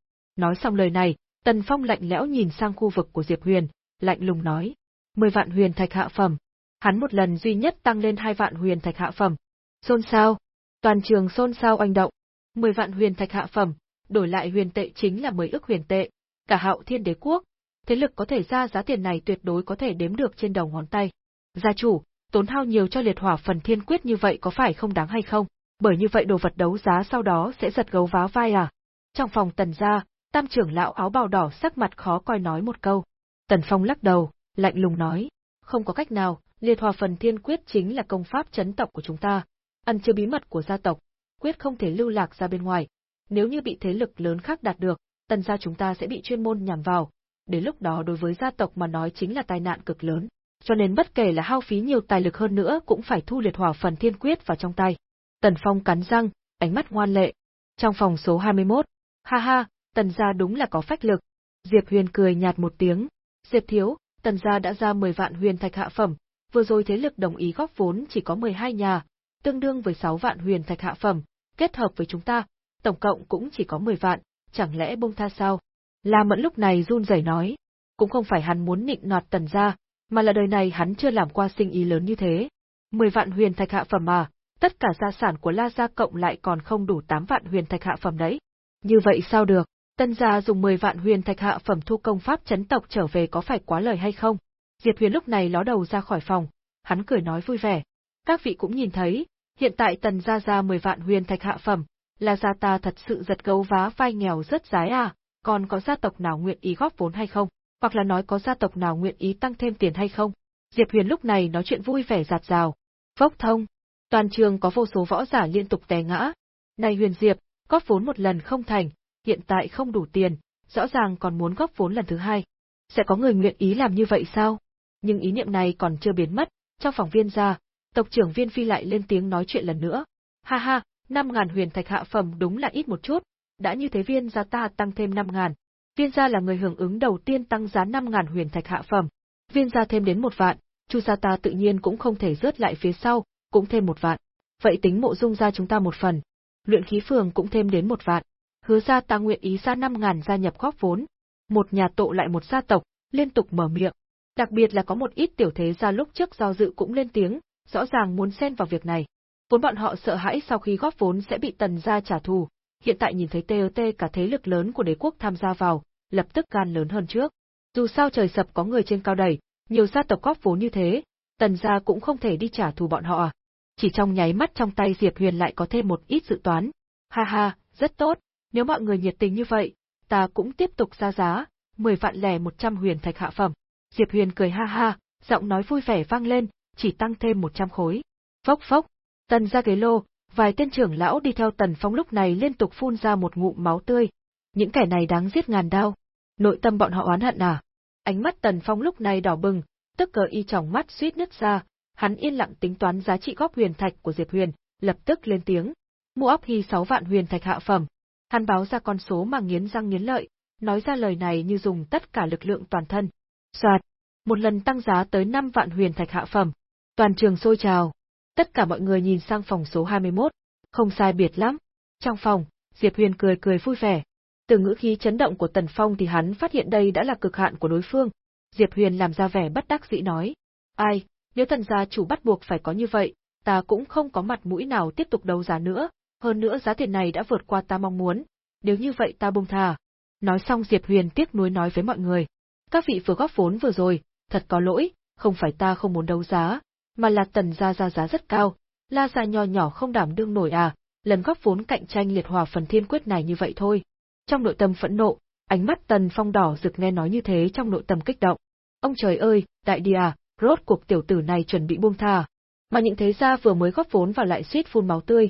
Nói xong lời này, Tần Phong lạnh lẽo nhìn sang khu vực của Diệp Huyền, lạnh lùng nói, mười vạn huyền thạch hạ phẩm. Hắn một lần duy nhất tăng lên hai vạn huyền thạch hạ phẩm. Xôn xao, toàn trường xôn xao oanh động. Mười vạn huyền thạch hạ phẩm, đổi lại huyền tệ chính là 10 ức huyền tệ, cả hạo thiên đế quốc, thế lực có thể ra giá tiền này tuyệt đối có thể đếm được trên đầu ngón tay. Gia chủ, tốn hao nhiều cho liệt hỏa phần thiên quyết như vậy có phải không đáng hay không? Bởi như vậy đồ vật đấu giá sau đó sẽ giật gấu vá vai à? Trong phòng tần gia, tam trưởng lão áo bào đỏ sắc mặt khó coi nói một câu. Tần Phong lắc đầu, lạnh lùng nói, không có cách nào, liệt hòa phần thiên quyết chính là công pháp chấn tộc của chúng ta, ăn chưa bí mật của gia tộc, quyết không thể lưu lạc ra bên ngoài, nếu như bị thế lực lớn khác đạt được, tần gia chúng ta sẽ bị chuyên môn nhằm vào, đến lúc đó đối với gia tộc mà nói chính là tai nạn cực lớn. Cho nên bất kể là hao phí nhiều tài lực hơn nữa cũng phải thu liệt hỏa phần thiên quyết vào trong tay. Tần Phong cắn răng, ánh mắt ngoan lệ. Trong phòng số 21, ha ha, tần gia đúng là có phách lực. Diệp Huyền cười nhạt một tiếng. Diệp thiếu, tần gia đã ra 10 vạn huyền thạch hạ phẩm, vừa rồi thế lực đồng ý góp vốn chỉ có 12 nhà, tương đương với 6 vạn huyền thạch hạ phẩm, kết hợp với chúng ta, tổng cộng cũng chỉ có 10 vạn, chẳng lẽ buông tha sao? La Mẫn lúc này run rẩy nói, cũng không phải hắn muốn nịnh nọt tần gia, mà là đời này hắn chưa làm qua sinh ý lớn như thế. 10 vạn huyền thạch hạ phẩm mà, tất cả gia sản của La gia cộng lại còn không đủ 8 vạn huyền thạch hạ phẩm đấy. Như vậy sao được? Tân gia dùng 10 vạn huyền thạch hạ phẩm thu công pháp chấn tộc trở về có phải quá lời hay không? Diệp Huyền lúc này ló đầu ra khỏi phòng, hắn cười nói vui vẻ. Các vị cũng nhìn thấy, hiện tại tần gia ra 10 vạn huyền thạch hạ phẩm, là gia ta thật sự giật gấu vá vai nghèo rất rái à, còn có gia tộc nào nguyện ý góp vốn hay không, hoặc là nói có gia tộc nào nguyện ý tăng thêm tiền hay không. Diệp Huyền lúc này nói chuyện vui vẻ giạt rào. Vốc thông, toàn trường có vô số võ giả liên tục té ngã. Này Huyền Diệp, góp vốn một lần không thành, hiện tại không đủ tiền, rõ ràng còn muốn góp vốn lần thứ hai. Sẽ có người nguyện ý làm như vậy sao? Nhưng ý niệm này còn chưa biến mất, trong phòng viên ra, tộc trưởng viên phi lại lên tiếng nói chuyện lần nữa. Ha ha, 5.000 huyền thạch hạ phẩm đúng là ít một chút, đã như thế viên gia ta tăng thêm 5.000. Viên gia là người hưởng ứng đầu tiên tăng giá 5.000 huyền thạch hạ phẩm. Viên gia thêm đến một vạn, chu gia ta tự nhiên cũng không thể rớt lại phía sau, cũng thêm một vạn. Vậy tính mộ dung gia chúng ta một phần. Luyện khí phường cũng thêm đến một vạn. Hứa ra ta nguyện ý ra 5 ngàn gia nhập góp vốn. Một nhà tộ lại một gia tộc, liên tục mở miệng. Đặc biệt là có một ít tiểu thế gia lúc trước do dự cũng lên tiếng, rõ ràng muốn xen vào việc này. Vốn bọn họ sợ hãi sau khi góp vốn sẽ bị tần gia trả thù, hiện tại nhìn thấy TOT cả thế lực lớn của đế quốc tham gia vào, lập tức gan lớn hơn trước. Dù sao trời sập có người trên cao đẩy, nhiều gia tộc góp vốn như thế, tần gia cũng không thể đi trả thù bọn họ à. Chỉ trong nháy mắt trong tay Diệp Huyền lại có thêm một ít dự toán. Ha ha, rất tốt, nếu mọi người nhiệt tình như vậy, ta cũng tiếp tục ra giá, 10 vạn lẻ 100 huyền thạch hạ phẩm. Diệp Huyền cười ha ha, giọng nói vui vẻ vang lên, chỉ tăng thêm 100 khối. Phốc phốc, tần ra ghế lô, vài tên trưởng lão đi theo tần phong lúc này liên tục phun ra một ngụm máu tươi. Những kẻ này đáng giết ngàn đao. Nội tâm bọn họ oán hận à? Ánh mắt tần phong lúc này đỏ bừng, tức cờ y tròng mắt suýt nứt ra, hắn yên lặng tính toán giá trị góp huyền thạch của Diệp Huyền, lập tức lên tiếng. Mua óc hy 6 vạn huyền thạch hạ phẩm. Hắn báo ra con số mà nghiến răng nghiến lợi, nói ra lời này như dùng tất cả lực lượng toàn thân. Soạt, một lần tăng giá tới 5 vạn huyền thạch hạ phẩm. Toàn trường sôi trào. Tất cả mọi người nhìn sang phòng số 21. Không sai biệt lắm. Trong phòng, Diệp Huyền cười cười vui vẻ. Từ ngữ khí chấn động của Tần Phong thì hắn phát hiện đây đã là cực hạn của đối phương. Diệp Huyền làm ra vẻ bất đắc dĩ nói. Ai, nếu tần gia chủ bắt buộc phải có như vậy, ta cũng không có mặt mũi nào tiếp tục đấu giá nữa, hơn nữa giá tiền này đã vượt qua ta mong muốn, nếu như vậy ta buông thà. Nói xong Diệp Huyền tiếc nuối nói với mọi người. Các vị vừa góp vốn vừa rồi, thật có lỗi, không phải ta không muốn đấu giá, mà là tần gia ra giá rất cao, la gia nho nhỏ không đảm đương nổi à, lần góp vốn cạnh tranh liệt hòa phần thiên quyết này như vậy thôi. Trong nội tâm phẫn nộ, ánh mắt tần phong đỏ rực nghe nói như thế trong nội tâm kích động. Ông trời ơi, đại đi à, rốt cuộc tiểu tử này chuẩn bị buông thà, Mà những thế gia vừa mới góp vốn vào lại suýt phun máu tươi.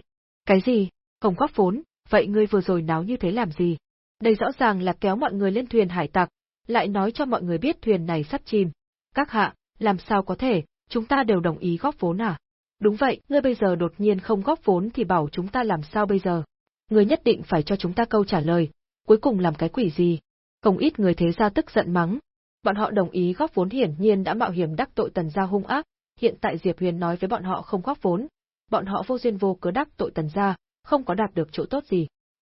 Cái gì? Không góp vốn, vậy ngươi vừa rồi náo như thế làm gì? Đây rõ ràng là kéo mọi người lên thuyền hải tặc, lại nói cho mọi người biết thuyền này sắp chìm. Các hạ, làm sao có thể, chúng ta đều đồng ý góp vốn à? Đúng vậy, ngươi bây giờ đột nhiên không góp vốn thì bảo chúng ta làm sao bây giờ? Ngươi nhất định phải cho chúng ta câu trả lời, cuối cùng làm cái quỷ gì? Không ít người thế gia tức giận mắng. Bọn họ đồng ý góp vốn hiển nhiên đã mạo hiểm đắc tội tần gia hung ác, hiện tại Diệp Huyền nói với bọn họ không góp vốn, bọn họ vô duyên vô cớ đắc tội tần gia, không có đạt được chỗ tốt gì.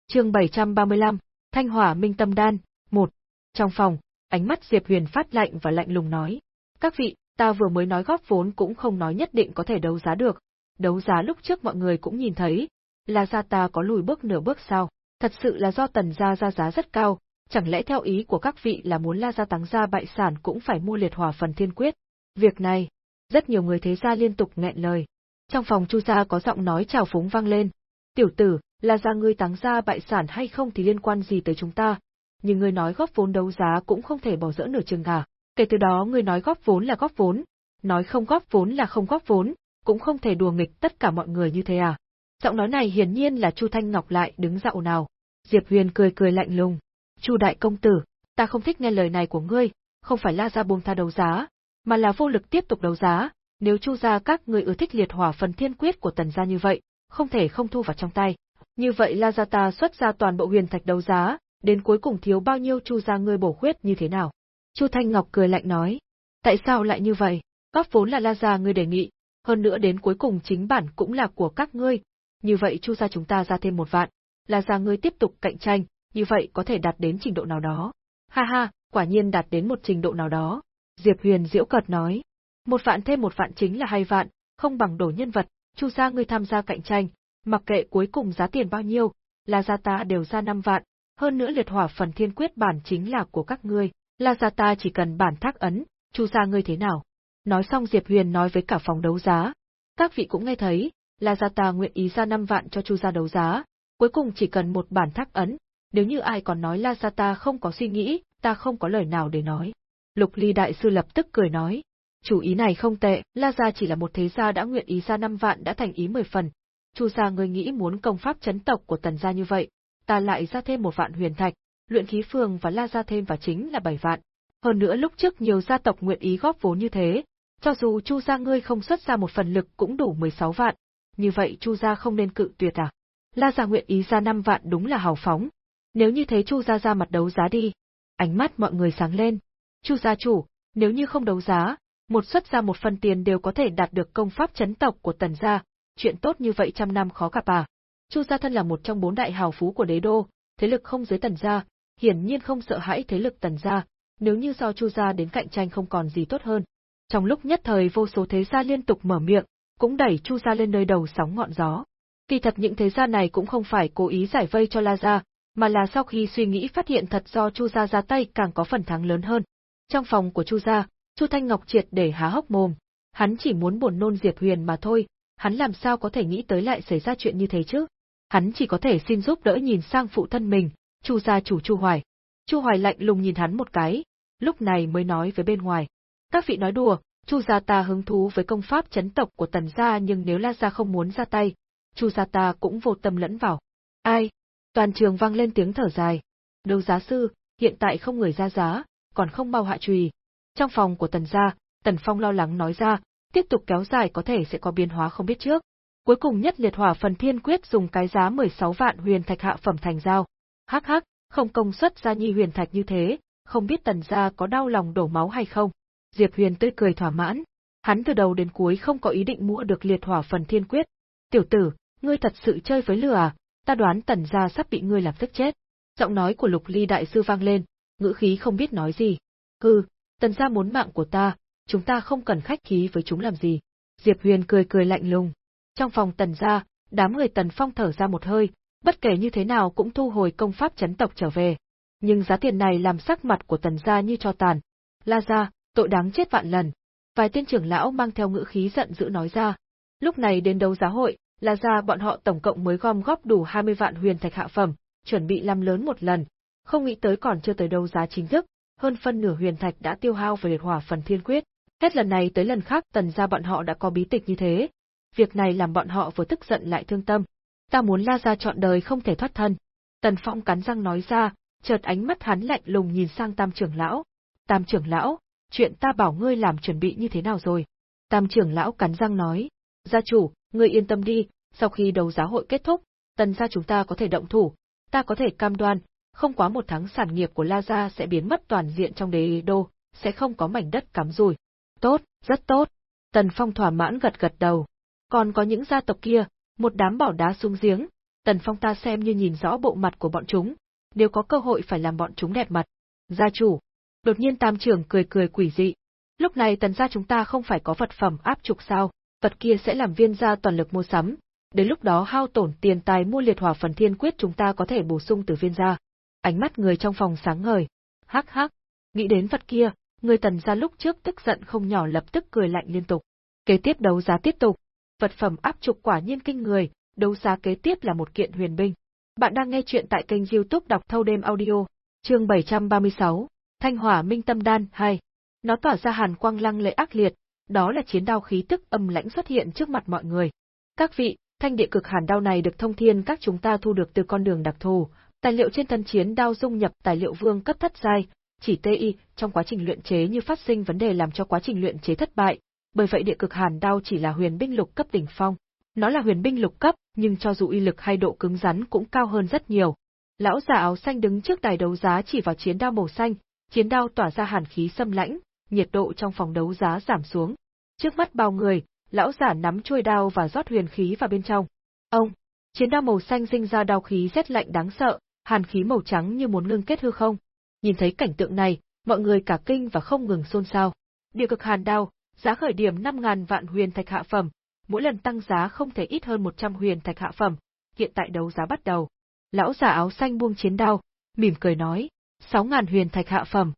Chương 735, Thanh Hỏa Minh Tâm Đan, 1. Trong phòng, ánh mắt Diệp Huyền phát lạnh và lạnh lùng nói: "Các vị, ta vừa mới nói góp vốn cũng không nói nhất định có thể đấu giá được. Đấu giá lúc trước mọi người cũng nhìn thấy, là gia ta có lùi bước nửa bước sao? Thật sự là do tần gia ra giá rất cao, chẳng lẽ theo ý của các vị là muốn La gia táng gia bại sản cũng phải mua liệt hỏa phần thiên quyết? Việc này, rất nhiều người thế gia liên tục nghẹn lời. Trong phòng Chu gia có giọng nói chào phúng vang lên. Tiểu tử, là gia ngươi táng gia bại sản hay không thì liên quan gì tới chúng ta? Nhưng ngươi nói góp vốn đấu giá cũng không thể bỏ dỡ nửa chừng à? Kể từ đó ngươi nói góp vốn là góp vốn, nói không góp vốn là không góp vốn, cũng không thể đùa nghịch tất cả mọi người như thế à? Giọng nói này hiển nhiên là Chu Thanh Ngọc lại đứng dạo nào. Diệp Huyền cười cười lạnh lùng. Chu đại công tử, ta không thích nghe lời này của ngươi, không phải la ra buông tha đấu giá, mà là vô lực tiếp tục đấu giá, nếu chu gia các người ưa thích liệt hỏa phần thiên quyết của tần gia như vậy, không thể không thu vào trong tay. Như vậy la gia ta xuất ra toàn bộ huyền thạch đấu giá, đến cuối cùng thiếu bao nhiêu chu gia ngươi bổ khuyết như thế nào? Chu Thanh Ngọc cười lạnh nói, tại sao lại như vậy? Góp vốn là la gia ngươi đề nghị, hơn nữa đến cuối cùng chính bản cũng là của các ngươi, như vậy chu gia chúng ta ra thêm một vạn, la gia ngươi tiếp tục cạnh tranh, như vậy có thể đạt đến trình độ nào đó. Ha ha, quả nhiên đạt đến một trình độ nào đó. Diệp Huyền diễu cợt nói. Một vạn thêm một vạn chính là hai vạn, không bằng đổ nhân vật, chu gia ngươi tham gia cạnh tranh, mặc kệ cuối cùng giá tiền bao nhiêu, là gia ta đều ra năm vạn, hơn nữa liệt hỏa phần thiên quyết bản chính là của các ngươi, là gia ta chỉ cần bản thác ấn, chu gia ngươi thế nào. Nói xong Diệp Huyền nói với cả phòng đấu giá. Các vị cũng nghe thấy, là gia ta nguyện ý ra năm vạn cho chu gia đấu giá, cuối cùng chỉ cần một bản thác ấn, nếu như ai còn nói La Gia ta không có suy nghĩ, ta không có lời nào để nói. Lục Ly Đại Sư lập tức cười nói. Chủ ý này không tệ, La Gia chỉ là một thế gia đã nguyện ý ra năm vạn đã thành ý mười phần. Chu gia người nghĩ muốn công pháp chấn tộc của tần gia như vậy, ta lại ra thêm một vạn huyền thạch, luyện khí phường và La Gia thêm vào chính là bảy vạn. Hơn nữa lúc trước nhiều gia tộc nguyện ý góp vốn như thế, cho dù Chu gia ngươi không xuất ra một phần lực cũng đủ 16 vạn, như vậy Chu gia không nên cự tuyệt à? La gia nguyện ý ra 5 vạn đúng là hào phóng, nếu như thế Chu gia ra mặt đấu giá đi. Ánh mắt mọi người sáng lên. Chu gia chủ, nếu như không đấu giá, một xuất ra một phần tiền đều có thể đạt được công pháp chấn tộc của tần gia, chuyện tốt như vậy trăm năm khó gặp à. Chu gia thân là một trong bốn đại hào phú của đế đô, thế lực không dưới tần gia, hiển nhiên không sợ hãi thế lực tần gia, nếu như do Chu gia đến cạnh tranh không còn gì tốt hơn. Trong lúc nhất thời vô số thế gia liên tục mở miệng, cũng đẩy Chu gia lên nơi đầu sóng ngọn gió. Kỳ thật những thế gia này cũng không phải cố ý giải vây cho La gia, mà là sau khi suy nghĩ phát hiện thật do Chu gia ra tay càng có phần thắng lớn hơn. Trong phòng của Chu gia, Chu Thanh Ngọc triệt để há hốc mồm, hắn chỉ muốn buồn nôn Diệp Huyền mà thôi, hắn làm sao có thể nghĩ tới lại xảy ra chuyện như thế chứ? Hắn chỉ có thể xin giúp đỡ nhìn sang phụ thân mình, Chu gia chủ Chu Hoài. Chu Hoài lạnh lùng nhìn hắn một cái, lúc này mới nói với bên ngoài. Các vị nói đùa, Chu gia ta hứng thú với công pháp chấn tộc của tần gia nhưng nếu La gia không muốn ra tay, Chu gia ta cũng vô tâm lẫn vào. Ai? Toàn trường vang lên tiếng thở dài. Đấu giá sư, hiện tại không người ra giá, còn không bao hạ trùy. Trong phòng của tần gia, tần phong lo lắng nói ra, tiếp tục kéo dài có thể sẽ có biến hóa không biết trước. Cuối cùng nhất liệt hỏa phần thiên quyết dùng cái giá 16 vạn huyền thạch hạ phẩm thành giao. Hắc hắc, không công suất ra nhi huyền thạch như thế, không biết tần gia có đau lòng đổ máu hay không. Diệp Huyền tươi cười thỏa mãn. Hắn từ đầu đến cuối không có ý định mua được liệt hỏa phần thiên quyết. Tiểu tử, ngươi thật sự chơi với lửa à, ta đoán tần gia sắp bị ngươi làm tức chết. Giọng nói của lục ly đại sư vang lên, ngữ khí không biết nói gì. Hừ, tần gia muốn mạng của ta, chúng ta không cần khách khí với chúng làm gì. Diệp Huyền cười cười lạnh lùng. Trong phòng tần gia, đám người tần phong thở ra một hơi, bất kể như thế nào cũng thu hồi công pháp chấn tộc trở về. Nhưng giá tiền này làm sắc mặt của tần gia như cho tàn. La gia, tội đáng chết vạn lần. Vài tên trưởng lão mang theo ngữ khí giận dữ nói ra. Lúc này đến đấu giá hội, La gia bọn họ tổng cộng mới gom góp đủ 20 vạn huyền thạch hạ phẩm, chuẩn bị làm lớn một lần. Không nghĩ tới còn chưa tới đấu giá chính thức, hơn phân nửa huyền thạch đã tiêu hao về liệt hỏa phần thiên quyết. Hết lần này tới lần khác tần gia bọn họ đã có bí tịch như thế. Việc này làm bọn họ vừa tức giận lại thương tâm. Ta muốn la ra chọn đời không thể thoát thân. Tần Phong cắn răng nói ra, chợt ánh mắt hắn lạnh lùng nhìn sang tam trưởng lão. Tam trưởng lão, chuyện ta bảo ngươi làm chuẩn bị như thế nào rồi? Tam trưởng lão cắn răng nói, gia chủ, ngươi yên tâm đi, sau khi đấu giá hội kết thúc, tần gia chúng ta có thể động thủ, ta có thể cam đoan, không quá một tháng sản nghiệp của La Gia sẽ biến mất toàn diện trong đế đô, sẽ không có mảnh đất cắm rùi. Tốt, rất tốt. Tần Phong thỏa mãn gật gật đầu. Còn có những gia tộc kia, một đám bảo đá xuống giếng, Tần Phong ta xem như nhìn rõ bộ mặt của bọn chúng, nếu có cơ hội phải làm bọn chúng đẹp mặt. Gia chủ. Đột nhiên tam trưởng cười cười quỷ dị. Lúc này tần gia chúng ta không phải có vật phẩm áp trục sao, vật kia sẽ làm viên gia toàn lực mua sắm, đến lúc đó hao tổn tiền tài mua liệt hỏa phần thiên quyết chúng ta có thể bổ sung từ viên gia. Ánh mắt người trong phòng sáng ngời. Hắc hắc, nghĩ đến vật kia, người tần gia lúc trước tức giận không nhỏ lập tức cười lạnh liên tục. Kế tiếp đấu giá tiếp tục. Vật phẩm áp trục quả nhiên kinh người, đấu giá kế tiếp là một kiện huyền binh. Bạn đang nghe chuyện tại kênh youtube đọc thâu đêm audio, chương 736, Thanh Hỏa Minh Tâm Đan 2. Nó tỏa ra hàn quang lăng lệ ác liệt, đó là chiến đao khí tức âm lãnh xuất hiện trước mặt mọi người. Các vị, thanh địa cực hàn đao này được thông thiên các chúng ta thu được từ con đường đặc thù, tài liệu trên thân chiến đao dung nhập tài liệu vương cấp thất giai, chỉ TI, trong quá trình luyện chế như phát sinh vấn đề làm cho quá trình luyện chế thất bại, bởi vậy địa cực hàn đao chỉ là huyền binh lục cấp đỉnh phong. Nó là huyền binh lục cấp, nhưng cho dù uy lực hay độ cứng rắn cũng cao hơn rất nhiều. Lão già áo xanh đứng trước đài đấu giá chỉ vào chiến đao màu xanh, chiến đao tỏa ra hàn khí xâm lãnh, nhiệt độ trong phòng đấu giá giảm xuống. Trước mắt bao người, lão giả nắm chuôi đao và rót huyền khí vào bên trong. Ông, chiến đao màu xanh sinh ra đao khí rét lạnh đáng sợ, hàn khí màu trắng như muốn ngưng kết hư không. Nhìn thấy cảnh tượng này, mọi người cả kinh và không ngừng xôn xao. Địa cực hàn đao, giá khởi điểm 5000 vạn huyền thạch hạ phẩm, mỗi lần tăng giá không thể ít hơn 100 huyền thạch hạ phẩm, hiện tại đấu giá bắt đầu. Lão giả áo xanh buông chiến đao, mỉm cười nói, 6000 huyền thạch hạ phẩm,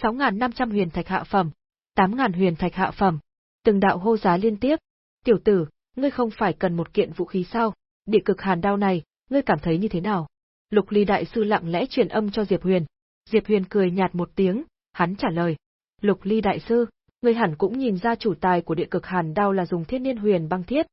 6.500 huyền thạch hạ phẩm, 8000 huyền thạch hạ phẩm. Từng đạo hô giá liên tiếp. Tiểu tử, ngươi không phải cần một kiện vũ khí sao? Địa cực hàn đao này, ngươi cảm thấy như thế nào? Lục Ly đại sư lặng lẽ truyền âm cho Diệp Huyền. Diệp Huyền cười nhạt một tiếng, hắn trả lời. Lục Ly đại sư, ngươi hẳn cũng nhìn ra chủ tài của địa cực hàn đao là dùng thiên niên huyền băng thiết.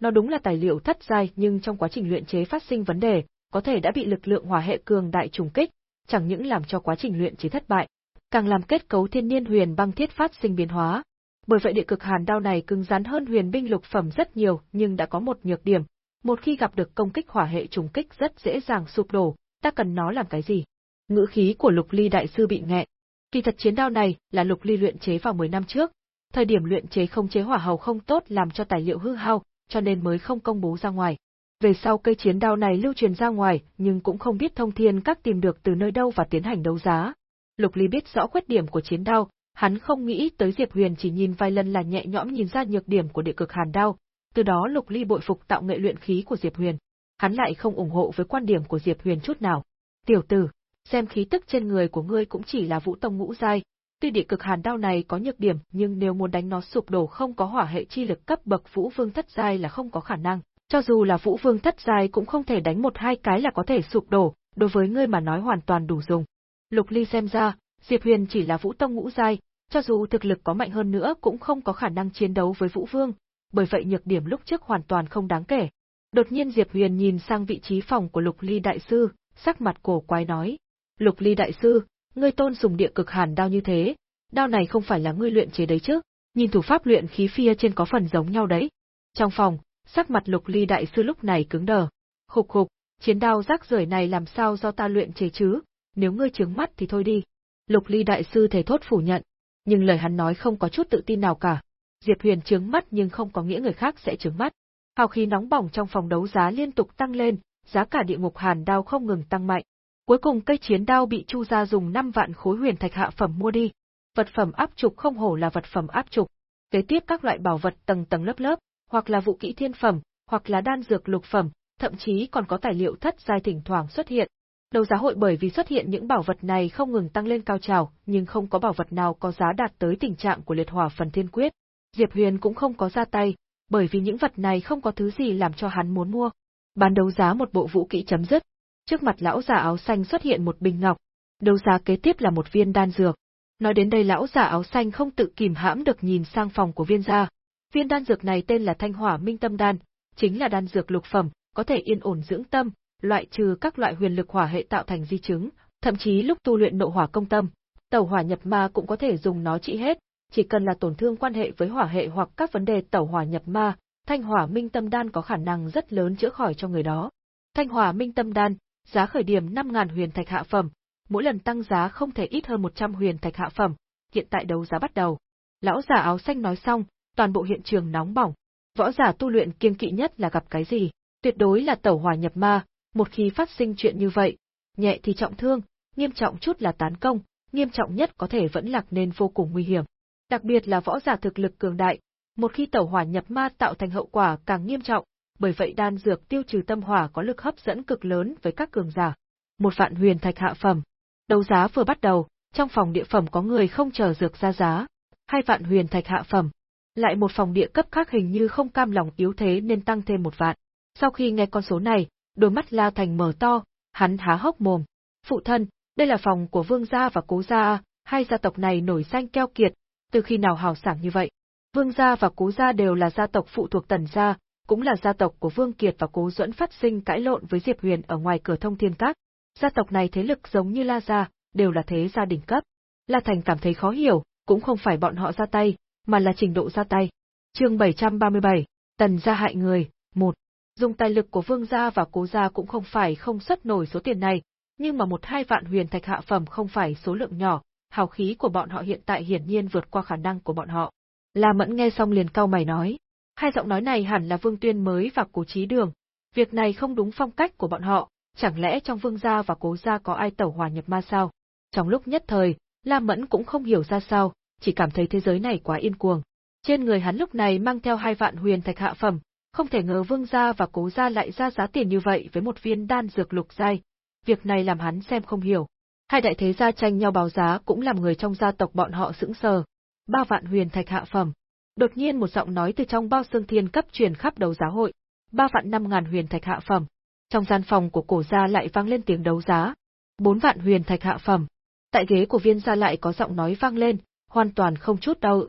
Nó đúng là tài liệu thất giai nhưng trong quá trình luyện chế phát sinh vấn đề, có thể đã bị lực lượng hỏa hệ cường đại trùng kích, chẳng những làm cho quá trình luyện chế thất bại, càng làm kết cấu thiên niên huyền băng thiết phát sinh biến hóa. Bởi vậy địa cực hàn đao này cứng rắn hơn huyền binh lục phẩm rất nhiều, nhưng đã có một nhược điểm, một khi gặp được công kích hỏa hệ trùng kích rất dễ dàng sụp đổ, ta cần nó làm cái gì? Ngữ khí của Lục Ly đại sư bị nghẹn. Kỳ thật chiến đao này là Lục Ly luyện chế vào 10 năm trước, thời điểm luyện chế không chế hỏa hầu không tốt làm cho tài liệu hư hao, cho nên mới không công bố ra ngoài. Về sau cây chiến đao này lưu truyền ra ngoài, nhưng cũng không biết thông thiên các tìm được từ nơi đâu và tiến hành đấu giá. Lục Ly biết rõ khuyết điểm của chiến đao, hắn không nghĩ tới Diệp Huyền chỉ nhìn vài lần là nhẹ nhõm nhìn ra nhược điểm của địa cực hàn đao, từ đó Lục Ly bội phục tạo nghệ luyện khí của Diệp Huyền. Hắn lại không ủng hộ với quan điểm của Diệp Huyền chút nào. Tiểu tử, xem khí tức trên người của ngươi cũng chỉ là vũ tông ngũ giai, tuy địa cực hàn đao này có nhược điểm, nhưng nếu muốn đánh nó sụp đổ không có hỏa hệ chi lực cấp bậc vũ vương thất giai là không có khả năng. Cho dù là vũ vương thất giai cũng không thể đánh một hai cái là có thể sụp đổ, đối với ngươi mà nói hoàn toàn đủ dùng. Lục Ly xem ra, Diệp Huyền chỉ là vũ tông ngũ giai, Cho dù thực lực có mạnh hơn nữa cũng không có khả năng chiến đấu với Vũ Vương, bởi vậy nhược điểm lúc trước hoàn toàn không đáng kể. Đột nhiên Diệp Huyền nhìn sang vị trí phòng của Lục Ly Đại Sư, sắc mặt cổ quái nói. Lục Ly Đại Sư, ngươi tôn dùng địa cực hàn đao như thế, đao này không phải là ngươi luyện chế đấy chứ, nhìn thủ pháp luyện khí phía trên có phần giống nhau đấy. Trong phòng, sắc mặt Lục Ly Đại Sư lúc này cứng đờ. Khục khục, chiến đao rác rưởi này làm sao do ta luyện chế chứ, nếu ngươi chướng mắt thì thôi đi. Lục Ly Đại Sư thể thốt phủ nhận, nhưng lời hắn nói không có chút tự tin nào cả. Diệp Huyền trướng mắt nhưng không có nghĩa người khác sẽ trướng mắt. Hào khí nóng bỏng trong phòng đấu giá liên tục tăng lên, giá cả địa ngục hàn đao không ngừng tăng mạnh. Cuối cùng cây chiến đao bị Chu gia dùng 5 vạn khối huyền thạch hạ phẩm mua đi. Vật phẩm áp trục không hổ là vật phẩm áp trục. Kế tiếp các loại bảo vật tầng tầng lớp lớp, hoặc là vũ kỹ thiên phẩm, hoặc là đan dược lục phẩm, thậm chí còn có tài liệu thất giai thỉnh thoảng xuất hiện. Đấu giá hội bởi vì xuất hiện những bảo vật này không ngừng tăng lên cao trào, nhưng không có bảo vật nào có giá đạt tới tình trạng của liệt hỏa phần thiên quyết. Diệp Huyền cũng không có ra tay, bởi vì những vật này không có thứ gì làm cho hắn muốn mua. Bán đấu giá một bộ vũ kỹ chấm dứt. Trước mặt lão già áo xanh xuất hiện một bình ngọc. Đấu giá kế tiếp là một viên đan dược. Nói đến đây lão già áo xanh không tự kìm hãm được nhìn sang phòng của viên gia. Viên đan dược này tên là Thanh Hỏa Minh Tâm Đan, chính là đan dược lục phẩm, có thể yên ổn dưỡng tâm, loại trừ các loại huyền lực hỏa hệ tạo thành di chứng, thậm chí lúc tu luyện nộ hỏa công tâm, tẩu hỏa nhập ma cũng có thể dùng nó trị hết, chỉ cần là tổn thương quan hệ với hỏa hệ hoặc các vấn đề tẩu hỏa nhập ma, Thanh Hỏa Minh Tâm Đan có khả năng rất lớn chữa khỏi cho người đó. Thanh Hỏa Minh Tâm Đan, giá khởi điểm 5000 huyền thạch hạ phẩm, mỗi lần tăng giá không thể ít hơn 100 huyền thạch hạ phẩm, hiện tại đấu giá bắt đầu. Lão giả áo xanh nói xong, toàn bộ hiện trường nóng bỏng. Võ giả tu luyện kiêng kỵ nhất là gặp cái gì? Tuyệt đối là tẩu hỏa nhập ma, một khi phát sinh chuyện như vậy, nhẹ thì trọng thương, nghiêm trọng chút là tán công, nghiêm trọng nhất có thể vẫn lạc nên vô cùng nguy hiểm. Đặc biệt là võ giả thực lực cường đại, một khi tẩu hỏa nhập ma tạo thành hậu quả càng nghiêm trọng, bởi vậy đan dược tiêu trừ tâm hỏa có lực hấp dẫn cực lớn với các cường giả. Một vạn huyền thạch hạ phẩm. Đấu giá vừa bắt đầu, trong phòng địa phẩm có người không chờ dược ra giá. Hai vạn huyền thạch hạ phẩm. Lại một phòng địa cấp khác hình như không cam lòng yếu thế nên tăng thêm một vạn. Sau khi nghe con số này, đôi mắt La Thành mở to, hắn há hốc mồm. Phụ thân, đây là phòng của Vương gia và Cố gia, hai gia tộc này nổi danh keo kiệt, từ khi nào hào sảng như vậy? Vương gia và Cố gia đều là gia tộc phụ thuộc Tần gia, cũng là gia tộc của Vương Kiệt và Cố Duẫn phát sinh cãi lộn với Diệp Huyền ở ngoài cửa thông thiên các. Gia tộc này thế lực giống như La gia, đều là thế gia đỉnh cấp. La Thành cảm thấy khó hiểu, cũng không phải bọn họ ra tay, mà là trình độ ra tay. Chương 737, Tần gia hại người, 1. Dùng tài lực của Vương gia và Cố gia cũng không phải không xuất nổi số tiền này, nhưng mà một hai vạn huyền thạch hạ phẩm không phải số lượng nhỏ, hào khí của bọn họ hiện tại hiển nhiên vượt qua khả năng của bọn họ. La Mẫn nghe xong liền cau mày nói, hai giọng nói này hẳn là Vương Tuyên mới và Cố Chí Đường, việc này không đúng phong cách của bọn họ, chẳng lẽ trong Vương gia và Cố gia có ai tẩu hòa nhập ma sao? Trong lúc nhất thời, La Mẫn cũng không hiểu ra sao, chỉ cảm thấy thế giới này quá yên cuồng. Trên người hắn lúc này mang theo hai vạn huyền thạch hạ phẩm, không thể ngờ Vương gia và Cố gia lại ra giá tiền như vậy với một viên đan dược lục giai. Việc này làm hắn xem không hiểu. Hai đại thế gia tranh nhau báo giá cũng làm người trong gia tộc bọn họ sững sờ. Ba vạn huyền thạch hạ phẩm. Đột nhiên một giọng nói từ trong bao xương thiên cấp truyền khắp đấu giá hội. Ba vạn năm ngàn huyền thạch hạ phẩm. Trong gian phòng của cổ gia lại vang lên tiếng đấu giá. Bốn vạn huyền thạch hạ phẩm. Tại ghế của viên gia lại có giọng nói vang lên, hoàn toàn không chút đau.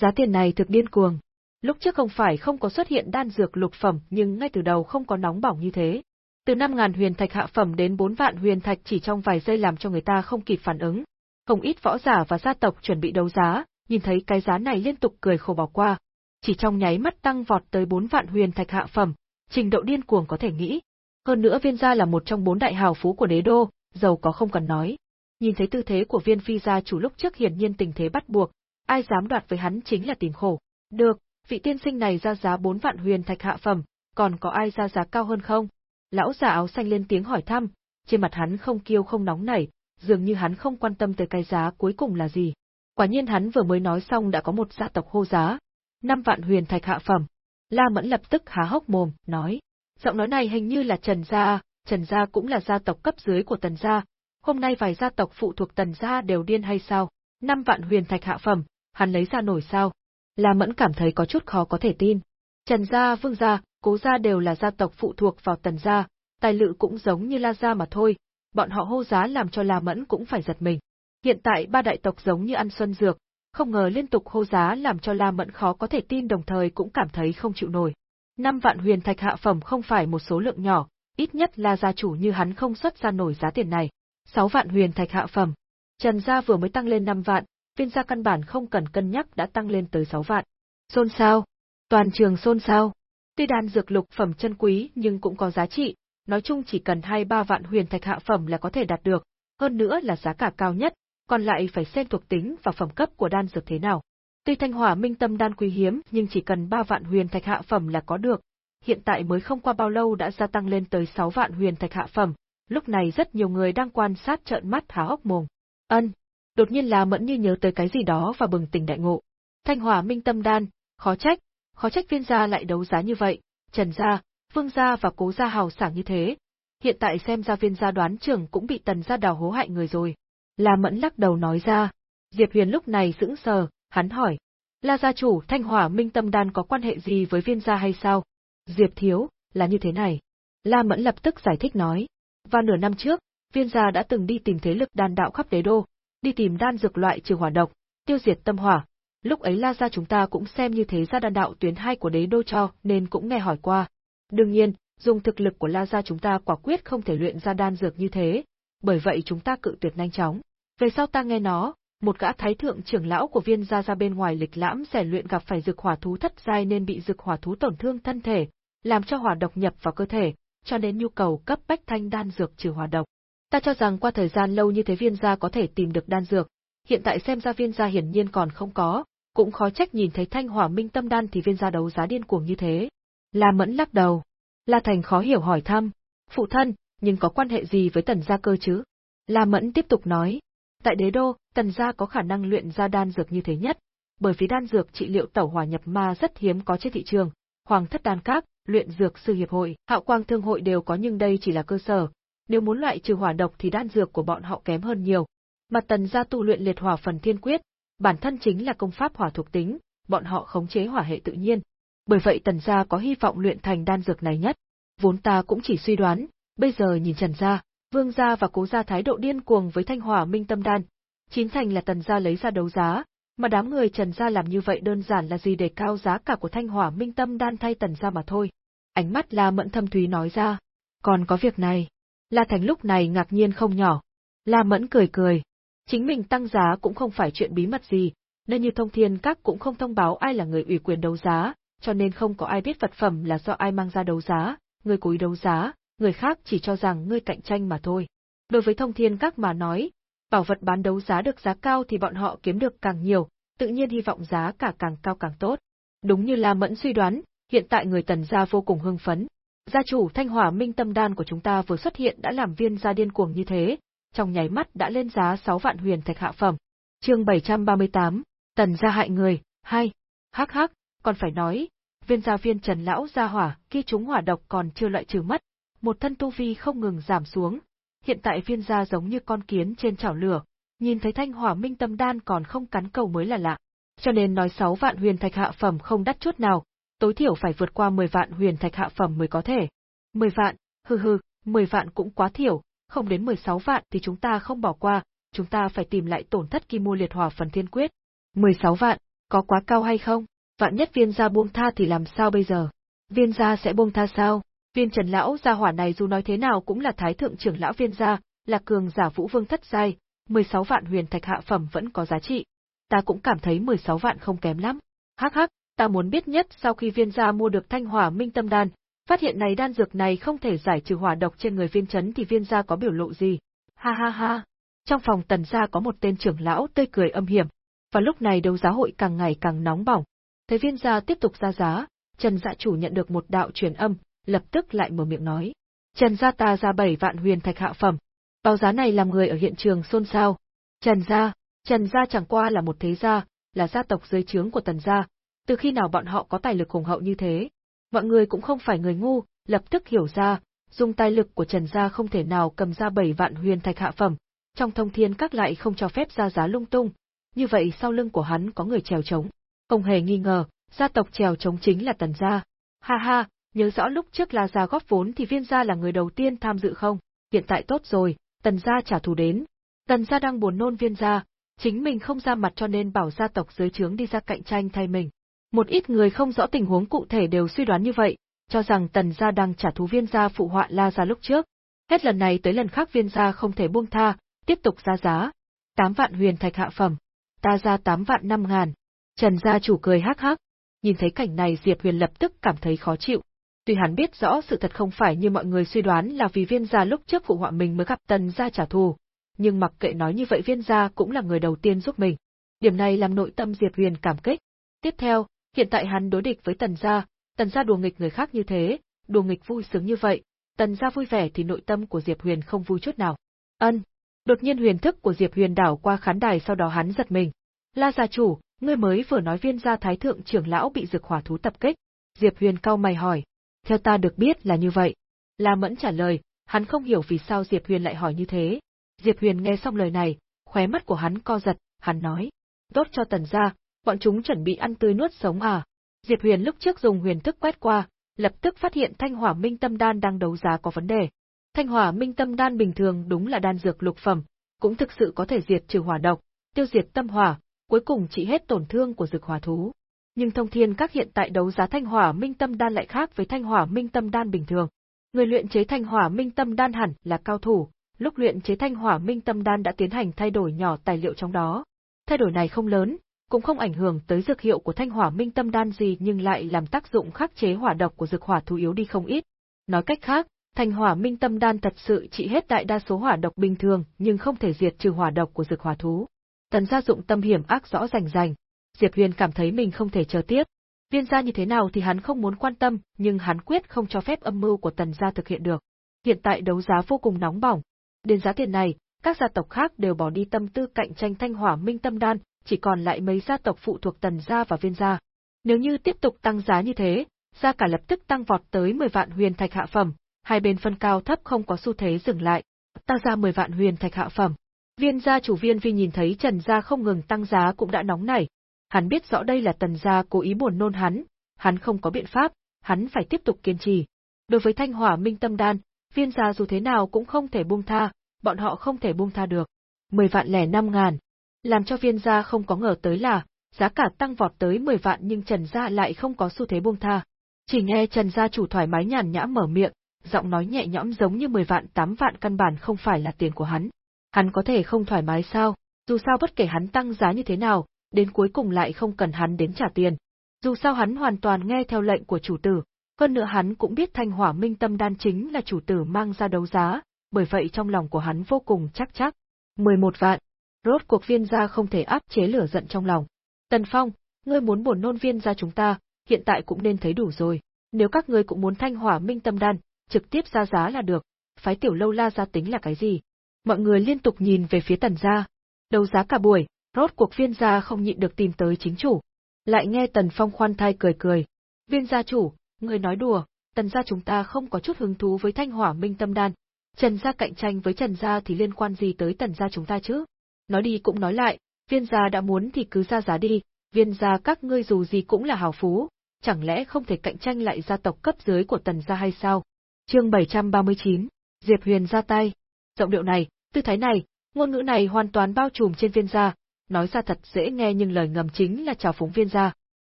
Giá tiền này thực điên cuồng. Lúc trước không phải không có xuất hiện đan dược lục phẩm nhưng ngay từ đầu không có nóng bỏng như thế. Từ 5.000 huyền thạch hạ phẩm đến 4 vạn huyền thạch chỉ trong vài giây làm cho người ta không kịp phản ứng. Không ít võ giả và gia tộc chuẩn bị đấu giá, nhìn thấy cái giá này liên tục cười khổ bỏ qua. Chỉ trong nháy mắt tăng vọt tới 4 vạn huyền thạch hạ phẩm, trình độ điên cuồng có thể nghĩ. Hơn nữa viên gia là một trong bốn đại hào phú của đế đô, giàu có không cần nói. Nhìn thấy tư thế của viên phi gia chủ lúc trước hiển nhiên tình thế bắt buộc, ai dám đoạt với hắn chính là tìm khổ. Được, vị tiên sinh này ra giá 4 vạn huyền thạch hạ phẩm, còn có ai ra giá cao hơn không? Lão già áo xanh lên tiếng hỏi thăm, trên mặt hắn không kiêu không nóng nảy, dường như hắn không quan tâm tới cái giá cuối cùng là gì. Quả nhiên hắn vừa mới nói xong đã có một gia tộc hô giá, năm vạn huyền thạch hạ phẩm. La Mẫn lập tức há hốc mồm, nói, giọng nói này hình như là Trần gia, Trần gia cũng là gia tộc cấp dưới của Tần gia, hôm nay vài gia tộc phụ thuộc Tần gia đều điên hay sao? năm vạn huyền thạch hạ phẩm, hắn lấy ra nổi sao? La Mẫn cảm thấy có chút khó có thể tin. Trần gia, Vương gia, Cố gia đều là gia tộc phụ thuộc vào Tần gia, tài lự cũng giống như La gia mà thôi, bọn họ hô giá làm cho La Mẫn cũng phải giật mình. Hiện tại ba đại tộc giống như ăn xuân dược, không ngờ liên tục hô giá làm cho La Mẫn khó có thể tin đồng thời cũng cảm thấy không chịu nổi. Năm vạn huyền thạch hạ phẩm không phải một số lượng nhỏ, ít nhất là gia chủ như hắn không xuất ra nổi giá tiền này. Sáu vạn huyền thạch hạ phẩm. Trần gia vừa mới tăng lên năm vạn, viên gia căn bản không cần cân nhắc đã tăng lên tới sáu vạn. Xôn xao. Toàn trường xôn xao. Tuy đan dược lục phẩm chân quý nhưng cũng có giá trị, nói chung chỉ cần hai ba vạn huyền thạch hạ phẩm là có thể đạt được, hơn nữa là giá cả cao nhất, còn lại phải xem thuộc tính và phẩm cấp của đan dược thế nào. Tuy thanh hỏa minh tâm đan quý hiếm nhưng chỉ cần 3 vạn huyền thạch hạ phẩm là có được. Hiện tại mới không qua bao lâu đã gia tăng lên tới 6 vạn huyền thạch hạ phẩm, lúc này rất nhiều người đang quan sát trợn mắt há hốc mồm. Ân, đột nhiên là mẫn như nhớ tới cái gì đó và bừng tỉnh đại ngộ. Thanh hỏa minh tâm đan, khó trách, khó trách viên gia lại đấu giá như vậy, trần gia, vương gia và cố gia hào sảng như thế. Hiện tại xem ra viên gia đoán trưởng cũng bị tần gia đào hố hại người rồi. La Mẫn lắc đầu nói ra. Diệp Huyền lúc này sững sờ, hắn hỏi. La gia chủ Thanh Hỏa Minh Tâm Đan có quan hệ gì với viên gia hay sao? Diệp Thiếu, là như thế này. La Mẫn lập tức giải thích nói. Vào nửa năm trước, viên gia đã từng đi tìm thế lực đan đạo khắp đế đô, đi tìm đan dược loại trừ hỏa độc, tiêu diệt tâm hỏa. Lúc ấy La gia chúng ta cũng xem như thế gia đan đạo tuyến hai của đế đô cho, nên cũng nghe hỏi qua. Đương nhiên, dùng thực lực của La gia chúng ta quả quyết không thể luyện ra đan dược như thế, bởi vậy chúng ta cự tuyệt nhanh chóng. Về sau ta nghe nó, một gã thái thượng trưởng lão của viên gia ra bên ngoài lịch lãm rèn luyện gặp phải dược hỏa thú thất giai nên bị dược hỏa thú tổn thương thân thể, làm cho hỏa độc nhập vào cơ thể, cho nên nhu cầu cấp bách thanh đan dược trừ hỏa độc. Ta cho rằng qua thời gian lâu như thế viên gia có thể tìm được đan dược, hiện tại xem ra viên gia hiển nhiên còn không có, cũng khó trách nhìn thấy thanh hỏa minh tâm đan thì viên gia đấu giá điên cuồng như thế. La Mẫn lắc đầu. La Thành khó hiểu hỏi thăm, phụ thân, nhưng có quan hệ gì với tần gia cơ chứ? La Mẫn tiếp tục nói, tại đế đô, tần gia có khả năng luyện ra đan dược như thế nhất, bởi vì đan dược trị liệu tẩu hỏa nhập ma rất hiếm có trên thị trường, Hoàng thất đan các, luyện dược sư hiệp hội, Hạo Quang thương hội đều có nhưng đây chỉ là cơ sở, nếu muốn loại trừ hỏa độc thì đan dược của bọn họ kém hơn nhiều. Mà tần gia tu luyện liệt hỏa phần thiên quyết, bản thân chính là công pháp hỏa thuộc tính, bọn họ khống chế hỏa hệ tự nhiên. Bởi vậy tần gia có hy vọng luyện thành đan dược này nhất. Vốn ta cũng chỉ suy đoán, bây giờ nhìn Trần gia, Vương gia và Cố gia thái độ điên cuồng với Thanh Hỏa Minh Tâm Đan, chín thành là Tần gia lấy ra đấu giá, mà đám người Trần gia làm như vậy đơn giản là gì để cao giá cả của Thanh Hỏa Minh Tâm Đan thay Tần gia mà thôi. Ánh mắt La Mẫn thâm thúy nói ra, còn có việc này. La Thành lúc này ngạc nhiên không nhỏ. La Mẫn cười cười, chính mình tăng giá cũng không phải chuyện bí mật gì, nên như thông thiên các cũng không thông báo ai là người ủy quyền đấu giá, cho nên không có ai biết vật phẩm là do ai mang ra đấu giá, người cố ý đấu giá, người khác chỉ cho rằng ngươi cạnh tranh mà thôi. Đối với thông thiên các mà nói, bảo vật bán đấu giá được giá cao thì bọn họ kiếm được càng nhiều, tự nhiên hy vọng giá cả càng cao càng tốt. Đúng như La Mẫn suy đoán, hiện tại người tần gia vô cùng hưng phấn. Gia chủ thanh hỏa minh tâm đan của chúng ta vừa xuất hiện đã làm viên gia điên cuồng như thế, trong nháy mắt đã lên giá 6 vạn huyền thạch hạ phẩm. Chương 738, Tần gia hại người, hai. Hắc hắc, còn phải nói, viên gia viên Trần lão gia hỏa, khi chúng hỏa độc còn chưa loại trừ mất, một thân tu vi không ngừng giảm xuống. Hiện tại viên gia giống như con kiến trên chảo lửa, nhìn thấy thanh hỏa minh tâm đan còn không cắn cầu mới là lạ. Cho nên nói 6 vạn huyền thạch hạ phẩm không đắt chút nào, tối thiểu phải vượt qua 10 vạn huyền thạch hạ phẩm mới có thể. 10 vạn, hừ hừ, 10 vạn cũng quá thiểu, không đến 16 vạn thì chúng ta không bỏ qua, chúng ta phải tìm lại tổn thất kim mua liệt hỏa phần thiên quyết. 16 vạn, có quá cao hay không? Vạn nhất viên gia buông tha thì làm sao bây giờ? Viên gia sẽ buông tha sao? Viên Trần lão gia hỏa này dù nói thế nào cũng là thái thượng trưởng lão viên gia, là cường giả vũ vương thất giai, 16 vạn huyền thạch hạ phẩm vẫn có giá trị. Ta cũng cảm thấy 16 vạn không kém lắm. Hắc hắc, ta muốn biết nhất sau khi viên gia mua được thanh hỏa minh tâm đan, phát hiện này đan dược này không thể giải trừ hỏa độc trên người viên chấn thì viên gia có biểu lộ gì. Ha ha ha. Trong phòng tần gia có một tên trưởng lão tươi cười âm hiểm, và lúc này đấu giá hội càng ngày càng nóng bỏng. Thấy viên gia tiếp tục ra giá, Trần gia chủ nhận được một đạo truyền âm, lập tức lại mở miệng nói. Trần gia ta ra bảy vạn huyền thạch hạ phẩm. Báo giá này làm người ở hiện trường xôn xao. Trần gia, Trần gia chẳng qua là một thế gia, là gia tộc dưới trướng của tần gia. Từ khi nào bọn họ có tài lực hùng hậu như thế? Mọi người cũng không phải người ngu, lập tức hiểu ra, dùng tài lực của Trần gia không thể nào cầm ra bảy vạn huyền thạch hạ phẩm. Trong thông thiên các lại không cho phép ra giá lung tung. Như vậy sau lưng của hắn có người trèo trống. Không hề nghi ngờ, gia tộc trèo trống chính là tần gia. Ha ha, nhớ rõ lúc trước là gia góp vốn thì viên gia là người đầu tiên tham dự không? Hiện tại tốt rồi, tần gia trả thù đến. Tần gia đang buồn nôn viên gia, chính mình không ra mặt cho nên bảo gia tộc dưới trướng đi ra cạnh tranh thay mình. Một ít người không rõ tình huống cụ thể đều suy đoán như vậy, cho rằng tần gia đang trả thù viên gia phụ họa la gia lúc trước. Hết lần này tới lần khác viên gia không thể buông tha, tiếp tục ra giá. Tám vạn huyền thạch hạ phẩm. Ta ra tám vạn năm ngàn. Trần gia chủ cười hắc hắc. Nhìn thấy cảnh này Diệp Huyền lập tức cảm thấy khó chịu. Tuy hắn biết rõ sự thật không phải như mọi người suy đoán là vì viên gia lúc trước phụ họa mình mới gặp tần gia trả thù, nhưng mặc kệ nói như vậy viên gia cũng là người đầu tiên giúp mình. Điểm này làm nội tâm Diệp Huyền cảm kích. Tiếp theo, hiện tại hắn đối địch với tần gia, tần gia đùa nghịch người khác như thế, đùa nghịch vui sướng như vậy, tần gia vui vẻ thì nội tâm của Diệp Huyền không vui chút nào. Ân. Đột nhiên huyền thức của Diệp Huyền đảo qua khán đài sau đó hắn giật mình. La gia chủ, ngươi mới vừa nói viên gia thái thượng trưởng lão bị dược hỏa thú tập kích. Diệp Huyền cau mày hỏi. Theo ta được biết là như vậy. La Mẫn trả lời, hắn không hiểu vì sao Diệp Huyền lại hỏi như thế. Diệp Huyền nghe xong lời này, khóe mắt của hắn co giật, hắn nói. Tốt cho tần gia, bọn chúng chuẩn bị ăn tươi nuốt sống à. Diệp Huyền lúc trước dùng huyền thức quét qua, lập tức phát hiện thanh hỏa minh tâm đan đang đấu giá có vấn đề. Thanh hỏa minh tâm đan bình thường đúng là đan dược lục phẩm, cũng thực sự có thể diệt trừ hỏa độc, tiêu diệt tâm hỏa, cuối cùng trị hết tổn thương của dược hỏa thú. Nhưng thông thiên các hiện tại đấu giá thanh hỏa minh tâm đan lại khác với thanh hỏa minh tâm đan bình thường. Người luyện chế thanh hỏa minh tâm đan hẳn là cao thủ, lúc luyện chế thanh hỏa minh tâm đan đã tiến hành thay đổi nhỏ tài liệu trong đó. Thay đổi này không lớn, cũng không ảnh hưởng tới dược hiệu của thanh hỏa minh tâm đan gì nhưng lại làm tác dụng khắc chế hỏa độc của dược hỏa thú yếu đi không ít. Nói cách khác, thanh hỏa minh tâm đan thật sự trị hết đại đa số hỏa độc bình thường nhưng không thể diệt trừ hỏa độc của dược hỏa thú. Tần gia dụng tâm hiểm ác rõ rành rành, Diệp Huyền cảm thấy mình không thể chờ tiếp. Viên gia như thế nào thì hắn không muốn quan tâm, nhưng hắn quyết không cho phép âm mưu của tần gia thực hiện được. Hiện tại đấu giá vô cùng nóng bỏng. Đến giá tiền này, các gia tộc khác đều bỏ đi tâm tư cạnh tranh thanh hỏa minh tâm đan, chỉ còn lại mấy gia tộc phụ thuộc tần gia và viên gia. Nếu như tiếp tục tăng giá như thế, gia cả lập tức tăng vọt tới 10 vạn huyền thạch hạ phẩm, hai bên phân cao thấp không có xu thế dừng lại. Ta ra 10 vạn huyền thạch hạ phẩm. Viên gia chủ viên vi nhìn thấy Trần gia không ngừng tăng giá cũng đã nóng nảy. Hắn biết rõ đây là tần gia cố ý buồn nôn hắn, hắn không có biện pháp, hắn phải tiếp tục kiên trì. Đối với thanh hỏa minh tâm đan, viên gia dù thế nào cũng không thể buông tha, bọn họ không thể buông tha được. 10 vạn lẻ năm ngàn. Làm cho viên gia không có ngờ tới là, giá cả tăng vọt tới 10 vạn nhưng Trần gia lại không có xu thế buông tha. Chỉ nghe Trần gia chủ thoải mái nhàn nhã mở miệng, giọng nói nhẹ nhõm giống như 10 vạn 8 vạn căn bản không phải là tiền của hắn. Hắn có thể không thoải mái sao, dù sao bất kể hắn tăng giá như thế nào, đến cuối cùng lại không cần hắn đến trả tiền. Dù sao hắn hoàn toàn nghe theo lệnh của chủ tử, hơn nữa hắn cũng biết thanh hỏa minh tâm đan chính là chủ tử mang ra đấu giá, bởi vậy trong lòng của hắn vô cùng chắc chắc. 11 vạn. Rốt cuộc viên gia không thể áp chế lửa giận trong lòng. Tần Phong, ngươi muốn buồn nôn viên gia chúng ta, hiện tại cũng nên thấy đủ rồi. Nếu các ngươi cũng muốn thanh hỏa minh tâm đan, trực tiếp ra giá là được. Phái tiểu lâu la gia tính là cái gì? Mọi người liên tục nhìn về phía tần gia. Đấu giá cả buổi, rốt cuộc viên gia không nhịn được tìm tới chính chủ. Lại nghe tần phong khoan thai cười cười. Viên gia chủ, người nói đùa, tần gia chúng ta không có chút hứng thú với thanh hỏa minh tâm đan. Trần gia cạnh tranh với Trần gia thì liên quan gì tới tần gia chúng ta chứ? Nói đi cũng nói lại, viên gia đã muốn thì cứ ra giá đi, viên gia các ngươi dù gì cũng là hào phú, chẳng lẽ không thể cạnh tranh lại gia tộc cấp dưới của tần gia hay sao? Chương 739, Diệp Huyền ra tay. Giọng điệu này, tư thái này, ngôn ngữ này hoàn toàn bao trùm trên viên gia, nói ra thật dễ nghe nhưng lời ngầm chính là chào phúng viên gia.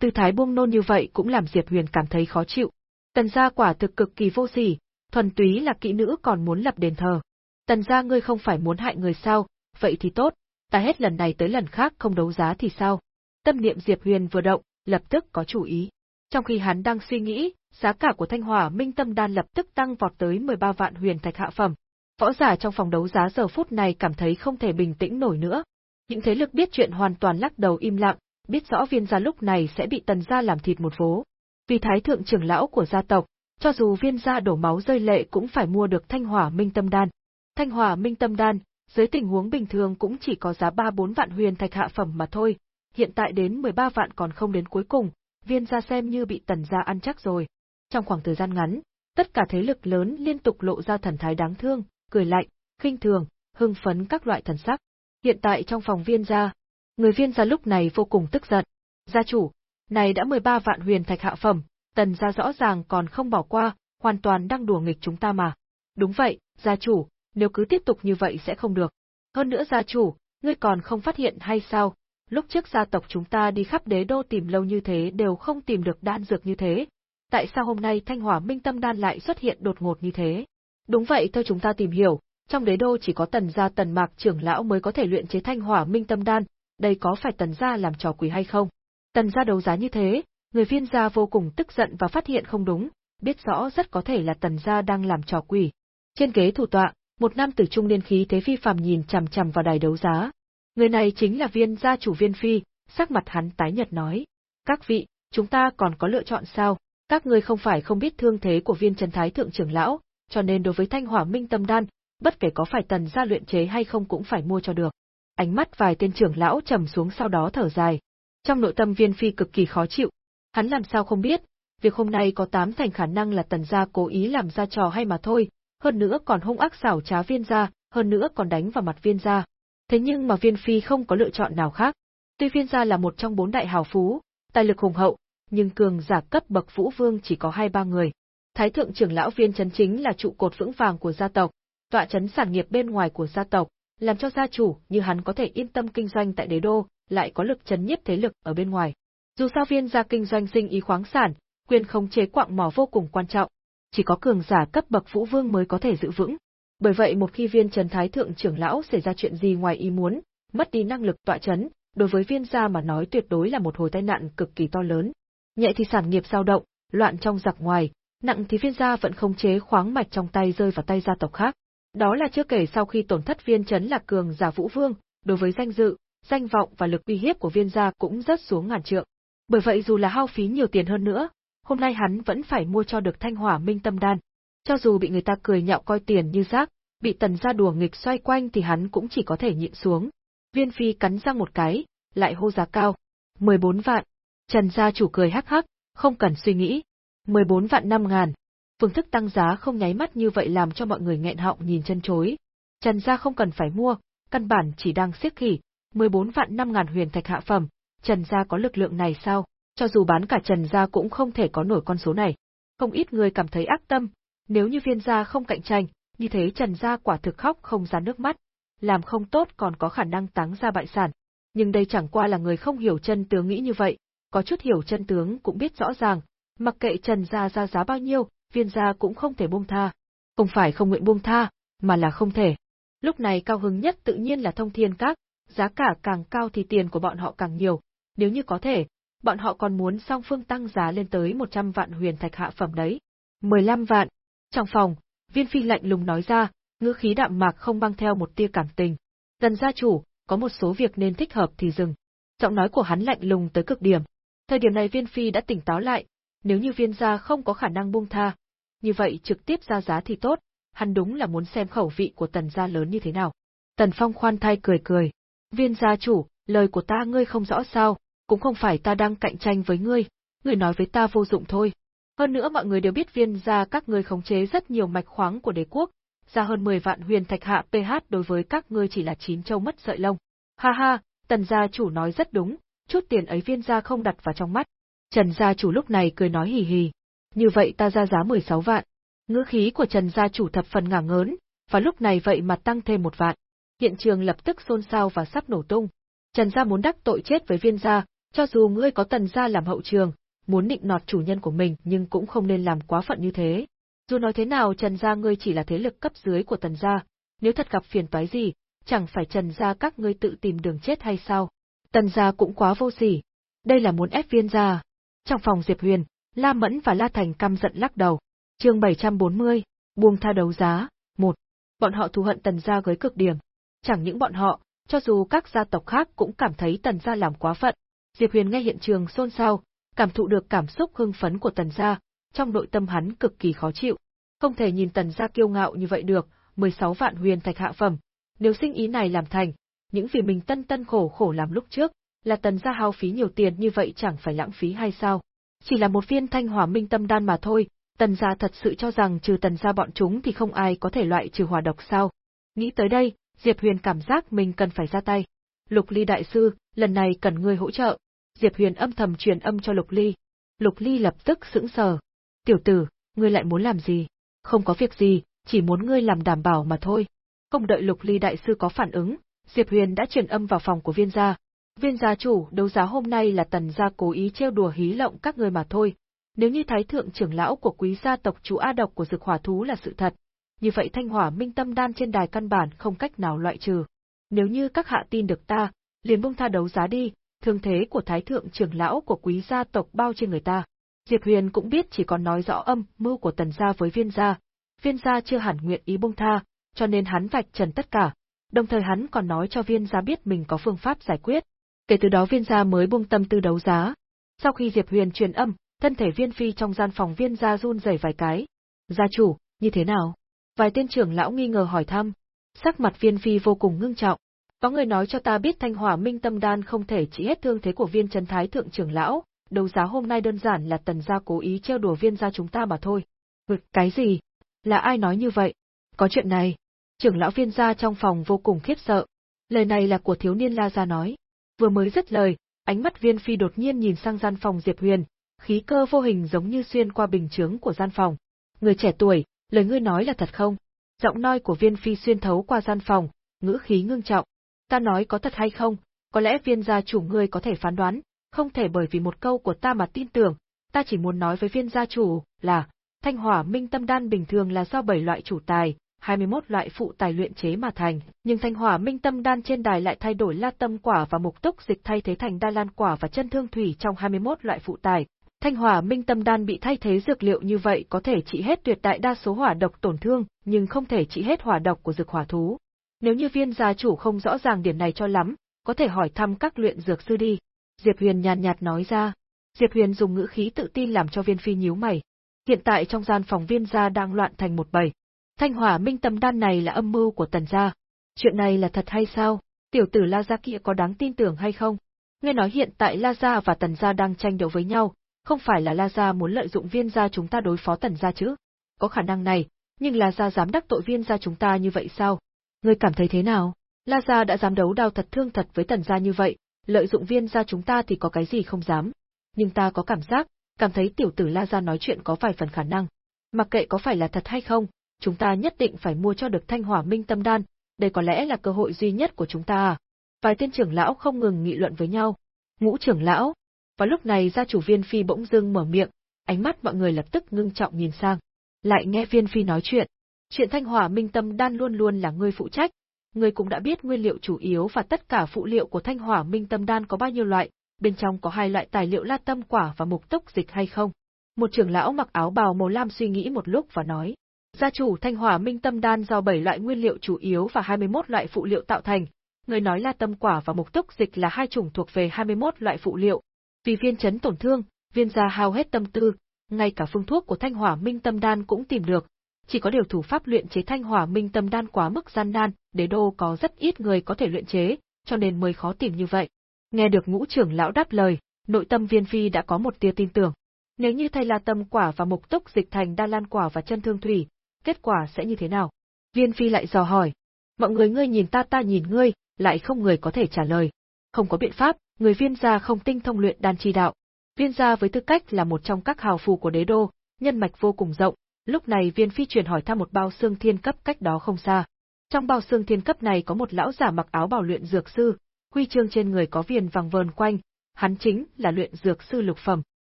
Tư thái buông nôn như vậy cũng làm Diệp Huyền cảm thấy khó chịu. Tần gia quả thực cực kỳ vô sỉ, thuần túy là kỹ nữ còn muốn lập đền thờ. Tần gia ngươi không phải muốn hại người sao, vậy thì tốt, ta hết lần này tới lần khác không đấu giá thì sao? Tâm niệm Diệp Huyền vừa động, lập tức có chủ ý. Trong khi hắn đang suy nghĩ, giá cả của Thanh Hỏa Minh Tâm Đan lập tức tăng vọt tới 13 vạn huyền thạch hạ phẩm. Võ giả trong phòng đấu giá giờ phút này cảm thấy không thể bình tĩnh nổi nữa. Những thế lực biết chuyện hoàn toàn lắc đầu im lặng, biết rõ viên gia lúc này sẽ bị tần gia làm thịt một phố. Vì thái thượng trưởng lão của gia tộc, cho dù viên gia đổ máu rơi lệ cũng phải mua được Thanh Hỏa Minh Tâm Đan. Thanh Hỏa Minh Tâm Đan, dưới tình huống bình thường cũng chỉ có giá 3-4 vạn huyền thạch hạ phẩm mà thôi, hiện tại đến 13 vạn còn không đến cuối cùng, viên gia xem như bị tần gia ăn chắc rồi. Trong khoảng thời gian ngắn, tất cả thế lực lớn liên tục lộ ra thần thái đáng thương, cười lạnh, khinh thường, hưng phấn các loại thần sắc. Hiện tại trong phòng viên gia, người viên gia lúc này vô cùng tức giận. Gia chủ, này đã 13 vạn huyền thạch hạ phẩm, tần gia rõ ràng còn không bỏ qua, hoàn toàn đang đùa nghịch chúng ta mà. Đúng vậy, gia chủ, nếu cứ tiếp tục như vậy sẽ không được. Hơn nữa gia chủ, ngươi còn không phát hiện hay sao? Lúc trước gia tộc chúng ta đi khắp đế đô tìm lâu như thế đều không tìm được đan dược như thế. Tại sao hôm nay thanh hỏa minh tâm đan lại xuất hiện đột ngột như thế? Đúng vậy theo chúng ta tìm hiểu, trong đế đô chỉ có tần gia tần mạc trưởng lão mới có thể luyện chế thanh hỏa minh tâm đan, đây có phải tần gia làm trò quỷ hay không? Tần gia đấu giá như thế, người viên gia vô cùng tức giận và phát hiện không đúng, biết rõ rất có thể là tần gia đang làm trò quỷ. Trên ghế thủ tọa, một nam tử trung niên khí thế phi phàm nhìn chằm chằm vào đài đấu giá. Người này chính là viên gia chủ viên phi, sắc mặt hắn tái nhợt nói. Các vị, chúng ta còn có lựa chọn sao? Các ngươi không phải không biết thương thế của viên trần thái thượng trưởng lão, cho nên đối với thanh hỏa minh tâm đan, bất kể có phải tần gia luyện chế hay không cũng phải mua cho được. Ánh mắt vài tên trưởng lão trầm xuống sau đó thở dài. Trong nội tâm viên phi cực kỳ khó chịu. Hắn làm sao không biết, việc hôm nay có tám thành khả năng là tần gia cố ý làm ra trò hay mà thôi, hơn nữa còn hung ác xảo trá viên gia, hơn nữa còn đánh vào mặt viên gia. Thế nhưng mà viên phi không có lựa chọn nào khác. Tuy viên gia là một trong bốn đại hào phú, tài lực hùng hậu, nhưng cường giả cấp bậc vũ vương chỉ có hai ba người. Thái thượng trưởng lão viên chấn chính là trụ cột vững vàng của gia tộc, tọa chấn sản nghiệp bên ngoài của gia tộc, làm cho gia chủ như hắn có thể yên tâm kinh doanh tại đế đô, lại có lực chấn nhiếp thế lực ở bên ngoài. Dù sao viên gia kinh doanh sinh ý khoáng sản, quyền khống chế quạng mỏ vô cùng quan trọng, chỉ có cường giả cấp bậc vũ vương mới có thể giữ vững. Bởi vậy một khi viên Trần Thái Thượng trưởng lão xảy ra chuyện gì ngoài ý muốn, mất đi năng lực tọa chấn, đối với viên gia mà nói tuyệt đối là một hồi tai nạn cực kỳ to lớn. Nhẹ thì sản nghiệp dao động, loạn trong giặc ngoài, nặng thì viên gia vẫn không chế khoáng mạch trong tay rơi vào tay gia tộc khác. Đó là chưa kể sau khi tổn thất viên trấn là cường giả vũ vương, đối với danh dự, danh vọng và lực uy hiếp của viên gia cũng rất xuống ngàn trượng. Bởi vậy dù là hao phí nhiều tiền hơn nữa, hôm nay hắn vẫn phải mua cho được thanh hỏa minh tâm đan. Cho dù bị người ta cười nhạo coi tiền như rác, bị tần gia đùa nghịch xoay quanh thì hắn cũng chỉ có thể nhịn xuống. Viên phi cắn răng một cái, lại hô giá cao. 14 vạn. Trần gia chủ cười hắc hắc, không cần suy nghĩ. 14 vạn 5 ngàn. Phương thức tăng giá không nháy mắt như vậy làm cho mọi người nghẹn họng nhìn chân chối. Trần gia không cần phải mua, căn bản chỉ đang siết khỉ. 14 vạn 5 ngàn huyền thạch hạ phẩm, Trần gia có lực lượng này sao? Cho dù bán cả Trần gia cũng không thể có nổi con số này. Không ít người cảm thấy ác tâm, nếu như viên gia không cạnh tranh, như thế Trần gia quả thực khóc không ra nước mắt, làm không tốt còn có khả năng táng ra bại sản. Nhưng đây chẳng qua là người không hiểu chân tướng nghĩ như vậy, có chút hiểu chân tướng cũng biết rõ ràng, mặc kệ Trần gia ra giá bao nhiêu, viên gia cũng không thể buông tha. Không phải không nguyện buông tha, mà là không thể. Lúc này cao hứng nhất tự nhiên là thông thiên các, giá cả càng cao thì tiền của bọn họ càng nhiều, nếu như có thể, bọn họ còn muốn song phương tăng giá lên tới 100 vạn huyền thạch hạ phẩm đấy. 15 vạn. Trong phòng, viên phi lạnh lùng nói ra, ngữ khí đạm mạc không băng theo một tia cảm tình. Tần gia chủ, có một số việc nên thích hợp thì dừng. Giọng nói của hắn lạnh lùng tới cực điểm. Thời điểm này viên phi đã tỉnh táo lại, nếu như viên gia không có khả năng buông tha, như vậy trực tiếp ra giá thì tốt, hắn đúng là muốn xem khẩu vị của tần gia lớn như thế nào. Tần Phong khoan thai cười cười. Viên gia chủ, lời của ta ngươi không rõ sao, cũng không phải ta đang cạnh tranh với ngươi, ngươi nói với ta vô dụng thôi. Hơn nữa mọi người đều biết viên gia các ngươi khống chế rất nhiều mạch khoáng của đế quốc, ra hơn 10 vạn huyền thạch hạ PH đối với các ngươi chỉ là chín châu mất sợi lông. Ha ha, tần gia chủ nói rất đúng, chút tiền ấy viên gia không đặt vào trong mắt. Trần gia chủ lúc này cười nói hì hì. Như vậy ta ra giá 16 vạn. Ngữ khí của Trần gia chủ thập phần ngả ngớn, và lúc này vậy mà tăng thêm một vạn. Hiện trường lập tức xôn xao và sắp nổ tung. Trần gia muốn đắc tội chết với viên gia, cho dù ngươi có tần gia làm hậu trường, muốn định nọt chủ nhân của mình nhưng cũng không nên làm quá phận như thế. Dù nói thế nào Trần gia ngươi chỉ là thế lực cấp dưới của tần gia, nếu thật gặp phiền toái gì, chẳng phải Trần gia các ngươi tự tìm đường chết hay sao? Tần gia cũng quá vô sỉ. Đây là muốn ép viên gia. Trong phòng Diệp Huyền, La Mẫn và La Thành căm giận lắc đầu. Chương 740, buông tha đấu giá, một. Bọn họ thù hận Tần gia với cực điểm. Chẳng những bọn họ, cho dù các gia tộc khác cũng cảm thấy Tần gia làm quá phận, Diệp Huyền nghe hiện trường xôn xao, cảm thụ được cảm xúc hưng phấn của Tần gia, trong nội tâm hắn cực kỳ khó chịu. Không thể nhìn Tần gia kiêu ngạo như vậy được, 16 vạn huyền thạch hạ phẩm, nếu sinh ý này làm thành, những vì mình tân tân khổ khổ làm lúc trước, là Tần gia hao phí nhiều tiền như vậy chẳng phải lãng phí hay sao? Chỉ là một viên thanh hỏa minh tâm đan mà thôi, Tần gia thật sự cho rằng trừ Tần gia bọn chúng thì không ai có thể loại trừ hỏa độc sao? Nghĩ tới đây, Diệp Huyền cảm giác mình cần phải ra tay. Lục Ly đại sư, lần này cần ngươi hỗ trợ. Diệp Huyền âm thầm truyền âm cho Lục Ly. Lục Ly lập tức sững sờ. Tiểu tử, ngươi lại muốn làm gì? Không có việc gì, chỉ muốn ngươi làm đảm bảo mà thôi. Không đợi Lục Ly đại sư có phản ứng, Diệp Huyền đã truyền âm vào phòng của viên gia. Viên gia chủ, đấu giá hôm nay là tần gia cố ý trêu đùa hí lộng các người mà thôi. Nếu như thái thượng trưởng lão của quý gia tộc chủ A độc của Dực hỏa thú là sự thật, như vậy thanh hỏa minh tâm đan trên đài căn bản không cách nào loại trừ. Nếu như các hạ tin được ta, liền buông tha đấu giá đi, thương thế của thái thượng trưởng lão của quý gia tộc bao trên người ta. Diệp Huyền cũng biết chỉ còn nói rõ âm mưu của tần gia với viên gia. Viên gia chưa hẳn nguyện ý buông tha, cho nên hắn vạch trần tất cả, đồng thời hắn còn nói cho viên gia biết mình có phương pháp giải quyết. Kể từ đó viên gia mới buông tâm tư đấu giá. Sau khi Diệp Huyền truyền âm, thân thể viên phi trong gian phòng viên gia run rẩy vài cái. Gia chủ, như thế nào? Vài tên trưởng lão nghi ngờ hỏi thăm. Sắc mặt viên phi vô cùng ngưng trọng. Có người nói cho ta biết thanh hỏa minh tâm đan không thể trị hết thương thế của viên trần thái thượng trưởng lão, đấu giá hôm nay đơn giản là tần gia cố ý trêu đùa viên gia chúng ta mà thôi. Vực, cái gì? Là ai nói như vậy? Có chuyện này. Trưởng lão viên gia trong phòng vô cùng khiếp sợ. Lời này là của thiếu niên La Gia nói. Vừa mới dứt lời, ánh mắt viên phi đột nhiên nhìn sang gian phòng Diệp Huyền, khí cơ vô hình giống như xuyên qua bình chướng của gian phòng. Người trẻ tuổi, lời ngươi nói là thật không? Giọng nói của viên phi xuyên thấu qua gian phòng, ngữ khí ngưng trọng. Ta nói có thật hay không, có lẽ viên gia chủ ngươi có thể phán đoán, không thể bởi vì một câu của ta mà tin tưởng, ta chỉ muốn nói với viên gia chủ, là, thanh hỏa minh tâm đan bình thường là do bảy loại chủ tài, 21 loại phụ tài luyện chế mà thành, nhưng thanh hỏa minh tâm đan trên đài lại thay đổi la tâm quả và mục túc dịch thay thế thành đa lan quả và chân thương thủy trong 21 loại phụ tài. Thanh hỏa minh tâm đan bị thay thế dược liệu như vậy có thể trị hết tuyệt đại đa số hỏa độc tổn thương, nhưng không thể trị hết hỏa độc của dược hỏa thú. Nếu như viên gia chủ không rõ ràng điểm này cho lắm, có thể hỏi thăm các luyện dược sư đi. Diệp Huyền nhàn nhạt nói ra. Diệp Huyền dùng ngữ khí tự tin làm cho viên phi nhíu mày. Hiện tại trong gian phòng viên gia đang loạn thành một bầy. Thanh hỏa minh tâm đan này là âm mưu của tần gia. Chuyện này là thật hay sao? Tiểu tử La Gia kia có đáng tin tưởng hay không? Nghe nói hiện tại La Gia và Tần Gia đang tranh đấu với nhau, không phải là La Gia muốn lợi dụng viên gia chúng ta đối phó Tần Gia chứ? Có khả năng này, nhưng La Gia dám đắc tội viên gia chúng ta như vậy sao? Ngươi cảm thấy thế nào? La Gia đã dám đấu đao thật thương thật với Tần Gia như vậy, lợi dụng viên gia chúng ta thì có cái gì không dám. Nhưng ta có cảm giác, cảm thấy tiểu tử La Gia nói chuyện có vài phần khả năng. Mặc kệ có phải là thật hay không, chúng ta nhất định phải mua cho được thanh hỏa minh tâm đan, đây có lẽ là cơ hội duy nhất của chúng ta à. Vài tên trưởng lão không ngừng nghị luận với nhau. Ngũ trưởng lão. Và lúc này gia chủ viên phi bỗng dưng mở miệng, ánh mắt mọi người lập tức ngưng trọng nhìn sang. Lại nghe viên phi nói chuyện. Chuyện thanh hỏa minh tâm đan luôn luôn là ngươi phụ trách, ngươi cũng đã biết nguyên liệu chủ yếu và tất cả phụ liệu của thanh hỏa minh tâm đan có bao nhiêu loại, bên trong có hai loại tài liệu la tâm quả và mục tốc dịch hay không. Một trưởng lão mặc áo bào màu lam suy nghĩ một lúc và nói, gia chủ thanh hỏa minh tâm đan do 7 loại nguyên liệu chủ yếu và 21 loại phụ liệu tạo thành, người nói la tâm quả và mục tốc dịch là hai chủng thuộc về 21 loại phụ liệu. Vì viên chấn tổn thương, viên gia hao hết tâm tư, ngay cả phương thuốc của thanh hỏa minh tâm đan cũng tìm được, chỉ có điều thủ pháp luyện chế thanh hỏa minh tâm đan quá mức gian nan, đế đô có rất ít người có thể luyện chế, cho nên mới khó tìm như vậy. Nghe được ngũ trưởng lão đáp lời, nội tâm viên phi đã có một tia tin tưởng. Nếu như thay la tâm quả và mục túc dịch thành đa lan quả và chân thương thủy, kết quả sẽ như thế nào? Viên phi lại dò hỏi. Mọi người ngươi nhìn ta ta nhìn ngươi, lại không người có thể trả lời. Không có biện pháp, người viên gia không tinh thông luyện đan chi đạo. Viên gia với tư cách là một trong các hào phù của đế đô, nhân mạch vô cùng rộng, Lúc này viên phi truyền hỏi thăm một bao xương thiên cấp cách đó không xa. Trong bao xương thiên cấp này có một lão giả mặc áo bảo luyện dược sư, huy chương trên người có viền vàng vờn quanh, hắn chính là luyện dược sư lục phẩm.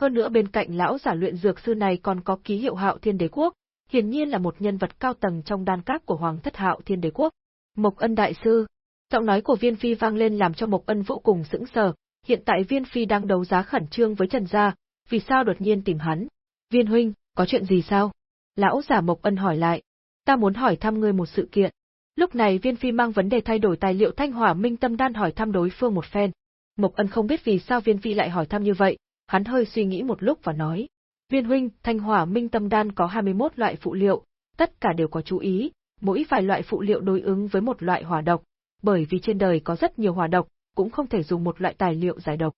Hơn nữa bên cạnh lão giả luyện dược sư này còn có ký hiệu Hạo Thiên Đế quốc, hiển nhiên là một nhân vật cao tầng trong đan các của Hoàng thất Hạo Thiên Đế quốc. Mộc Ân đại sư, giọng nói của Viên Phi vang lên làm cho Mộc Ân vô cùng sững sờ, hiện tại Viên Phi đang đấu giá khẩn trương với Trần gia, vì sao đột nhiên tìm hắn? Viên huynh, có chuyện gì sao? Lão giả Mộc Ân hỏi lại, ta muốn hỏi thăm ngươi một sự kiện. Lúc này viên phi mang vấn đề thay đổi tài liệu thanh hỏa minh tâm đan hỏi thăm đối phương một phen. Mộc Ân không biết vì sao viên phi lại hỏi thăm như vậy, hắn hơi suy nghĩ một lúc và nói. Viên huynh, thanh hỏa minh tâm đan có 21 loại phụ liệu, tất cả đều có chú ý, mỗi vài loại phụ liệu đối ứng với một loại hỏa độc, bởi vì trên đời có rất nhiều hỏa độc, cũng không thể dùng một loại tài liệu giải độc.